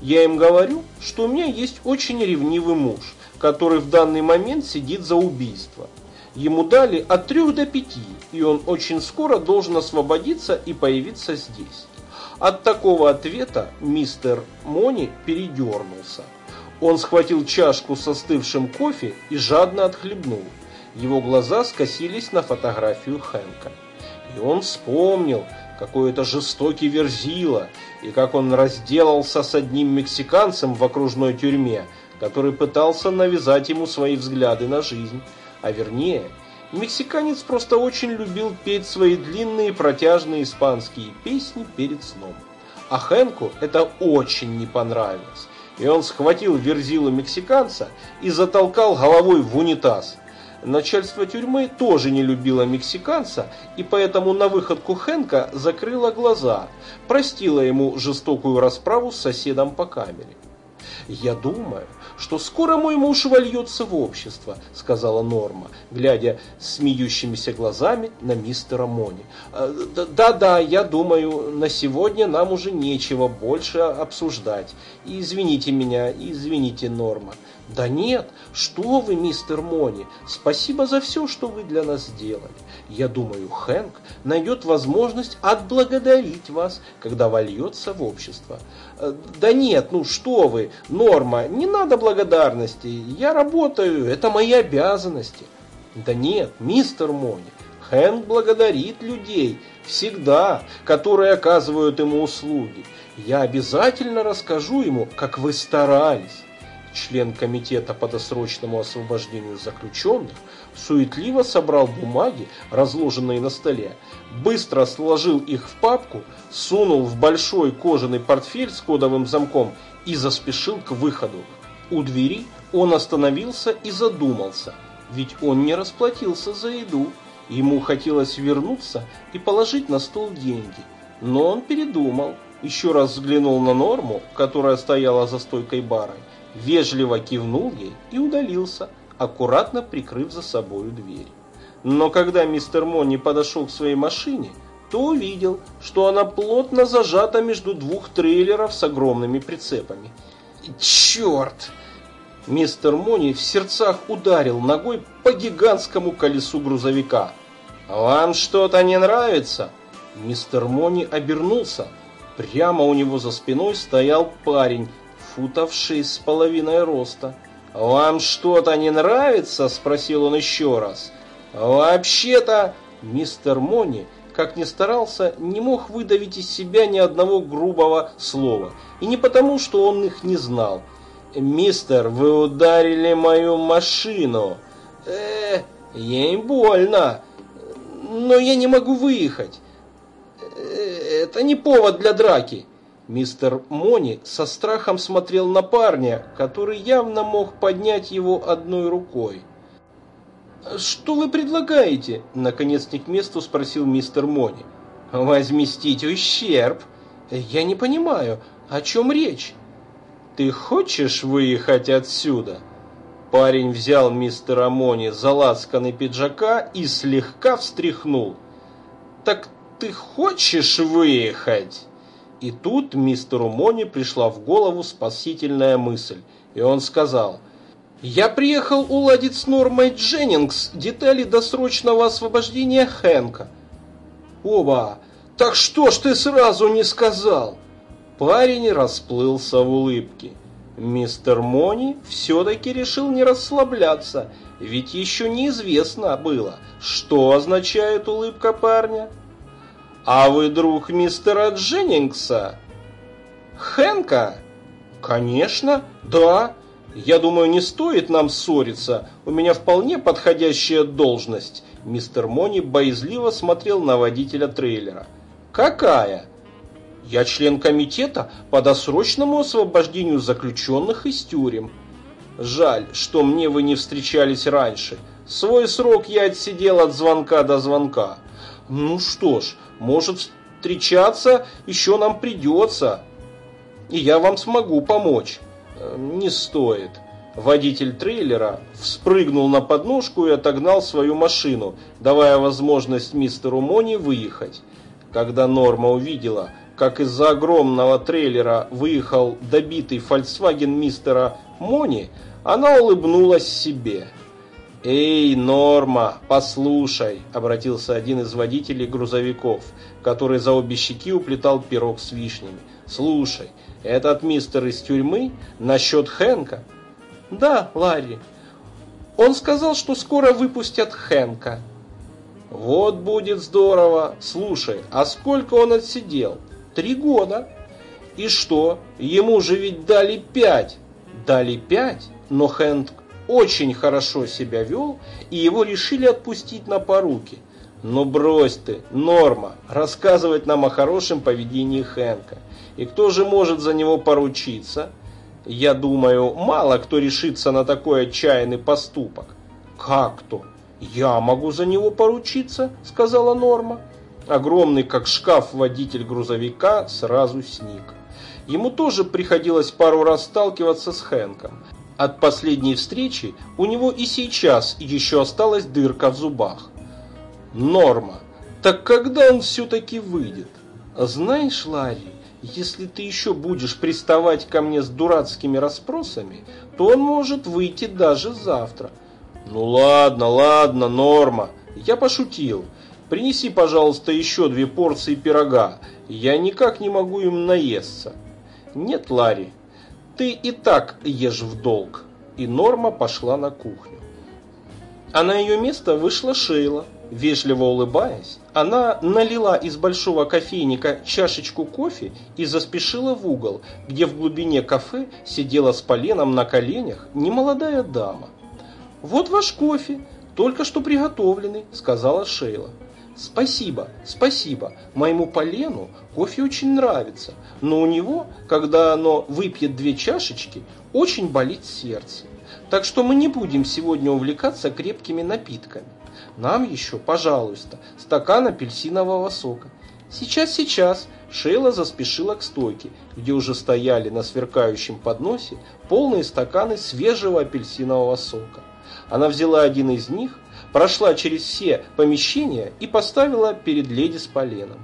Я им говорю, что у меня есть очень ревнивый муж, который в данный момент сидит за убийство. Ему дали от трех до пяти, и он очень скоро должен освободиться и появиться здесь. От такого ответа мистер Мони передернулся. Он схватил чашку со остывшим кофе и жадно отхлебнул. Его глаза скосились на фотографию Хэнка. И он вспомнил, какой это жестокий верзила, и как он разделался с одним мексиканцем в окружной тюрьме, который пытался навязать ему свои взгляды на жизнь. А вернее, мексиканец просто очень любил петь свои длинные протяжные испанские песни перед сном. А Хэнку это очень не понравилось. И он схватил верзилу мексиканца и затолкал головой в унитаз. Начальство тюрьмы тоже не любило мексиканца, и поэтому на выходку Хэнка закрыло глаза, простила ему жестокую расправу с соседом по камере. Я думаю, что скоро мой муж вольется в общество, сказала Норма, глядя смеющимися глазами на мистера Мони. «А, да-да, я думаю, на сегодня нам уже нечего больше обсуждать. Извините меня, извините, Норма. Да нет, что вы, мистер Мони, спасибо за все, что вы для нас сделали. Я думаю, Хэнк найдет возможность отблагодарить вас, когда вольется в общество. Э, да нет, ну что вы, Норма, не надо благодарности. Я работаю, это мои обязанности. Да нет, мистер Мони, Хэнк благодарит людей, всегда, которые оказывают ему услуги. Я обязательно расскажу ему, как вы старались член комитета по досрочному освобождению заключенных, суетливо собрал бумаги, разложенные на столе, быстро сложил их в папку, сунул в большой кожаный портфель с кодовым замком и заспешил к выходу. У двери он остановился и задумался, ведь он не расплатился за еду. Ему хотелось вернуться и положить на стол деньги, но он передумал, еще раз взглянул на Норму, которая стояла за стойкой бара, вежливо кивнул ей и удалился, аккуратно прикрыв за собою дверь. Но когда мистер Монни подошел к своей машине, то увидел, что она плотно зажата между двух трейлеров с огромными прицепами. «Черт!» Мистер Мони в сердцах ударил ногой по гигантскому колесу грузовика. «Вам что-то не нравится?» Мистер Мони обернулся. Прямо у него за спиной стоял парень футов шесть с половиной роста. «Вам что-то не нравится?» – спросил он еще раз. «Вообще-то...» Мистер Мони, как ни старался, не мог выдавить из себя ни одного грубого слова. И не потому, что он их не знал. «Мистер, вы ударили мою машину!» «Э, ей больно, но я не могу выехать. Э, это не повод для драки». Мистер Мони со страхом смотрел на парня, который явно мог поднять его одной рукой. «Что вы предлагаете?» – наконец не к месту спросил мистер Мони. «Возместить ущерб? Я не понимаю, о чем речь? Ты хочешь выехать отсюда?» Парень взял мистера Мони за ласканный пиджака и слегка встряхнул. «Так ты хочешь выехать?» И тут мистеру Мони пришла в голову спасительная мысль, и он сказал, «Я приехал уладить с Нормой Дженнингс детали досрочного освобождения Хэнка. Оба! Так что ж ты сразу не сказал? Парень расплылся в улыбке. Мистер Мони все-таки решил не расслабляться, ведь еще неизвестно было, что означает улыбка парня. «А вы друг мистера Дженнингса?» «Хэнка?» «Конечно, да. Я думаю, не стоит нам ссориться. У меня вполне подходящая должность». Мистер Мони боязливо смотрел на водителя трейлера. «Какая?» «Я член комитета по досрочному освобождению заключенных из тюрем». «Жаль, что мне вы не встречались раньше. Свой срок я отсидел от звонка до звонка». «Ну что ж, может, встречаться еще нам придется» и я вам смогу помочь. Э, не стоит. Водитель трейлера вспрыгнул на подножку и отогнал свою машину, давая возможность мистеру Мони выехать. Когда Норма увидела, как из-за огромного трейлера выехал добитый Volkswagen мистера Мони, она улыбнулась себе. «Эй, Норма, послушай!» – обратился один из водителей грузовиков, который за обе щеки уплетал пирог с вишнями. «Слушай, этот мистер из тюрьмы насчет Хэнка? Да, Ларри. Он сказал, что скоро выпустят Хэнка. Вот будет здорово. Слушай, а сколько он отсидел? Три года. И что? Ему же ведь дали пять. Дали пять, но Хэнк очень хорошо себя вел, и его решили отпустить на поруки. Но брось ты, Норма, рассказывать нам о хорошем поведении Хэнка. И кто же может за него поручиться? Я думаю, мало кто решится на такой отчаянный поступок. Как то? Я могу за него поручиться, сказала Норма. Огромный, как шкаф, водитель грузовика сразу сник. Ему тоже приходилось пару раз сталкиваться с Хэнком. От последней встречи у него и сейчас еще осталась дырка в зубах. Норма, так когда он все-таки выйдет? Знаешь, Ларри, если ты еще будешь приставать ко мне с дурацкими расспросами, то он может выйти даже завтра. Ну ладно, ладно, Норма, я пошутил. Принеси, пожалуйста, еще две порции пирога. Я никак не могу им наесться. Нет, Ларри, ты и так ешь в долг. И Норма пошла на кухню. А на ее место вышла Шейла. Вежливо улыбаясь, она налила из большого кофейника чашечку кофе и заспешила в угол, где в глубине кафе сидела с поленом на коленях немолодая дама. «Вот ваш кофе, только что приготовленный», — сказала Шейла. «Спасибо, спасибо. Моему полену кофе очень нравится, но у него, когда оно выпьет две чашечки, очень болит сердце. Так что мы не будем сегодня увлекаться крепкими напитками. Нам еще, пожалуйста, стакан апельсинового сока. Сейчас, сейчас. Шейла заспешила к стойке, где уже стояли на сверкающем подносе полные стаканы свежего апельсинового сока. Она взяла один из них, прошла через все помещения и поставила перед леди с поленом.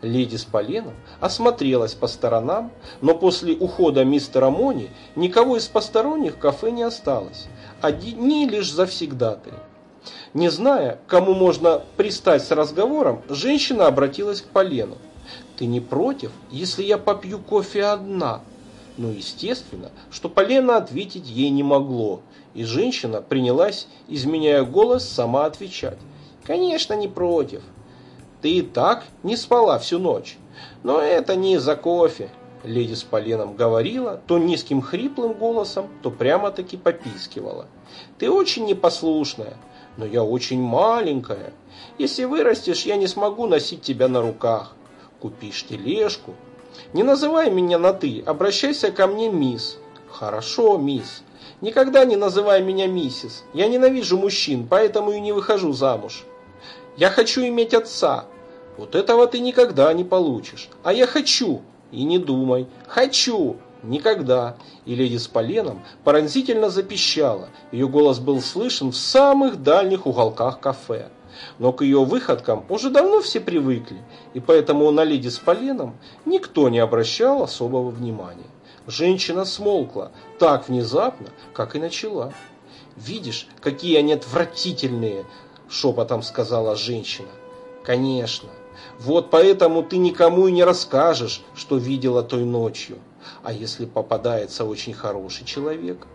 Леди с поленом осмотрелась по сторонам, но после ухода мистера Мони никого из посторонних в кафе не осталось, одни лишь завсегдатые. Не зная, кому можно пристать с разговором, женщина обратилась к Полену. «Ты не против, если я попью кофе одна?» Ну, естественно, что Полена ответить ей не могло, и женщина принялась, изменяя голос, сама отвечать. «Конечно, не против. Ты и так не спала всю ночь. Но это не из-за кофе». Леди с Поленом говорила то низким хриплым голосом, то прямо-таки попискивала. «Ты очень непослушная но я очень маленькая. Если вырастешь, я не смогу носить тебя на руках. Купишь тележку. Не называй меня на «ты», обращайся ко мне, мисс. Хорошо, мисс. Никогда не называй меня миссис. Я ненавижу мужчин, поэтому и не выхожу замуж. Я хочу иметь отца. Вот этого ты никогда не получишь. А я хочу. И не думай. Хочу. Никогда. И леди с поленом пронзительно запищала. Ее голос был слышен в самых дальних уголках кафе. Но к ее выходкам уже давно все привыкли, и поэтому на леди с поленом никто не обращал особого внимания. Женщина смолкла так внезапно, как и начала. «Видишь, какие они отвратительные!» – шепотом сказала женщина. «Конечно, Вот поэтому ты никому и не расскажешь, что видела той ночью. А если попадается очень хороший человек?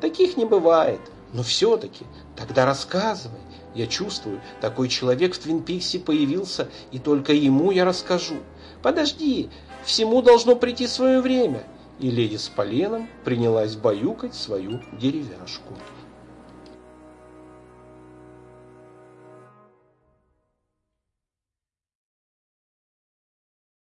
Таких не бывает. Но все-таки, тогда рассказывай. Я чувствую, такой человек в Твин Пиксе появился, и только ему я расскажу. Подожди, всему должно прийти свое время. И леди с поленом принялась баюкать свою деревяшку.